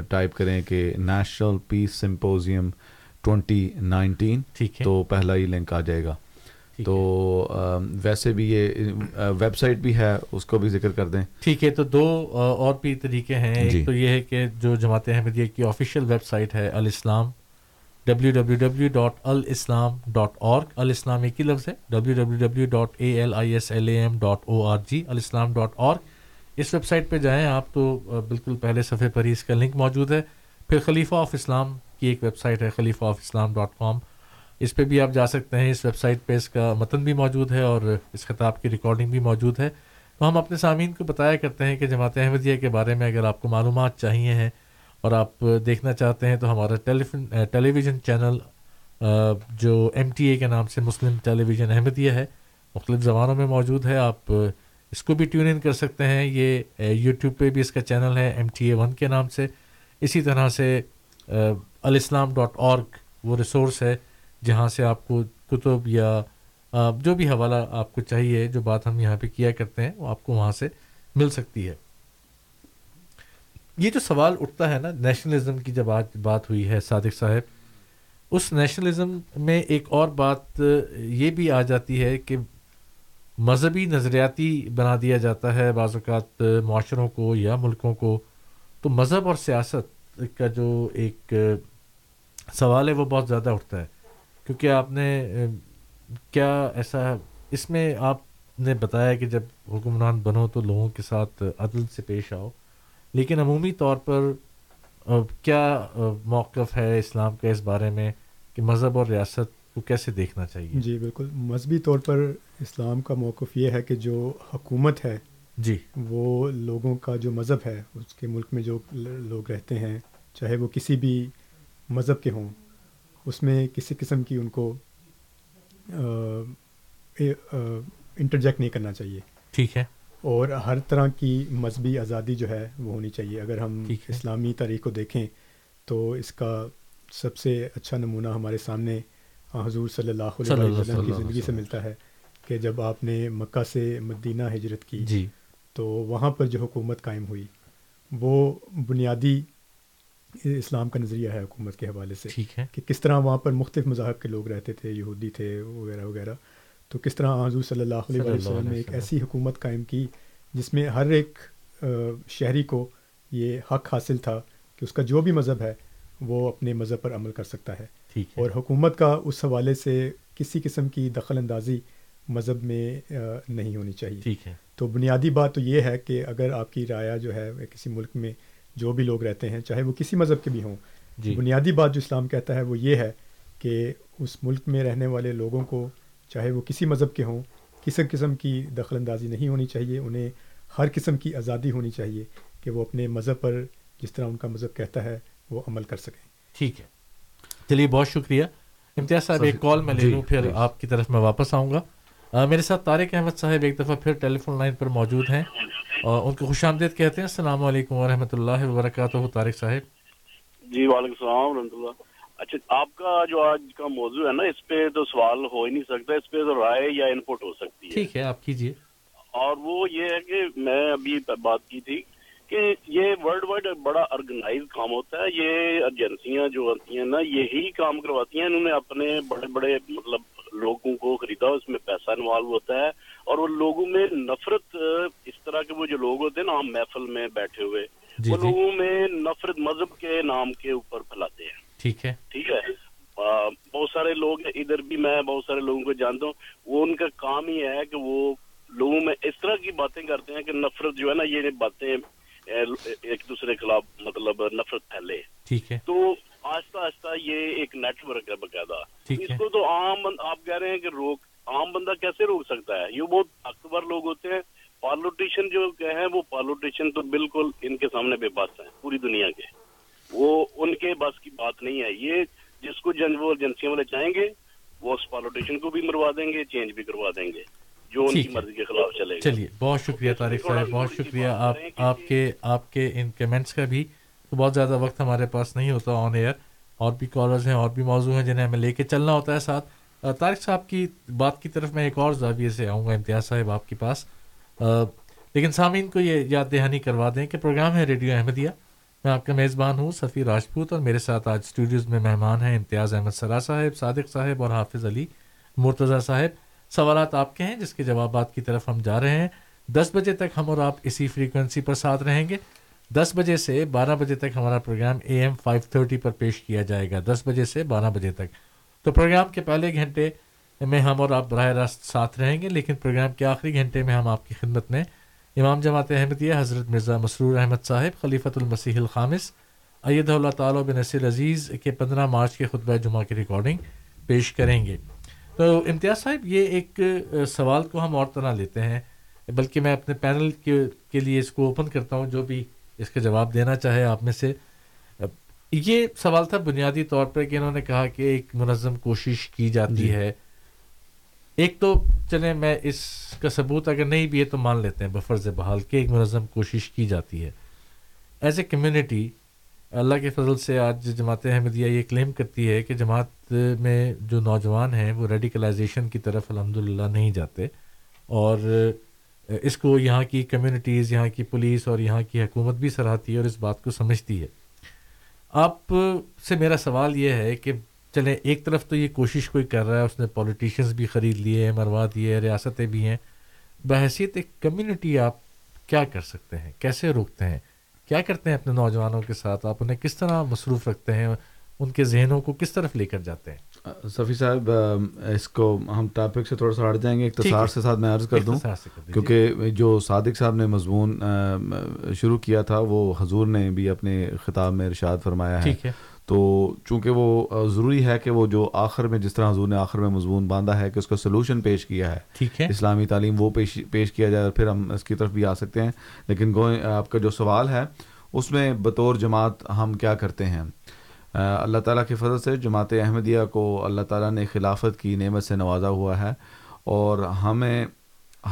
ٹائپ کریں کہ national peace symposium twenty nineteen تو پہلا ہی لنک آ جائے گا۔ تو ویسے بھی یہ ویب سائٹ بھی ہے اس کو بھی ذکر کر دیں۔ ٹھیک ہے تو دو اور بھی طریقے ہیں۔ جی۔ ایک تو یہ ہے کہ جو جماعت احمدیہ کی آفیشیل ویب سائٹ ہے Alislam. W W W dot Alislam dot org Alislam ایک ہی لفظ ہے۔ W W W dot A L I S L A M dot O R G Alislam dot org us web site پہ جائیں، آپ تو بالکل پہلے صفحے پر ہی اس کا لنک موجود ہے۔ پھر خلیفہ آف اسلام کی ایک ویب سائٹ ہے، خلیفہ آف اسلام ڈاٹ کام۔ اس پہ بھی آپ جا سکتے ہیں، اس ویب سائٹ پہ اس کا متن بھی موجود ہے اور اس خطاب کی ریکارڈنگ بھی موجود ہے۔ تو ہم اپنے سامعین کو بتایا کرتے ہیں کہ جماعت احمدیہ کے بارے میں اگر آپ کو معلومات چاہیے ہیں اور آپ دیکھنا چاہتے ہیں تو ہمارا ٹیلی ویژن چینل جو ایم ٹی اے کے نام سے مسلم ٹیلی ویژن احمدیہ ہے، مختلف زبانوں میں موجود ہے۔ آپ اس کو بھی ٹیون ان کر سکتے ہیں۔ یہ یوٹیوب پہ بھی اس کا چینل ہے ایم ٹی اے ون کے نام سے۔ اسی طرح سے الاسلام ڈاٹ اورگ وہ ریسورس ہے، جہاں سے آپ کو کتب یا جو بھی حوالہ آپ کو چاہیے، جو بات ہم یہاں پہ کیا کرتے ہیں، وہ آپ کو وہاں سے مل سکتی ہے۔ یہ جو سوال اٹھتا ہے نا نیشنلزم کی جب آج بات ہوئی ہے، صادق صاحب، اس نیشنلزم میں ایک اور بات یہ بھی آ جاتی ہے کہ مذہبی نظریاتی بنا دیا جاتا ہے بعض اوقات معاشروں کو یا ملکوں کو۔ تو مذہب اور سیاست کا جو ایک سوال ہے وہ بہت زیادہ اٹھتا ہے۔ کیونکہ آپ نے، کیا ایسا اس میں آپ نے بتایا کہ جب حکمران بنو تو لوگوں کے ساتھ عدل سے پیش آؤ۔ لیکن عمومی طور پر، کیا موقف ہے اسلام کا اس بارے میں کہ مذہب اور ریاست کو کیسے دیکھنا چاہیے؟ جی بالکل۔ مذہبی طور پر اسلام کا موقف یہ ہے کہ جو حکومت ہے جی۔ وہ لوگوں کا جو مذہب ہے اس کے ملک میں جو لوگ رہتے ہیں چاہے وہ کسی بھی مذہب کے ہوں اس میں کسی قسم کی ان کو انٹرجیکٹ نہیں کرنا چاہیے۔ ٹھیک ہے۔ اور ہر طرح کی مذہبی آزادی جو ہے وہ ہونی چاہیے۔ اگر ہم اسلامی تاریخ کو دیکھیں تو اس کا سب سے اچھا نمونہ ہمارے سامنے حضور صلی اللہ علیہ وسلم کی زندگی سے ملتا ہے۔ کہ جب آپ نے مکہ سے مدینہ ہجرت کی جی۔ تو وہاں پر جو حکومت قائم ہوئی وہ بنیادی اسلام کا نظریہ ہے حکومت کے حوالے سے ٹھیک ہے۔ کہ کس طرح وہاں پر مختلف مذاہب کے لوگ رہتے تھے یہودی تھے وغیرہ وغیرہ۔ تو کس طرح حضور صلی اللہ علیہ وسلم نے ایک ایسی حکومت قائم کی جس میں ہر ایک شہری کو یہ حق حاصل تھا کہ اس کا جو بھی مذہب ہے وہ اپنے مذہب پر عمل کر سکتا ہے۔ اور حکومت کا اس حوالے سے کسی قسم کی دخل اندازی مذہب میں نہیں ہونی چاہیے۔ ٹھیک ہے۔ تو بنیادی بات تو یہ ہے کہ اگر آپ کی رایہ جو ہے کسی ملک میں جو بھی لوگ رہتے ہیں چاہے وہ کسی مذہب کے بھی ہوں جی۔ بنیادی بات جو اسلام کہتا ہے وہ یہ ہے کہ اس ملک میں رہنے والے لوگوں کو چاہے وہ کسی مذہب کے ہوں کسی قسم کی دخل اندازی نہیں ہونی چاہیے انہیں ہر قسم کی آزادی ہونی چاہیے کہ وہ اپنے مذہب پر جس طرح ان کا مذہب کہتا ہے وہ عمل کر سکیں۔ ٹھیک ہے۔ چلیے بہت شکریہ۔ امتیاز صاحب ایک کال میں لے جی، لوں پھر آپ کی طرف میں واپس آؤں گا۔ میرے ساتھ طارق احمد صاحب ایک دفعہ پھر ٹیلی فون لائن پر موجود ہیں۔ اور ان کو خوش آمدید کہتے ہیں السلام علیکم ورحمۃ اللہ وبرکاتہ طارق صاحب۔ جی وعلیکم السلام ورحمۃ اللہ۔ اچھا آپ کا جو آج کا موضوع ہے نا اس پہ تو سوال ہو ہی نہیں سکتا اس پہ تو رائے یا ان پٹ ہو سکتی ہے۔ ٹھیک ہے آپ کیجیے۔ اور وہ یہ ہے کہ میں ابھی بات کی تھی کہ یہ ورلڈ وائڈ بڑا آرگنائز کام ہوتا ہے یہ ایجنسیاں جو ہوتی ہیں نا یہی کام کرواتی ہیں انہوں نے اپنے بڑے بڑے مطلب لوگوں کو خریدا اس میں پیسہ انوالو ہوتا ہے اور وہ لوگوں میں نفرت اس طرح کے وہ جو لوگ ہوتے ہیں نا ہم محفل میں بیٹھے ہوئے جی وہ جی۔ لوگوں میں نفرت مذہب کے نام کے اوپر پھیلاتے ہیں۔ ٹھیک ہے۔ ٹھیک ہے؟ بہت سارے لوگ ادھر بھی میں بہت سارے لوگوں کو جانتا ہوں وہ ان کا کام ہی ہے کہ وہ لوگوں میں اس طرح کی باتیں کرتے ہیں کہ نفرت جو ہے نا یہ باتیں ایک دوسرے کے خلاف مطلب نفرت پھیلے۔ ٹھیک ہے۔ تو آہستہ آہستہ یہ ایک نیٹ ورک ہے باقاعدہ۔ اس کو تو عام آپ کہہ رہے ہیں کہ روک عام بندہ کیسے روک سکتا ہے؟ یہ بہت طاقتور لوگ ہوتے ہیں۔ پالوٹیشن جو ہیں وہ پالوٹیشن تو بالکل ان کے سامنے بے بس ہیں پوری دنیا کے۔ وہ ان کے بس کی بات نہیں ہے۔ یہ جس کو جن وہ ایجنسیاں والے چاہیں گے وہ اس پالوٹیشن کو بھی مروا دیں گے چینج بھی کروا دیں گے۔ جو ان کی۔ مرضی کے خلاف چلے گا۔ چلیے بہت شکریہ طارق صاحب بہت شکریہ آپ کے آپ کے ان کمنٹس کا بھی۔ تو بہت زیادہ وقت ہمارے پاس نہیں ہوتا آن ایئر اور بھی کالرز ہیں، اور بھی موضوع ہیں جنہیں ہمیں لے کے چلنا ہوتا ہے ساتھ۔ طارق صاحب کی بات کی طرف میں ایک اور زاویے سے آؤں گا، امتیاز صاحب آپ کے پاس۔ لیکن سامعین کو یہ یاد دہانی کروا دیں کہ پروگرام ہے ریڈیو احمدیہ۔ میں آپ کا میزبان ہوں، سفیر راجپوت، اور میرے ساتھ آج اسٹوڈیوز میں مہمان ہیں امتیاز احمد سرا صاحب، صادق صاحب، اور حافظ علی مرتضیٰ صاحب۔ سوالات آپ کے ہیں، جس کے جوابات کی طرف ہم جا رہے ہیں۔ دس بجے تک ہم اور آپ اسی فریکوینسی پر ساتھ رہیں گے۔ دس بجے سے بارہ بجے تک ہمارا programme A M five thirty پر پیش کیا جائے گا۔ دس بجے سے بارہ بجے تک۔ تو پروگرام کے پہلے گھنٹے میں ہم اور آپ براہ راست ساتھ رہیں گے، لیکن پروگرام کے آخری گھنٹے میں ہم آپ کی خدمت میں امام جماعت احمدیہ حضرت مرزا مسرور احمد صاحب، خلیفۃ المسیح الخامس، اید اللہ تعالیٰ بن نصیر عزیز کے پندرہ مارچ کے خطبہ جمعہ کی ریکارڈنگ پیش کریں گے۔ تو امتیاز صاحب، یہ ایک سوال کو ہم اور طرح لیتے ہیں، بلکہ میں اپنے پینل کے کے لیے اس کو اوپن کرتا ہوں، جو بھی اس کا جواب دینا چاہے آپ میں سے۔ یہ سوال تھا بنیادی طور پر کہ انہوں نے کہا کہ ایک منظم کوشش کی جاتی جی. ہے۔ ایک تو چلیں میں اس کا ثبوت اگر نہیں بھی ہے تو مان لیتے ہیں بفرز بحال کہ ایک منظم کوشش کی جاتی ہے۔ ایز اے کمیونٹی اللہ کے فضل سے آج جماعت احمدیہ یہ کلیم کرتی ہے کہ جماعت میں جو نوجوان ہیں وہ ریڈیکلائزیشن کی طرف الحمد نہیں جاتے۔ اور اس کو یہاں کی کمیونٹیز یہاں کی پولیس اور یہاں کی حکومت بھی سراہتی ہے اور اس بات کو سمجھتی ہے۔ آپ سے میرا سوال یہ ہے کہ چلیں، ایک طرف تو یہ کوشش کوئی کر رہا ہے، اس نے پولیٹیشنز بھی خرید لیے ہیں، مروا دیے ریاستیں بھی ہیں۔ بحیثیت ایک کمیونٹی آپ کیا کر سکتے ہیں؟ کیسے روکتے ہیں؟ کیا کرتے ہیں اپنے نوجوانوں کے ساتھ؟ آپ انہیں کس طرح مصروف رکھتے ہیں؟ ان کے ذہنوں کو کس طرف لے کر جاتے ہیں؟ صفی صاحب اس کو ہم ٹاپک سے تھوڑا سا ہٹ جائیں گے اختصار سے ساتھ میں عرض کر دوں کیونکہ جو صادق صاحب نے مضمون شروع کیا تھا وہ حضور نے بھی اپنے خطاب میں ارشاد فرمایا ہے۔ تو چونکہ وہ ضروری ہے کہ وہ جو آخر میں جس طرح حضور نے آخر میں مضمون باندھا ہے کہ اس کا سلوشن پیش کیا ہے ٹھیک ہے۔ اسلامی تعلیم وہ پیش پیش کیا جائے اور پھر ہم اس کی طرف بھی آ سکتے ہیں۔ لیکن آپ کا جو سوال ہے اس میں بطور جماعت ہم کیا کرتے ہیں؟ اللہ تعالیٰ کی فضل سے جماعت احمدیہ کو اللہ تعالیٰ نے خلافت کی، نعمت سے نوازا ہوا ہے اور ہمیں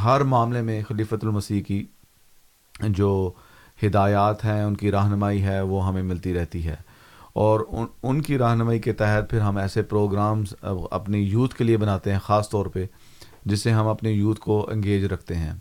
ہر معاملے میں خلیفۃ المسیح کی جو ہدایات ہیں، ان کی رہنمائی ہے، وہ ہمیں ملتی رہتی ہے اور ان ان کی رہنمائی کے تحت پھر ہم ایسے پروگرامز اپنی یوتھ کے لیے بناتے ہیں، خاص طور پہ جس سے ہم اپنے یوتھ کو انگیج رکھتے ہیں۔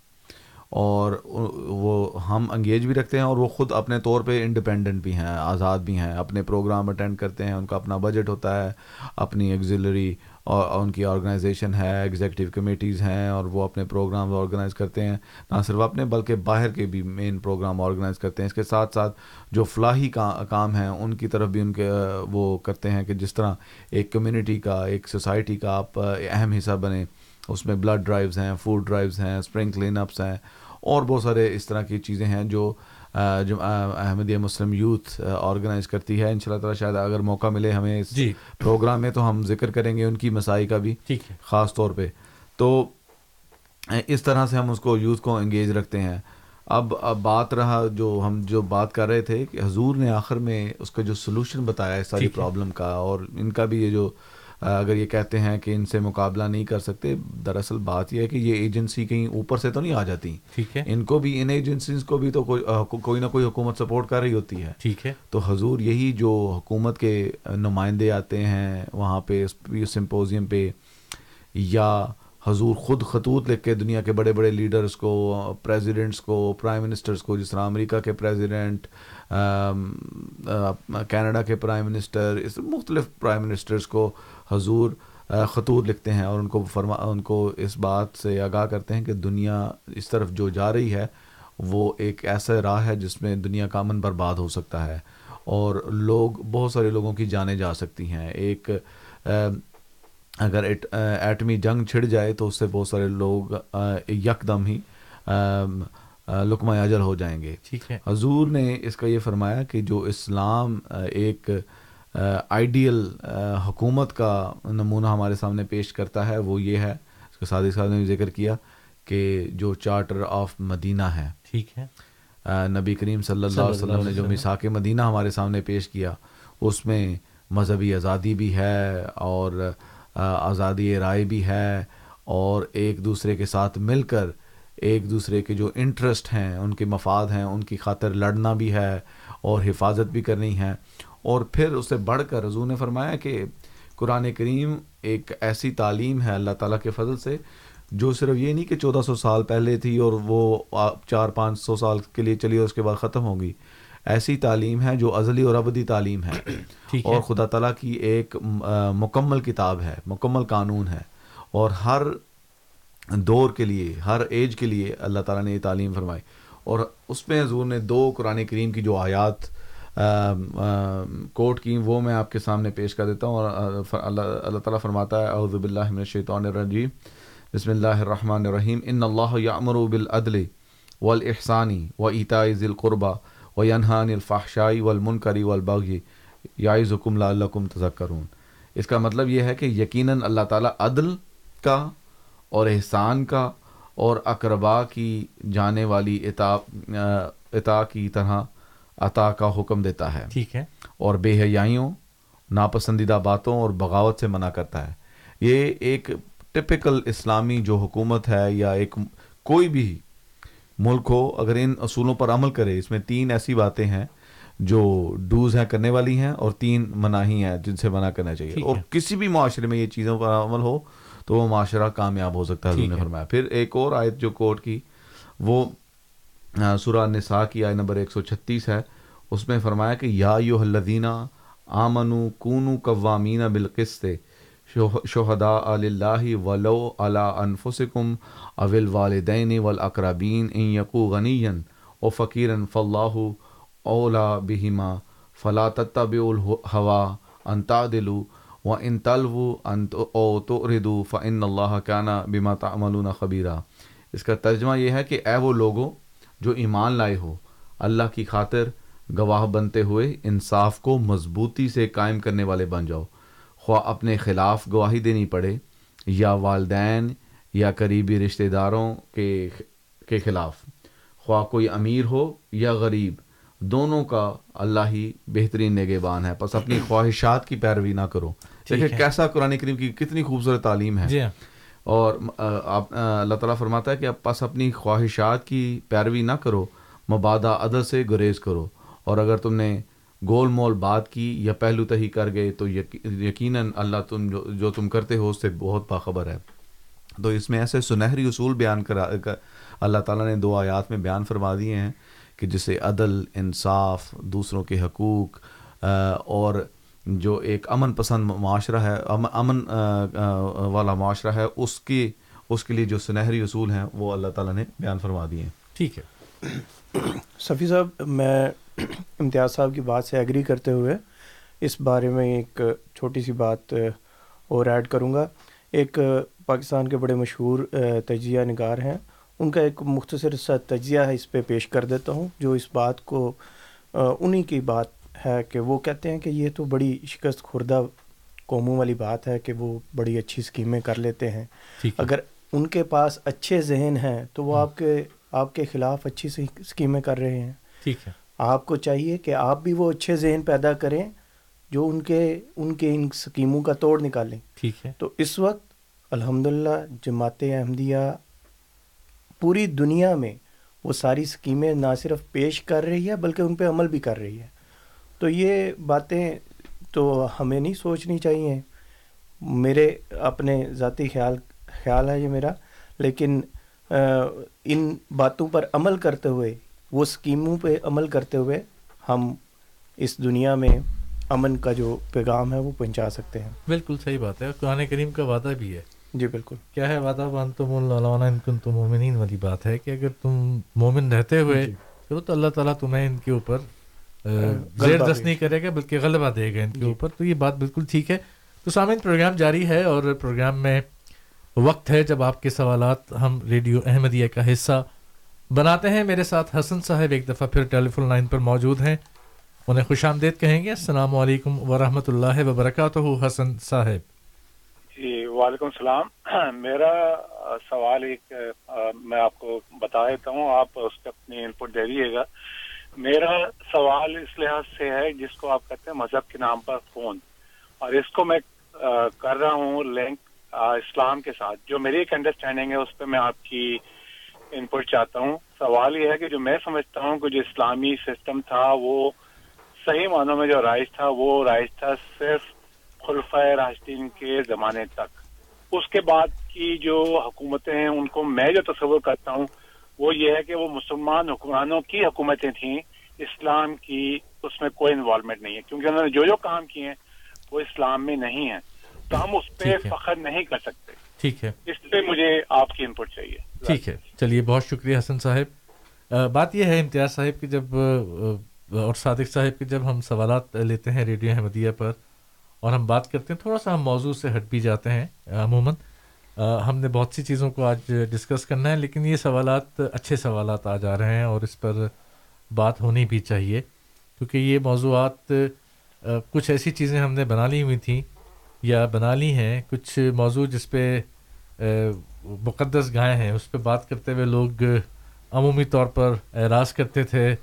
اور وہ ہم انگیج بھی رکھتے ہیں اور وہ خود اپنے طور پہ انڈیپینڈنٹ بھی ہیں، آزاد بھی ہیں، اپنے پروگرام اٹینڈ کرتے ہیں، ان کا اپنا بجٹ ہوتا ہے، اپنی ایگزلری اور ان کی آرگنائزیشن ہے ایگزیکٹو کمیٹیز ہیں اور وہ اپنے پروگرام آرگنائز کرتے ہیں۔ نہ صرف اپنے بلکہ باہر کے بھی مین پروگرام آرگنائز کرتے ہیں۔ اس کے ساتھ ساتھ جو فلاحی کام ہیں، ان کی طرف بھی ان کے، وہ کرتے ہیں کہ جس طرح ایک کمیونٹی کا، ایک سوسائٹی کا آپ اہم حصہ بنے اس میں بلڈ ڈرائیوز ہیں فوڈ ڈرائیوز ہیں اسپرنگ کلین اپس ہیں۔ اور بہت سارے اس طرح کی چیزیں ہیں جو جو احمدیہ مسلم یوتھ آرگنائز کرتی ہے۔ ان شاء اللہ تعالیٰ شاید اگر موقع ملے ہمیں اس جی۔ پروگرام میں تو ہم ذکر کریں گے ان کی مسائی کا بھی ٹھیک ہے۔ خاص طور پہ۔ تو اس طرح سے ہم اس کو یوتھ کو انگیج رکھتے ہیں۔ اب اب بات رہا جو ہم جو بات کر رہے تھے کہ حضور نے آخر میں اس کا جو سلوشن بتایا ہے ساری پرابلم کا اور ان کا بھی یہ جو اگر یہ کہتے ہیں کہ ان سے مقابلہ نہیں کر سکتے دراصل بات یہ ہے کہ یہ ایجنسی کہیں اوپر سے تو نہیں آ جاتی۔ ٹھیک ہے۔ ان کو بھی ان ایجنسیز کو بھی تو کوئی نہ کوئی حکومت سپورٹ کر رہی ہوتی ہے۔ ٹھیک ہے۔ تو حضور یہی جو حکومت کے نمائندے آتے ہیں وہاں پہ سمپوزیم پہ یا حضور خود خطوط لکھ کے دنیا کے بڑے بڑے لیڈرز کو پریزیڈنٹس کو پرائم منسٹرز کو جس طرح امریکہ کے پریزیڈنٹ کینیڈا کے پرائم منسٹر اس مختلف پرائم منسٹرز کو حضور خطوط لکھتے ہیں اور ان کو فرما ان کو اس بات سے آگاہ کرتے ہیں کہ دنیا اس طرف جو جا رہی ہے وہ ایک ایسا راہ ہے جس میں دنیا کا امن برباد ہو سکتا ہے اور لوگ بہت سارے لوگوں کی جانیں جا سکتی ہیں۔ ایک اگر ایٹمی جنگ چھڑ جائے تو اس سے بہت سارے لوگ یکدم ہی لکمہ اجل ہو جائیں گے۔ ٹھیک ہے۔ حضور نے اس کا یہ فرمایا کہ جو اسلام ایک آئیڈیل حکومت کا نمونہ ہمارے سامنے پیش کرتا ہے وہ یہ ہے اس کے ساتھ صاحب نے بھی ذکر کیا کہ جو چارٹر آف مدینہ ہے۔ ٹھیک ہے۔ نبی کریم صلی اللہ علیہ وسلم نے جو مساک مدینہ ہمارے سامنے پیش کیا اس میں مذہبی آزادی بھی ہے اور آزادی رائے بھی ہے اور ایک دوسرے کے ساتھ مل کر ایک دوسرے کے جو انٹرسٹ ہیں ان کے مفاد ہیں ان کی خاطر لڑنا بھی ہے اور حفاظت بھی کرنی ہے۔ اور پھر اس سے بڑھ کر رضو نے فرمایا کہ قرآن کریم ایک ایسی تعلیم ہے اللہ تعالیٰ کے فضل سے جو صرف یہ نہیں کہ چودہ سو سال پہلے تھی اور وہ چار پانچ سو سال کے لیے چلی اور اس کے بعد ختم ہوگی ایسی تعلیم ہے جو ازلی اور ابدی تعلیم ہے۔ اور خدا تعالیٰ کی ایک مکمل کتاب ہے مکمل قانون ہے۔ اور ہر دور کے لیے ہر ایج کے لیے اللہ تعالیٰ نے یہ تعلیم فرمائی۔ اور اس میں حضور نے دو قرآن کریم کی جو آیات کوٹ کی، وہ میں آپ کے سامنے پیش کر دیتا ہوں اور اللہ اللہ تعالیٰ فرماتا ہے، اعوذ باللہ من الشیطان الرجیم، بسم اللہ الرحمن الرحیم، ان اللہ یامر بالعدل والاحسانی و ایتاء ذی القربہ و ینہان الفحشائی والمنکری والبغی یعظکم لعلکم تذکرون۔ اس کا مطلب یہ ہے کہ یقیناً اللہ تعالیٰ عدل کا اور احسان کا اور اقربا کی جانے والی اطاع اطاع کی طرح عطا کا حکم دیتا ہے۔ ٹھیک ہے۔ اور بے حیائیوں ناپسندیدہ باتوں اور بغاوت سے منع کرتا ہے۔ یہ ایک ٹپکل اسلامی جو حکومت ہے یا ایک کوئی بھی ملک ہو اگر ان اصولوں پر عمل کرے اس میں تین ایسی باتیں ہیں جو ڈوز ہیں کرنے والی ہیں اور تین مناہی ہیں جن سے منع کرنا چاہیے۔ اور کسی بھی معاشرے میں یہ چیزوں پر عمل ہو تو وہ معاشرہ کامیاب ہو سکتا ہے۔ فرمایا۔ پھر ایک اور آیت جو کوٹ کی وہ سورہ نساء کی آیت نمبر ایک سو چھتیس ہے۔ اس میں فرمایا کہ یا یو الذینہ آمنو کونو قوامین بالقسط شہدا اللہ ولو علا انفسکم اول والدین والاقربین ان یقو غنی او فقیرن فلاح اولا بہما فلا تتبع الہوا ان تعدلوا و ان طلو ان او تو ردو فن اللہ کانا بما تعملون خبیرہ اس کا ترجمہ یہ ہے کہ اے وہ لوگوں جو ایمان لائے ہو۔ اللہ کی خاطر گواہ بنتے ہوئے انصاف کو مضبوطی سے قائم کرنے والے بن جاؤ۔ خواہ اپنے خلاف گواہی دینی پڑے یا والدین یا قریبی رشتہ داروں کے کے خلاف۔ خواہ کوئی امیر ہو یا غریب دونوں کا اللہ ہی بہترین نگہبان ہے۔ پس اپنی خواہشات کی پیروی نہ کرو۔ دیکھیں کیسا قرآن کریم کی کتنی خوبصورت تعلیم ہے۔ جی ہاں۔ اور آپ اللہ تعالیٰ فرماتا ہے کہ آپ پس اپنی خواہشات کی پیروی نہ کرو مبادہ عدل سے گریز کرو۔ اور اگر تم نے گول مول بات کی یا پہلو تہی کر گئے تو یقیناً اللہ تم جو جو تم کرتے ہو اس سے بہت باخبر ہے۔ تو اس میں ایسے سنہری اصول بیان کرا اللہ تعالیٰ نے دو آیات میں بیان فرما دیے ہیں کہ جسے عدل، انصاف، دوسروں کے حقوق اور جو ایک امن پسند معاشرہ ہے امن والا معاشرہ ہے اس کی اس کے لیے جو سنہری اصول ہیں وہ اللہ تعالیٰ نے بیان فرما دیے ہیں۔ ٹھیک ہے۔ صفی صاحب میں امتیاز صاحب کی بات سے ایگری کرتے ہوئے اس بارے میں ایک چھوٹی سی بات اور ایڈ کروں گا۔ ایک پاکستان کے بڑے مشہور تجزیہ نگار ہیں۔ ان کا ایک مختصر سا تجزیہ ہے اس پہ پیش کر دیتا ہوں جو اس بات کو انہی کی بات ہے کہ وہ کہتے ہیں کہ یہ تو بڑی شکست خوردہ قوموں والی بات ہے کہ وہ بڑی اچھی اسکیمیں کر لیتے ہیں۔ اگر ان کے پاس اچھے ذہن ہیں تو وہ آپ کے آپ کے خلاف اچھی سی اسکیمیں کر رہے ہیں۔ ٹھیک ہے۔ آپ کو چاہیے کہ آپ بھی وہ اچھے ذہن پیدا کریں جو ان کے ان کے ان اسکیموں کا توڑ نکالیں۔ ٹھیک ہے۔ تو اس وقت الحمد للہ جماعت احمدیہ پوری دنیا میں وہ ساری اسکیمیں نہ صرف پیش کر رہی ہے بلکہ ان پہ عمل بھی کر رہی ہے۔ تو یہ باتیں تو ہمیں نہیں سوچنی چاہیے۔ میرے اپنے ذاتی خیال خیال ہے یہ میرا لیکن ان باتوں پر عمل کرتے ہوئے وہ اسکیموں پہ عمل کرتے ہوئے ہم اس دنیا میں امن کا جو پیغام ہے وہ پہنچا سکتے ہیں۔ بالکل صحیح بات ہے۔ قرآن کریم کا وعدہ بھی ہے۔ جی بالکل۔ کیا ہے وعدہ؟ بان تم تم مومنین والی بات ہے کہ اگر تم مومن رہتے ہوئے جی۔ تو اللہ تعالیٰ تمہیں ان کے اوپر زیر دست نہیں کرے گا بلکہ غلبہ دے گا ان کے جی۔ اوپر۔ تو یہ بات بالکل ٹھیک ہے۔ تو سامعین پروگرام جاری ہے اور پروگرام میں وقت ہے جب آپ کے سوالات ہم ریڈیو احمدیہ کا حصہ بناتے ہیں۔ میرے ساتھ حسن صاحب ایک دفعہ پھر ٹیلی فون لائن پر موجود ہیں۔ انہیں خوش آمدید کہیں گے۔ السلام علیکم ورحمۃ اللہ وبرکاتہ حسن صاحب۔ جی وعلیکم السلام۔ میرا سوال ایک میں آپ کو بتا دیتا ہوں۔ آپ اس پہ اپنی انپٹ دے دیجیے گا۔ میرا سوال اس لحاظ سے ہے، جس کو آپ کہتے ہیں مذہب کے نام پر فون اور اس کو میں کر رہا ہوں لنک اسلام کے ساتھ۔ جو میری ایک انڈرسٹینڈنگ ہے، اس پہ میں آپ کی ان پٹ چاہتا ہوں۔ سوال یہ ہے کہ جو میں سمجھتا ہوں کہ جو اسلامی سسٹم تھا، وہ صحیح معنوں میں جو رائج تھا، وہ رائج تھا صرف خلفۂ راشدین کے زمانے تک۔ اس کے بعد کی جو حکومتیں ہیں، ان کو میں جو تصور کرتا ہوں، وہ یہ ہے کہ وہ مسلمان حکمرانوں کی حکومتیں تھیں۔ اسلام کی اس میں کوئی انوالومنٹ نہیں ہے۔ کیونکہ انہوں نے جو جو کام کیے ہیں وہ اسلام میں نہیں ہے تو ہم اس پہ فخر نہیں کر سکتے۔ ٹھیک ہے۔ اس پہ مجھے آپ کی انپٹ چاہیے۔ ٹھیک ہے۔ چلیے بہت شکریہ حسن صاحب۔ بات یہ ہے امتیاز صاحب کہ جب اور صادق صاحب کے جب ہم سوالات لیتے ہیں ریڈیو احمدیہ پر اور ہم بات کرتے ہیں تھوڑا سا ہم موضوع سے ہٹ بھی جاتے ہیں عموماً۔ ہم نے بہت سی چیزوں کو آج ڈسکس کرنا ہے لیکن یہ سوالات اچھے سوالات آ جا رہے ہیں اور اس پر بات ہونی بھی چاہیے کیونکہ یہ موضوعات کچھ ایسی چیزیں ہم نے بنا لی ہوئی تھیں یا بنا لی ہیں کچھ موضوع جس پہ مقدس گائے ہیں اس پہ بات کرتے ہوئے لوگ عمومی طور پر اعراض کرتے تھے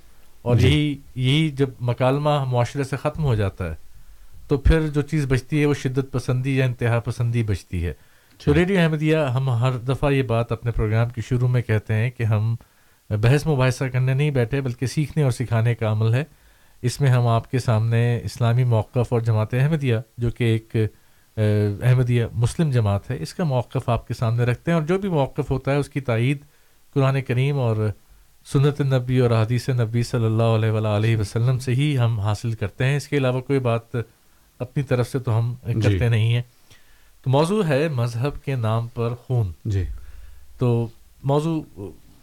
اور جی۔ یہی یہی جب مکالمہ معاشرے سے ختم ہو جاتا ہے تو پھر جو چیز بچتی ہے وہ شدت پسندی یا انتہا پسندی بچتی ہے تو ریڈیو احمدیہ ہم ہر دفعہ یہ بات اپنے پروگرام کے شروع میں کہتے ہیں کہ ہم بحث مباحثہ کرنے نہیں بیٹھے بلکہ سیکھنے اور سکھانے کا عمل ہے۔ اس میں ہم آپ کے سامنے اسلامی موقف اور جماعت احمدیہ جو کہ ایک احمدیہ مسلم جماعت ہے اس کا موقف آپ کے سامنے رکھتے ہیں۔ اور جو بھی موقف ہوتا ہے اس کی تائید قرآن کریم اور سنت نبی اور حدیث نبی صلی اللہ علیہ وآلہ علیہ وسلم سے ہی ہم حاصل کرتے ہیں۔ اس کے علاوہ کوئی بات اپنی طرف سے تو ہم کرتے نہیں ہیں۔ تو موضوع ہے مذہب کے نام پر خون۔ جی۔ تو موضوع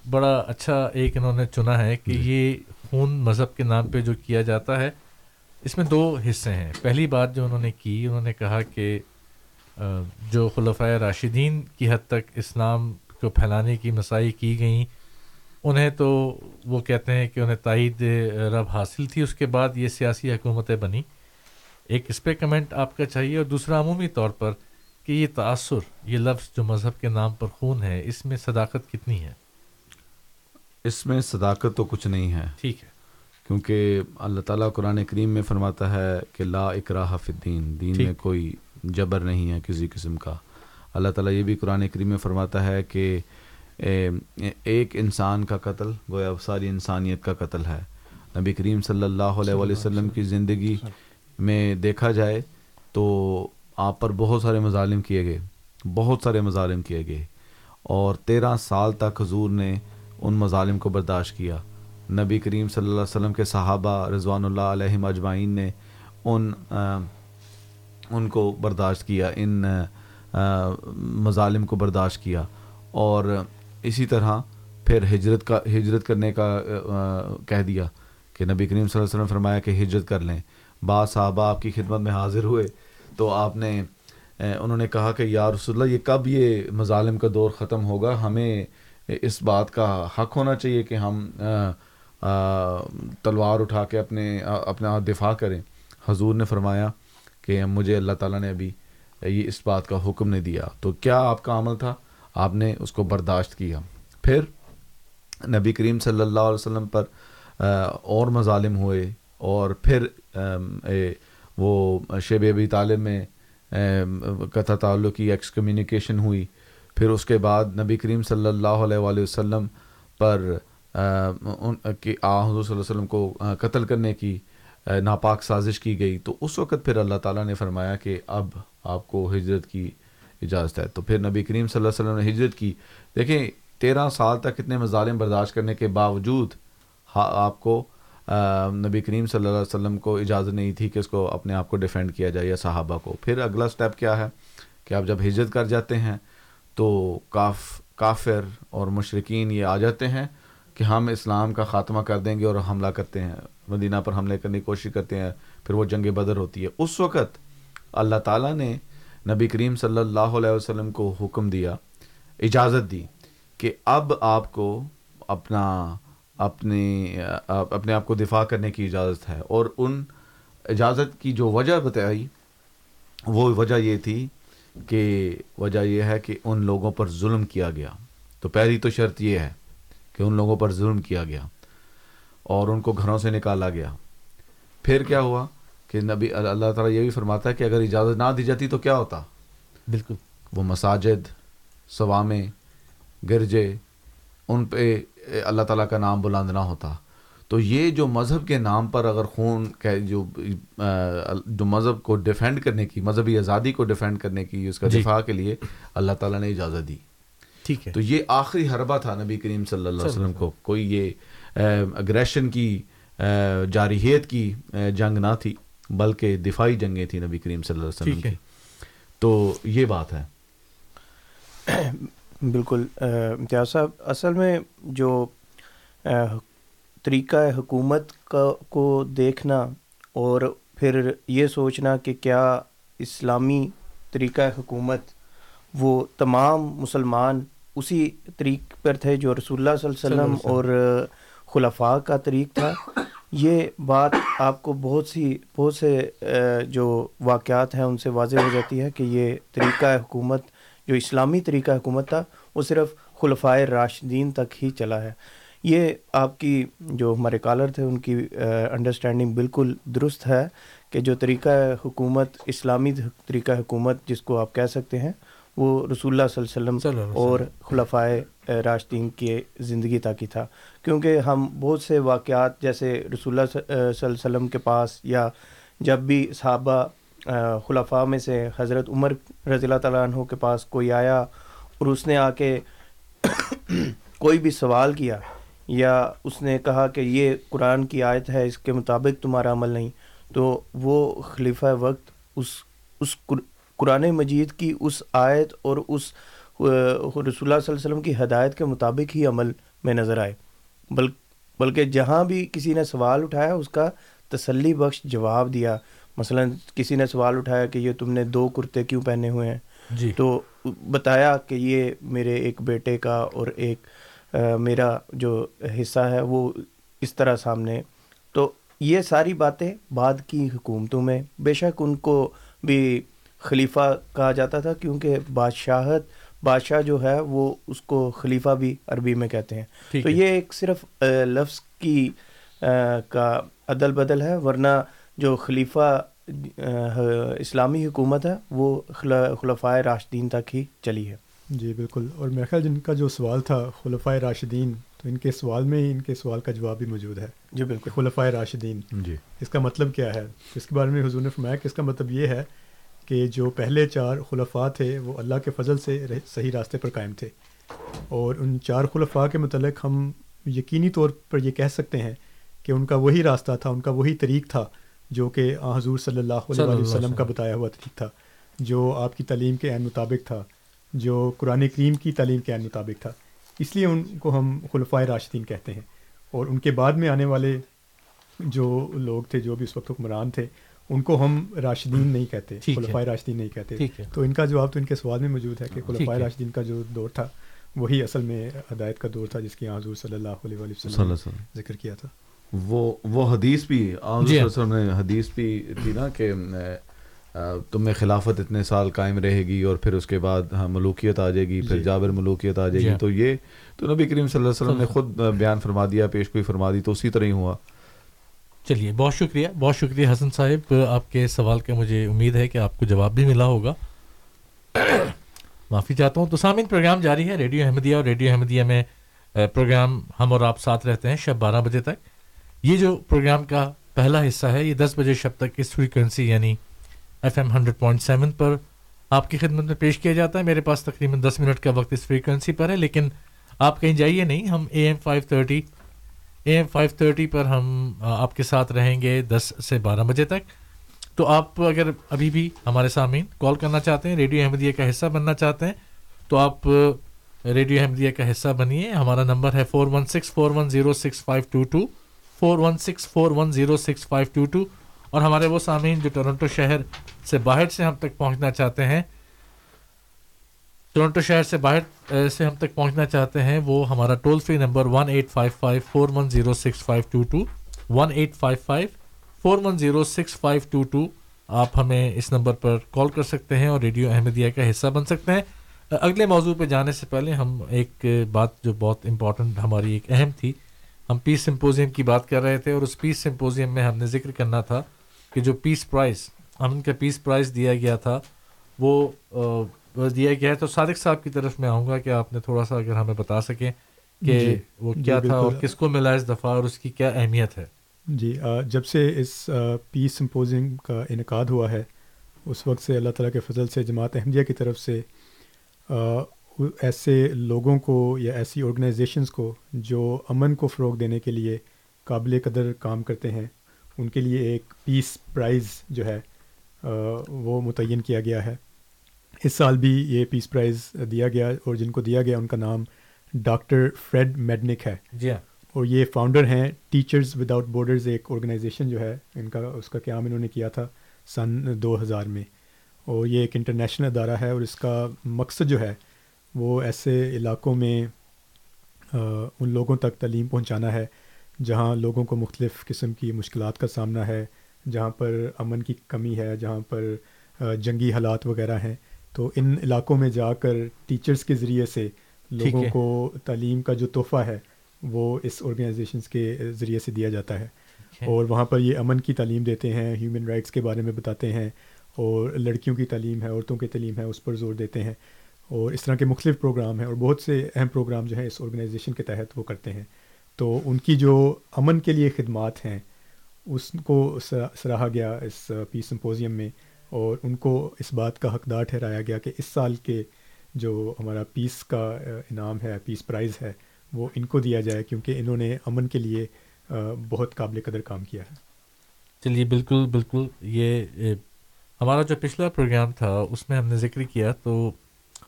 بڑا اچھا ایک انہوں نے چنا ہے کہ یہ خون مذہب کے نام پہ جو کیا جاتا ہے اس میں دو حصے ہیں۔ پہلی بات جو انہوں نے کی انہوں نے کہا کہ جو خلفۂ راشدین کی حد تک اسلام کو پھیلانے کی مساعی کی گئیں انہیں تو وہ کہتے ہیں کہ انہیں تائید رب حاصل تھی اس کے بعد یہ سیاسی حکومتیں بنی ایک اس پہ کمنٹ آپ کا چاہیے اور دوسرا عمومی طور پر کہ یہ تأثر یہ لفظ جو مذہب کے نام پر خون ہے اس میں صداقت کتنی ہے؟ اس میں صداقت تو کچھ نہیں ہے۔ ٹھیک ہے۔ کیونکہ اللہ تعالیٰ قرآن کریم میں فرماتا ہے کہ لا اکراہ فی الدین دین۔ میں کوئی جبر نہیں ہے کسی قسم کا۔ اللہ تعالیٰ یہ بھی قرآن کریم میں فرماتا ہے کہ ایک انسان کا قتل گویا ساری انسانیت کا قتل ہے۔ نبی کریم صلی اللہ علیہ وآلہ وسلم کی زندگی میں دیکھا جائے تو آپ پر بہت سارے مظالم کیے گئے بہت سارے مظالم کیے گئے۔ اور تیرہ سال تک حضور نے ان مظالم کو برداشت کیا۔ نبی کریم صلی اللہ علیہ وسلم کے صحابہ رضوان اللہ علیہ اجمعین نے ان ان کو برداشت کیا، ان مظالم کو برداشت کیا۔ اور اسی طرح پھر ہجرت کا، ہجرت کرنے کا کہہ دیا کہ نبی کریم صلی اللہ علیہ وسلم فرمایا کہ ہجرت کر لیں۔ بعض صحابہ آپ کی خدمت میں حاضر ہوئے تو آپ نے انہوں نے کہا کہ یا رسول اللہ یہ کب یہ مظالم کا دور ختم ہوگا؟ ہمیں اس بات کا حق ہونا چاہیے کہ ہم تلوار اٹھا کے اپنے اپنا دفاع کریں۔ حضور نے فرمایا کہ مجھے اللہ تعالیٰ نے ابھی یہ اس بات کا حکم نہیں دیا۔ تو کیا آپ کا عمل تھا؟ آپ نے اس کو برداشت کیا۔ پھر نبی کریم صلی اللہ علیہ وسلم پر اور مظالم ہوئے۔ اور پھر وہ شیب ابی طالب میں قطع تعلق کی ایکس کمیونیکیشن ہوئی۔ پھر اس کے بعد نبی کریم صلی اللہ علیہ وآلہ وسلم پر ان کی، آ، حضور صلی اللہ علیہ وسلم کو قتل کرنے کی ناپاک سازش کی گئی۔ تو اس وقت پھر اللہ تعالیٰ نے فرمایا کہ اب آپ کو ہجرت کی اجازت ہے۔ تو پھر نبی کریم صلی اللہ علیہ وسلم نے ہجرت کی۔ دیکھیں، تیرہ سال تک اتنے مظالم برداشت کرنے کے باوجود ہا- آپ کو نبی کریم صلی اللہ علیہ وسلم کو اجازت نہیں تھی کہ اس کو اپنے آپ کو ڈیفینڈ کیا جائے یا صحابہ کو۔ پھر اگلا سٹیپ کیا ہے؟ کہ آپ جب ہجرت کر جاتے ہیں تو کاف، کافر اور مشرقین یہ آ جاتے ہیں کہ ہم اسلام کا خاتمہ کر دیں گے اور حملہ کرتے ہیں۔ مدینہ پر حملے کرنے کی کوشش کرتے ہیں، پھر وہ جنگ بدر ہوتی ہے۔ اس وقت اللہ تعالیٰ نے نبی کریم صلی اللہ علیہ وسلم کو حکم دیا، اجازت دی کہ اب آپ کو اپنا، اپنے اپنے آپ کو دفاع کرنے کی اجازت ہے۔ اور ان اجازت کی جو وجہ بتائی، وہ وجہ یہ تھی کہ وجہ یہ ہے کہ ان لوگوں پر ظلم کیا گیا۔ تو پہلی تو شرط یہ ہے کہ ان لوگوں پر ظلم کیا گیا اور ان کو گھروں سے نکالا گیا۔ پھر کیا ہوا کہ نبی اللہ تعالیٰ یہ بھی فرماتا ہے کہ اگر اجازت نہ دی جاتی تو کیا ہوتا؟ بالکل۔ وہ مساجد سوامے گرجے ان پہ اللہ تعالیٰ کا نام بلند نہ ہوتا۔ تو یہ جو مذہب کے نام پر اگر خون کہ جو جو مذہب کو ڈیفینڈ کرنے کی مذہبی آزادی کو ڈیفینڈ کرنے کی اس کا جی۔ دفاع کے لیے اللہ تعالیٰ نے اجازت دی۔ ٹھیک ہے۔ تو یہ آخری حربہ تھا نبی کریم صلی اللہ علیہ وسلم کو۔ کوئی یہ اگریشن کی جارحیت کی جنگ نہ تھی بلکہ دفاعی جنگیں تھیں نبی کریم صلی اللہ علیہ وسلم کی۔ تو یہ بات ہے۔ بالکل امتیاز صاحب اصل میں جو طریقہ حکومت کا کو دیکھنا اور پھر یہ سوچنا کہ کیا اسلامی طریقہ حکومت وہ تمام مسلمان اسی طریق پر تھے جو رسول اللہ صلی اللہ علیہ وسلم اور خلفاء کا طریق تھا۔ یہ بات آپ کو بہت سی بہت سے جو واقعات ہیں ان سے واضح ہو جاتی ہے کہ یہ طریقہ حکومت جو اسلامی طریقہ حکومت تھا وہ صرف خلفائے راشدین تک ہی چلا ہے۔ یہ آپ کی جو ہمارے کالر تھے ان کی انڈرسٹینڈنگ بالکل درست ہے کہ جو طریقہ حکومت اسلامی طریقہ حکومت جس کو آپ کہہ سکتے ہیں وہ رسول اللہ صلی اللہ علیہ وسلم اور خلفائے راشدین کے زندگی تک ہی تھا۔ کیونکہ ہم بہت سے واقعات جیسے رسول اللہ صلی اللہ علیہ وسلم کے پاس یا جب بھی صحابہ خلفاء میں سے حضرت عمر رضی اللہ تعالیٰ عنہ کے پاس کوئی آیا اور اس نے آ کے کوئی بھی سوال کیا یا اس نے کہا کہ یہ قرآن کی آیت ہے اس کے مطابق تمہارا عمل نہیں۔ تو وہ خلیفہ وقت اس اس قرآن مجید کی اس آیت اور اس رسول اللہ صلی اللہ علیہ وسلم کی ہدایت کے مطابق ہی عمل میں نظر آئے۔ بل بلکہ جہاں بھی کسی نے سوال اٹھایا اس کا تسلی بخش جواب دیا۔ مثلا کسی نے سوال اٹھایا کہ یہ تم نے دو کرتے کیوں پہنے ہوئے ہیں؟ جی۔ تو بتایا کہ یہ میرے ایک بیٹے کا اور ایک میرا جو حصہ ہے وہ اس طرح سامنے۔ تو یہ ساری باتیں بعد کی حکومتوں میں بے شک ان کو بھی خلیفہ کہا جاتا تھا کیونکہ بادشاہت بادشاہ جو ہے وہ اس کو خلیفہ بھی عربی میں کہتے ہیں۔ تو یہ ایک صرف لفظ کی کا عدل بدل ہے ورنہ جو خلیفہ اسلامی حکومت ہے وہ خلفۂ راشدین تک ہی چلی ہے۔ جی بالکل۔ اور میرا خیال جن کا جو سوال تھا خلفۂ راشدین تو ان کے سوال میں ہی ان کے سوال کا جواب بھی موجود ہے جی بالکل۔ خلفۂ راشدین جی۔ اس کا مطلب کیا ہے؟ اس کے بارے میں حضور نے فرمایا کہ اس کا مطلب یہ ہے کہ جو پہلے چار خلفاء تھے وہ اللہ کے فضل سے صحیح راستے پر قائم تھے۔ اور ان چار خلفاء کے متعلق ہم یقینی طور پر یہ کہہ سکتے ہیں کہ ان کا وہی راستہ تھا ان کا وہی طریق تھا جو کہ حضور صلی اللہ علیہ وسلم کا بتایا ہوا طریق تھا جو آپ کی تعلیم کے عین مطابق تھا۔ جو قرآن کریم کی تعلیم کے عین مطابق تھا۔ اس لیے ان کو ہم خلفۂ راشدین کہتے ہیں۔ اور ان کے بعد میں آنے والے جو لوگ تھے جو بھی اس وقت حکمران تھے ان کو ہم راشدین نہیں کہتے خلفۂ راشدین نہیں کہتے۔ تو ان کا جواب تو ان کے سوال میں موجود ہے کہ خلفۂ راشدین کا جو دور تھا وہی اصل میں ہدایت کا دور تھا جس کی حضور صلی اللہ علیہ وسلم ذکر کیا تھا۔ وہ وہ حدیث بھی جی ہاں۔ نے حدیث بھی تھی نا کہ تم میں خلافت اتنے سال قائم رہے گی اور پھر اس کے بعد ہاں ملوکیت آ جائے گی پھر جی۔ جابر ملوکیت آ جائے گی۔ جی۔ تو یہ تو نبی کریم صلی اللہ علیہ وسلم نے خود بیان فرما دیا پیش کوئی فرما دی تو اسی طرح ہی ہوا۔ چلیے بہت شکریہ۔ بہت شکریہ حسن صاحب آپ کے سوال کا مجھے امید ہے کہ آپ کو جواب بھی ملا ہوگا۔ معافی چاہتا ہوں۔ تو سامعین پروگرام جاری ہے ریڈیو احمدیہ اور ریڈیو احمدیہ میں پروگرام ہم اور آپ ساتھ رہتے ہیں شب بارہ بجے تک۔ یہ جو پروگرام کا پہلا حصہ ہے یہ دس بجے شب تک اس فریکوینسی یعنی F M hundred point seven پر آپ کی خدمت میں پیش کیا جاتا ہے۔ میرے پاس تقریباً دس منٹ کا وقت اس فریکوینسی پر ہے، لیکن آپ کہیں جائیے نہیں، ہم A M five thirty A M five thirty پر ہم آپ کے ساتھ رہیں گے دس سے بارہ بجے تک۔ تو آپ اگر ابھی بھی ہمارے سامعین کال کرنا چاہتے ہیں، ریڈیو احمدیہ کا حصہ بننا چاہتے ہیں، تو آپ ریڈیو احمدیہ کا حصہ بنیے۔ ہمارا نمبر ہے four one six four one zero six five two two four one six four one zero six five two two اور ہمارے وہ سامعین جو ٹورنٹو شہر سے باہر سے ہم تک پہنچنا چاہتے ہیں، ٹورنٹو شہر سے باہر سے ہم تک پہنچنا چاہتے ہیں، وہ ہمارا toll free number one eight five five four one zero six five two two one eight five five four one zero six five two two آپ ہمیں اس نمبر پر کال کر سکتے ہیں اور ریڈیو احمدیہ کا حصہ بن سکتے ہیں۔ اگلے موضوع پہ جانے سے پہلے ہم ایک بات جو بہت امپورٹنٹ ہماری ایک اہم تھی، ہم پیس سمپوزیم کی بات کر رہے تھے اور اس پیس سمپوزیم میں ہم نے ذکر کرنا تھا۔ کہ جو پیس پرائز ہم کا پیس پرائز دیا گیا تھا وہ دیا گیا ہے۔ تو صادق صاحب کی طرف میں آؤں گا کہ آپ نے تھوڑا سا اگر ہمیں بتا سکیں کہ جی۔ وہ جی کیا تھا اور کس کو ملا اس دفعہ اور اس کی کیا اہمیت ہے؟ جی جب سے اس پیس سمپوزنگ کا انعقاد ہوا ہے اس وقت سے اللہ تعالیٰ کے فضل سے جماعت احمدیہ کی طرف سے ایسے لوگوں کو یا ایسی آرگنائزیشنس کو جو امن کو فروغ دینے کے لیے قابل قدر کام کرتے ہیں ان کے لیے ایک پیس پرائز جو ہے وہ متعین کیا گیا ہے۔ اس سال بھی یہ پیس پرائز دیا گیا اور جن کو دیا گیا ان کا نام ڈاکٹر فریڈ میڈنک ہے۔ جی ہاں۔ اور یہ فاؤنڈر ہیں ٹیچرز وداؤٹ بارڈرز ایک آرگنائزیشن جو ہے ان کا اس کا قیام انہوں نے کیا تھا سن دو ہزار میں۔ اور یہ ایک انٹرنیشنل ادارہ ہے اور اس کا مقصد جو ہے وہ ایسے علاقوں میں ان لوگوں تک تعلیم پہنچانا ہے۔ جہاں لوگوں کو مختلف قسم کی مشکلات کا سامنا ہے جہاں پر امن کی کمی ہے جہاں پر جنگی حالات وغیرہ ہیں۔ تو ان علاقوں میں جا کر ٹیچرز کے ذریعے سے لوگوں کو تعلیم کا جو تحفہ ہے وہ اس آرگنائزیشنس کے ذریعے سے دیا جاتا ہے۔ اور وہاں پر یہ امن کی تعلیم دیتے ہیں ہیومن رائٹس کے بارے میں بتاتے ہیں اور لڑکیوں کی تعلیم ہے عورتوں کی تعلیم ہے اس پر زور دیتے ہیں۔ اور اس طرح کے مختلف پروگرام ہیں اور بہت سے اہم پروگرام جو ہیں اس آرگنائزیشن کے تحت وہ کرتے ہیں۔ تو ان کی جو امن کے لیے خدمات ہیں، اس کو سراہا گیا اس پیس سمپوزیم میں اور ان کو اس بات کا حقدار ٹھہرایا گیا کہ اس سال کے جو ہمارا پیس کا انعام ہے پیس پرائز ہے، وہ ان کو دیا جائے کیونکہ انہوں نے امن کے لیے بہت قابل قدر کام کیا ہے۔ چلیے، بالکل بالکل یہ ہمارا جو پچھلا پروگرام تھا، اس میں ہم نے ذکر کیا تو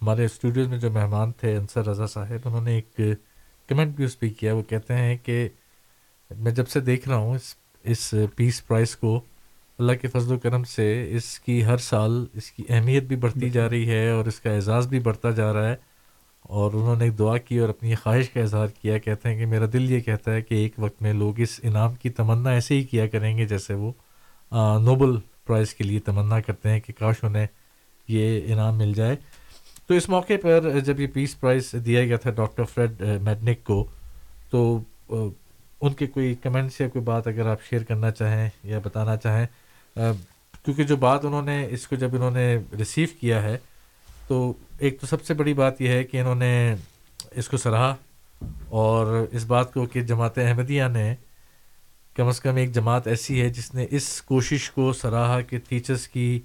ہمارے اسٹوڈیوز میں جو مہمان تھے، انصر رضا صاحب، انہوں نے ایک کمنٹ بھی اس پہ کیا وہ کہتے ہیں کہ میں جب سے دیکھ رہا ہوں اس اس پیس پرائز کو، اللہ کے فضل و کرم سے اس کی ہر سال اس کی اہمیت بھی بڑھتی جا رہی ہے اور اس کا اعزاز بھی بڑھتا جا رہا ہے اور انہوں نے ایک دعا کی اور اپنی خواہش کا اظہار کیا، کہتے ہیں کہ میرا دل یہ کہتا ہے کہ ایک وقت میں لوگ اس انعام کی تمنا ایسے ہی کیا کریں گے جیسے وہ نوبل پرائز کے لیے تمنا کرتے ہیں کہ کاش انہیں یہ انعام مل جائے۔ تو اس موقع پر جب یہ پیس پرائز دیا گیا تھا ڈاکٹر فریڈ میڈنک کو، تو ان کے کوئی کمنٹس یا کوئی بات اگر آپ شیئر کرنا چاہیں یا بتانا چاہیں کیونکہ جو بات انہوں نے، اس کو جب انہوں نے ریسیو کیا ہے، تو ایک تو سب سے بڑی بات یہ ہے کہ انہوں نے اس کو سراہا اور اس بات کو کہ جماعت احمدیہ نے، کم از کم ایک جماعت ایسی ہے جس نے اس کوشش کو سراہا کہ ٹیچرس کی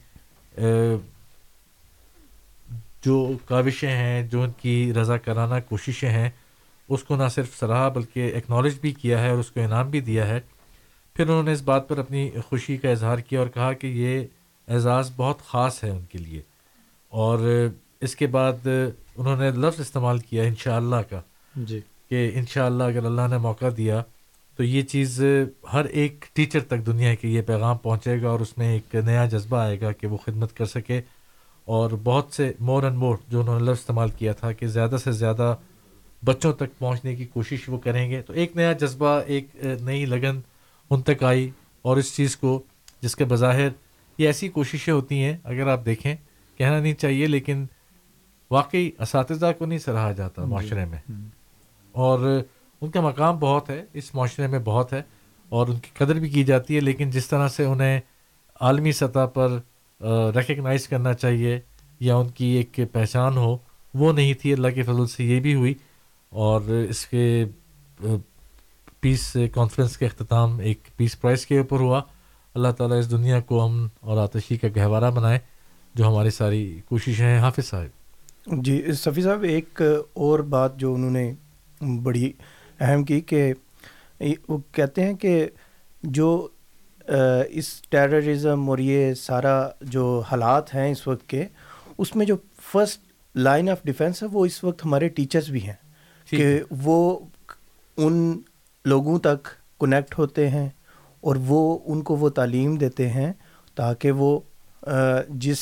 جو کاوشیں ہیں جو ان کی رضا کرانہ کوششیں ہیں اس کو نہ صرف سراہا بلکہ ایکنالج بھی کیا ہے اور اس کو انعام بھی دیا ہے۔ پھر انہوں نے اس بات پر اپنی خوشی کا اظہار کیا اور کہا کہ یہ اعزاز بہت خاص ہے ان کے لیے۔ اور اس کے بعد انہوں نے لفظ استعمال کیا ان شاء اللہ کا۔ جی۔ کہ ان شاء اللہ اگر اللہ نے موقع دیا تو یہ چیز ہر ایک ٹیچر تک دنیا کے یہ پیغام پہنچے گا اور اس میں ایک نیا جذبہ آئے گا کہ وہ خدمت کر سکے۔ اور بہت سے مور اینڈ مور جو انہوں نے لفظ استعمال کیا تھا کہ زیادہ سے زیادہ بچوں تک پہنچنے کی کوشش وہ کریں گے تو ایک نیا جذبہ ایک نئی لگن ان تک آئی اور اس چیز کو جس کے بظاہر یہ ایسی کوششیں ہوتی ہیں اگر آپ دیکھیں کہنا نہیں چاہیے لیکن واقعی اساتذہ کو نہیں سراہا جاتا جی۔ معاشرے میں اور ان کا مقام بہت ہے اس معاشرے میں بہت ہے اور ان کی قدر بھی کی جاتی ہے لیکن جس طرح سے انہیں عالمی سطح پر ریکگنائز کرنا چاہیے یا ان کی ایک پہچان ہو، وہ نہیں تھی۔ اللہ کے فضل سے یہ بھی ہوئی۔ اور اس کے پیس کانفرنس کا اختتام ایک پیس پرائز کے اوپر ہوا۔ اللہ تعالیٰ اس دنیا کو ہم اور آتشی کا گہوارہ بنائے، جو ہماری ساری کوششیں ہیں۔ حافظ صاحب۔ جی صفی صاحب، ایک اور بات جو انہوں نے بڑی اہم کی کہ وہ کہتے ہیں کہ جو اس ٹیررزم اور یہ سارا جو حالات ہیں اس وقت کے اس میں جو فرسٹ لائن آف ڈیفینس ہے وہ اس وقت ہمارے ٹیچرز بھی ہیں۔ کہ وہ ان لوگوں تک کنیکٹ ہوتے ہیں اور وہ ان کو وہ تعلیم دیتے ہیں تاکہ وہ جس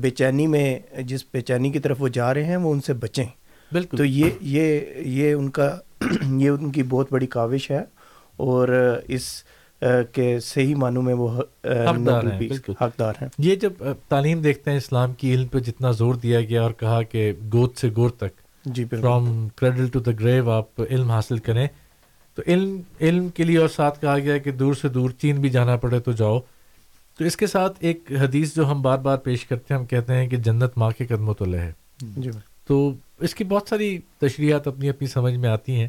بے چینی میں جس بے چینی کی طرف وہ جا رہے ہیں وہ ان سے بچیں۔ بالکل۔ تو یہ یہ یہ ان کا یہ ان کی بہت بڑی کاوش ہے۔ اور اس کے صحیح معنوں میں وہ حقدار ہیں یہ جب تعلیم دیکھتے ہیں اسلام کی علم پہ جتنا زور دیا گیا اور کہا کہ گود سے گور تک جی from cradle to the grave آپ علم حاصل کریں تو علم علم کے لیے اور ساتھ کہا گیا کہ دور سے دور چین بھی جانا پڑے تو جاؤ۔ تو اس کے ساتھ ایک حدیث جو ہم بار بار پیش کرتے ہیں ہم کہتے ہیں کہ جنت ماں کے قدموں تو لے ہے۔ جی تو اس کی بہت ساری تشریحات اپنی اپنی سمجھ میں آتی ہیں۔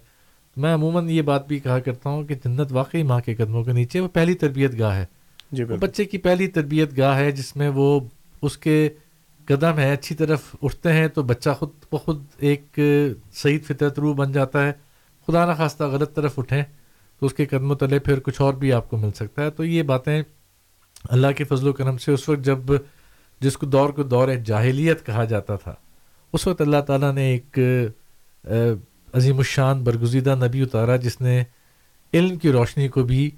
میں عموماً یہ بات بھی کہا کرتا ہوں کہ جنت واقعی ماں کے قدموں کے نیچے وہ پہلی تربیت گاہ ہے۔ جی بچے کی پہلی تربیت گاہ ہے جس میں وہ اس کے قدم ہے اچھی طرف اٹھتے ہیں تو بچہ خود بخود ایک صحیح فطرت روح بن جاتا ہے۔ خدا نخواستہ غلط طرف اٹھیں تو اس کے قدم و تلے پھر کچھ اور بھی آپ کو مل سکتا ہے۔ تو یہ باتیں اللہ کے فضل و کرم سے اس وقت جب جس کو دور کو دور جاہلیت کہا جاتا تھا اس وقت اللہ تعالیٰ نے ایک عظیم الشان برگزیدہ نبی اتارا جس نے علم کی روشنی کو بھی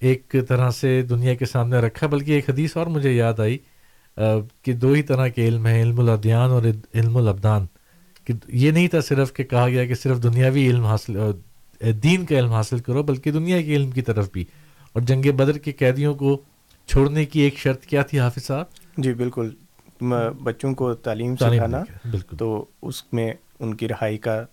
ایک طرح سے دنیا کے سامنے رکھا بلکہ ایک حدیث اور مجھے یاد آئی کہ دو ہی طرح کے علم ہیں علم الادیان اور علم الابدان۔ کہ یہ نہیں تھا صرف کہ کہا گیا کہ صرف دنیاوی علم حاصل دین کا علم حاصل کرو بلکہ دنیا کے علم کی طرف بھی۔ اور جنگ بدر کے قیدیوں کو چھوڑنے کی ایک شرط کیا تھی حافظ صاحب؟ جی بالکل۔ بچوں کو تعلیم سکھانا بالکل۔ تو اس میں ان کی رہائی کا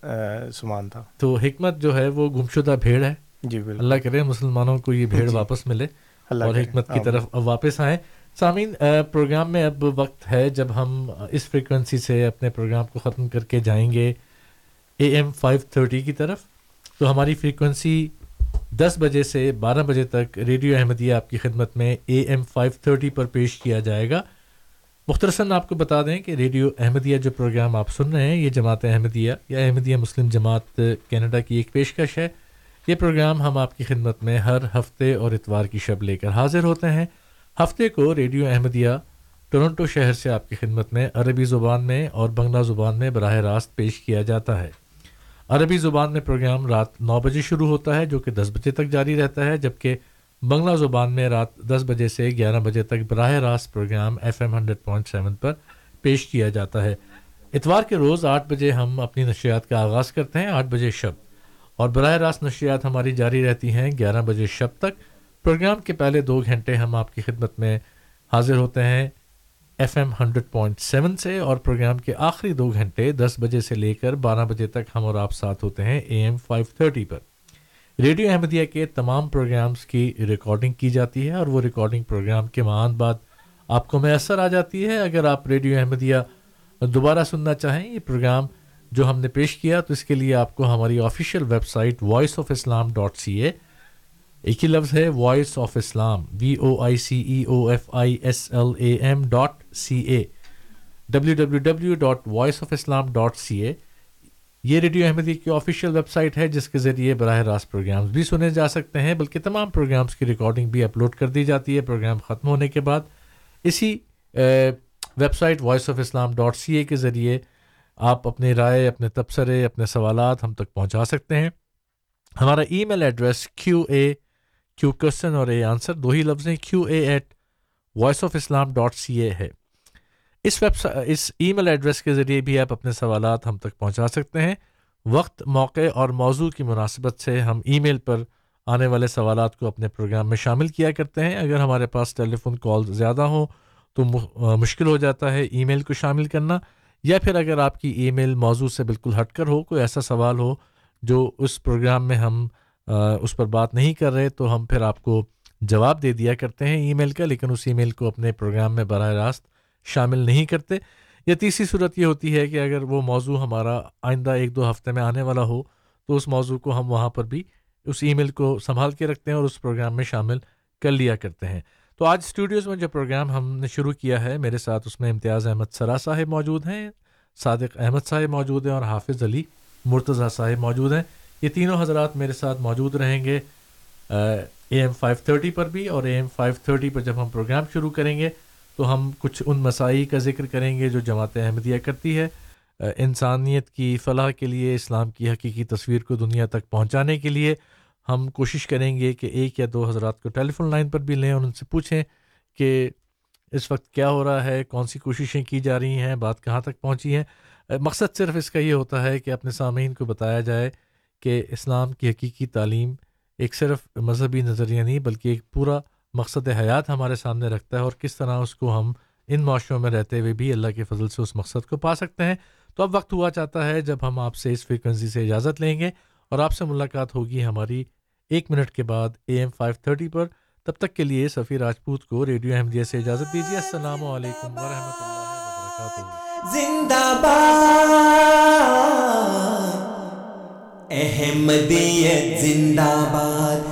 سامان تھا۔ تو حکمت جو ہے وہ گمشدہ بھیڑ ہے۔ جی بالکل۔ اللہ کرے مسلمانوں کو یہ بھیڑ جی۔ واپس ملے اور حکمت کی طرف اب واپس آئیں۔ سامعین پروگرام میں اب وقت ہے۔ جب ہم اس فریکوینسی سے اپنے پروگرام کو ختم کر کے جائیں گے اے ایم فائیو تھرٹی کی طرف تو ہماری فریکوینسی دس بجے سے بارہ بجے تک ریڈیو احمدیہ آپ کی خدمت میں اے ایم فائیو تھرٹی پر پیش کیا جائے گا۔ مختصراً آپ کو بتا دیں کہ ریڈیو احمدیہ جو پروگرام آپ سن رہے ہیں، یہ جماعت احمدیہ یا احمدیہ مسلم جماعت کینیڈا کی ایک پیشکش ہے۔ یہ پروگرام ہم آپ کی خدمت میں ہر ہفتے اور اتوار کی شب لے کر حاضر ہوتے ہیں۔ ہفتے کو ریڈیو احمدیہ ٹورنٹو شہر سے آپ کی خدمت میں عربی زبان میں اور بنگلہ زبان میں براہ راست پیش کیا جاتا ہے۔ عربی زبان میں پروگرام رات نو بجے شروع ہوتا ہے، جو کہ دس بجے تک جاری رہتا ہے، جبکہ بنگلہ زبان میں رات دس بجے سے گیارہ بجے تک براہ راست programme F M hundred point seven پر پیش کیا جاتا ہے۔ اتوار کے روز آٹھ بجے ہم اپنی نشریات کا آغاز کرتے ہیں، آٹھ بجے شب۔ اور براہ راست نشریات ہماری جاری رہتی ہیں گیارہ بجے شب تک۔ پروگرام کے پہلے دو گھنٹے ہم آپ کی خدمت میں حاضر ہوتے ہیں F M hundred point seven سے۔ اور پروگرام کے آخری دو گھنٹے دس بجے سے لے کر بارہ بجے تک ہم اور آپ ساتھ ہوتے ہیں اے ایم فائیو تھرٹی پر۔ ریڈیو احمدیہ کے تمام پروگرامز کی ریکارڈنگ کی جاتی ہے اور وہ ریکارڈنگ پروگرام کے معان بعد آپ کو میسر آ جاتی ہے۔ اگر آپ ریڈیو احمدیہ دوبارہ سننا چاہیں یہ پروگرام جو ہم نے پیش کیا، تو اس کے لیے آپ کو ہماری official website voice of Islam dot C A ایک ہی لفظ ہے voice of Islam V O I C E O F I S L A M dot C A W W W dot voice of Islam dot C A یہ radio احمدی کی official website ہے، جس کے ذریعے براہ راست programmes بھی سنے جا سکتے ہیں، بلکہ تمام پروگرامز کی ریکارڈنگ بھی اپلوڈ کر دی جاتی ہے۔ پروگرام ختم ہونے کے بعد اسی website voice of Islam dot C A کے ذریعے آپ اپنی رائے، اپنے تبصرے، اپنے سوالات ہم تک پہنچا سکتے ہیں۔ ہمارا ای میل ایڈریس کیو اے کیو کوشچن اور اے آنسر دو ہی لفظ ہیں Q A at voice of Islam dot C A ہے۔ اس ویب اس ای میل ایڈریس کے ذریعے بھی آپ اپنے سوالات ہم تک پہنچا سکتے ہیں۔ وقت، موقع اور موضوع کی مناسبت سے ہم ای میل پر آنے والے سوالات کو اپنے پروگرام میں شامل کیا کرتے ہیں۔ اگر ہمارے پاس ٹیلی فون کال زیادہ ہوں تو مشکل ہو جاتا ہے ای میل کو شامل کرنا۔ یا پھر اگر آپ کی ای میل موضوع سے بالکل ہٹ کر ہو، کوئی ایسا سوال ہو جو اس پروگرام میں ہم اس پر بات نہیں کر رہے تو ہم پھر آپ کو جواب دے دیا کرتے ہیں ای میل کا، لیکن اس ای میل کو اپنے پروگرام میں براہ راست شامل نہیں کرتے۔ یا تیسری صورت یہ ہوتی ہے کہ اگر وہ موضوع ہمارا آئندہ ایک دو ہفتے میں آنے والا ہو، تو اس موضوع کو ہم وہاں پر بھی اس ای میل کو سنبھال کے رکھتے ہیں اور اس پروگرام میں شامل کر لیا کرتے ہیں۔ تو آج اسٹوڈیوز میں جو پروگرام ہم نے شروع کیا ہے، میرے ساتھ اس میں امتیاز احمد سرا صاحب موجود ہیں، صادق احمد صاحب موجود ہیں اور حافظ علی مرتضیٰ صاحب موجود ہیں۔ یہ تینوں حضرات میرے ساتھ موجود رہیں گے، اے ایم فائیو تھرٹی پر بھی اور اے ایم فائیو تھرٹی پر جب ہم پروگرام شروع کریں گے۔ تو ہم کچھ ان مسائی کا ذکر کریں گے جو جماعت احمدیہ کرتی ہے۔ انسانیت کی فلاح کے لیے، اسلام کی حقیقی تصویر کو دنیا تک پہنچانے کے لیے ہم کوشش کریں گے کہ ایک یا دو حضرات کو ٹیلی فون لائن پر بھی لیں اور ان سے پوچھیں کہ اس وقت کیا ہو رہا ہے، کون سی کوششیں کی جا رہی ہیں، بات کہاں تک پہنچی ہیں۔ مقصد صرف اس کا یہ ہوتا ہے کہ اپنے سامعین کو بتایا جائے کہ اسلام کی حقیقی تعلیم ایک صرف مذہبی نظریہ نہیں بلکہ ایک پورا مقصد حیات ہمارے سامنے رکھتا ہے اور کس طرح اس کو ہم ان معاشروں میں رہتے ہوئے بھی اللہ کے فضل سے اس مقصد کو پا سکتے ہیں۔ تو اب وقت ہوا چاہتا ہے جب ہم آپ سے اس فریکوینسی سے اجازت لیں گے اور آپ سے ملاقات ہوگی ہماری ایک منٹ کے بعد اے ایم فائیو تھرٹی پر۔ تب تک کے لیے سفیر راجپوت کو ریڈیو احمدیہ سے اجازت دیجیے۔ السلام علیکم ورحمۃ اللہ وبرکاتہ۔ زندہ احمدیت زندہ باد۔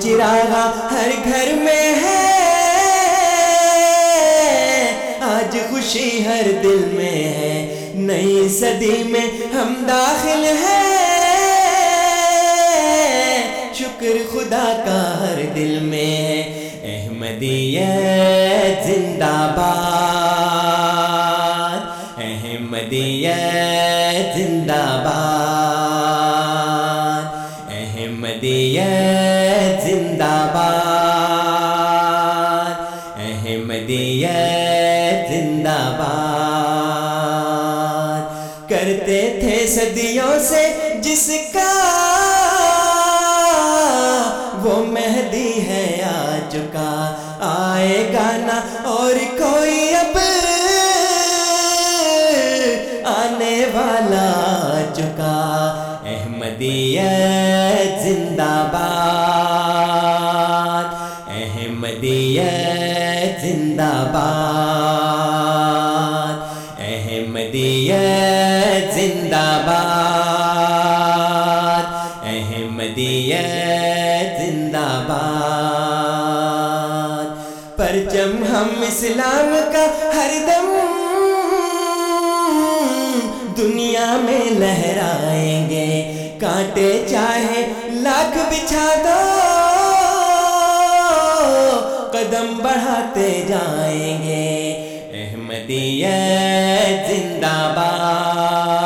چراغا ہر گھر میں ہے۔ آج خوشی ہر دل میں ہے۔ نئی صدی میں ہم داخل ہیں۔ شکر خدا کا ہر دل میں ہے۔ احمدیت زندہ باد۔ احمدیت زندہ باد۔ اسلام کا ہر دم دنیا میں لہرائیں گے۔ کانٹے چاہے لاکھ بچھا دو، قدم بڑھاتے جائیں گے۔ احمدیت زندہ باد۔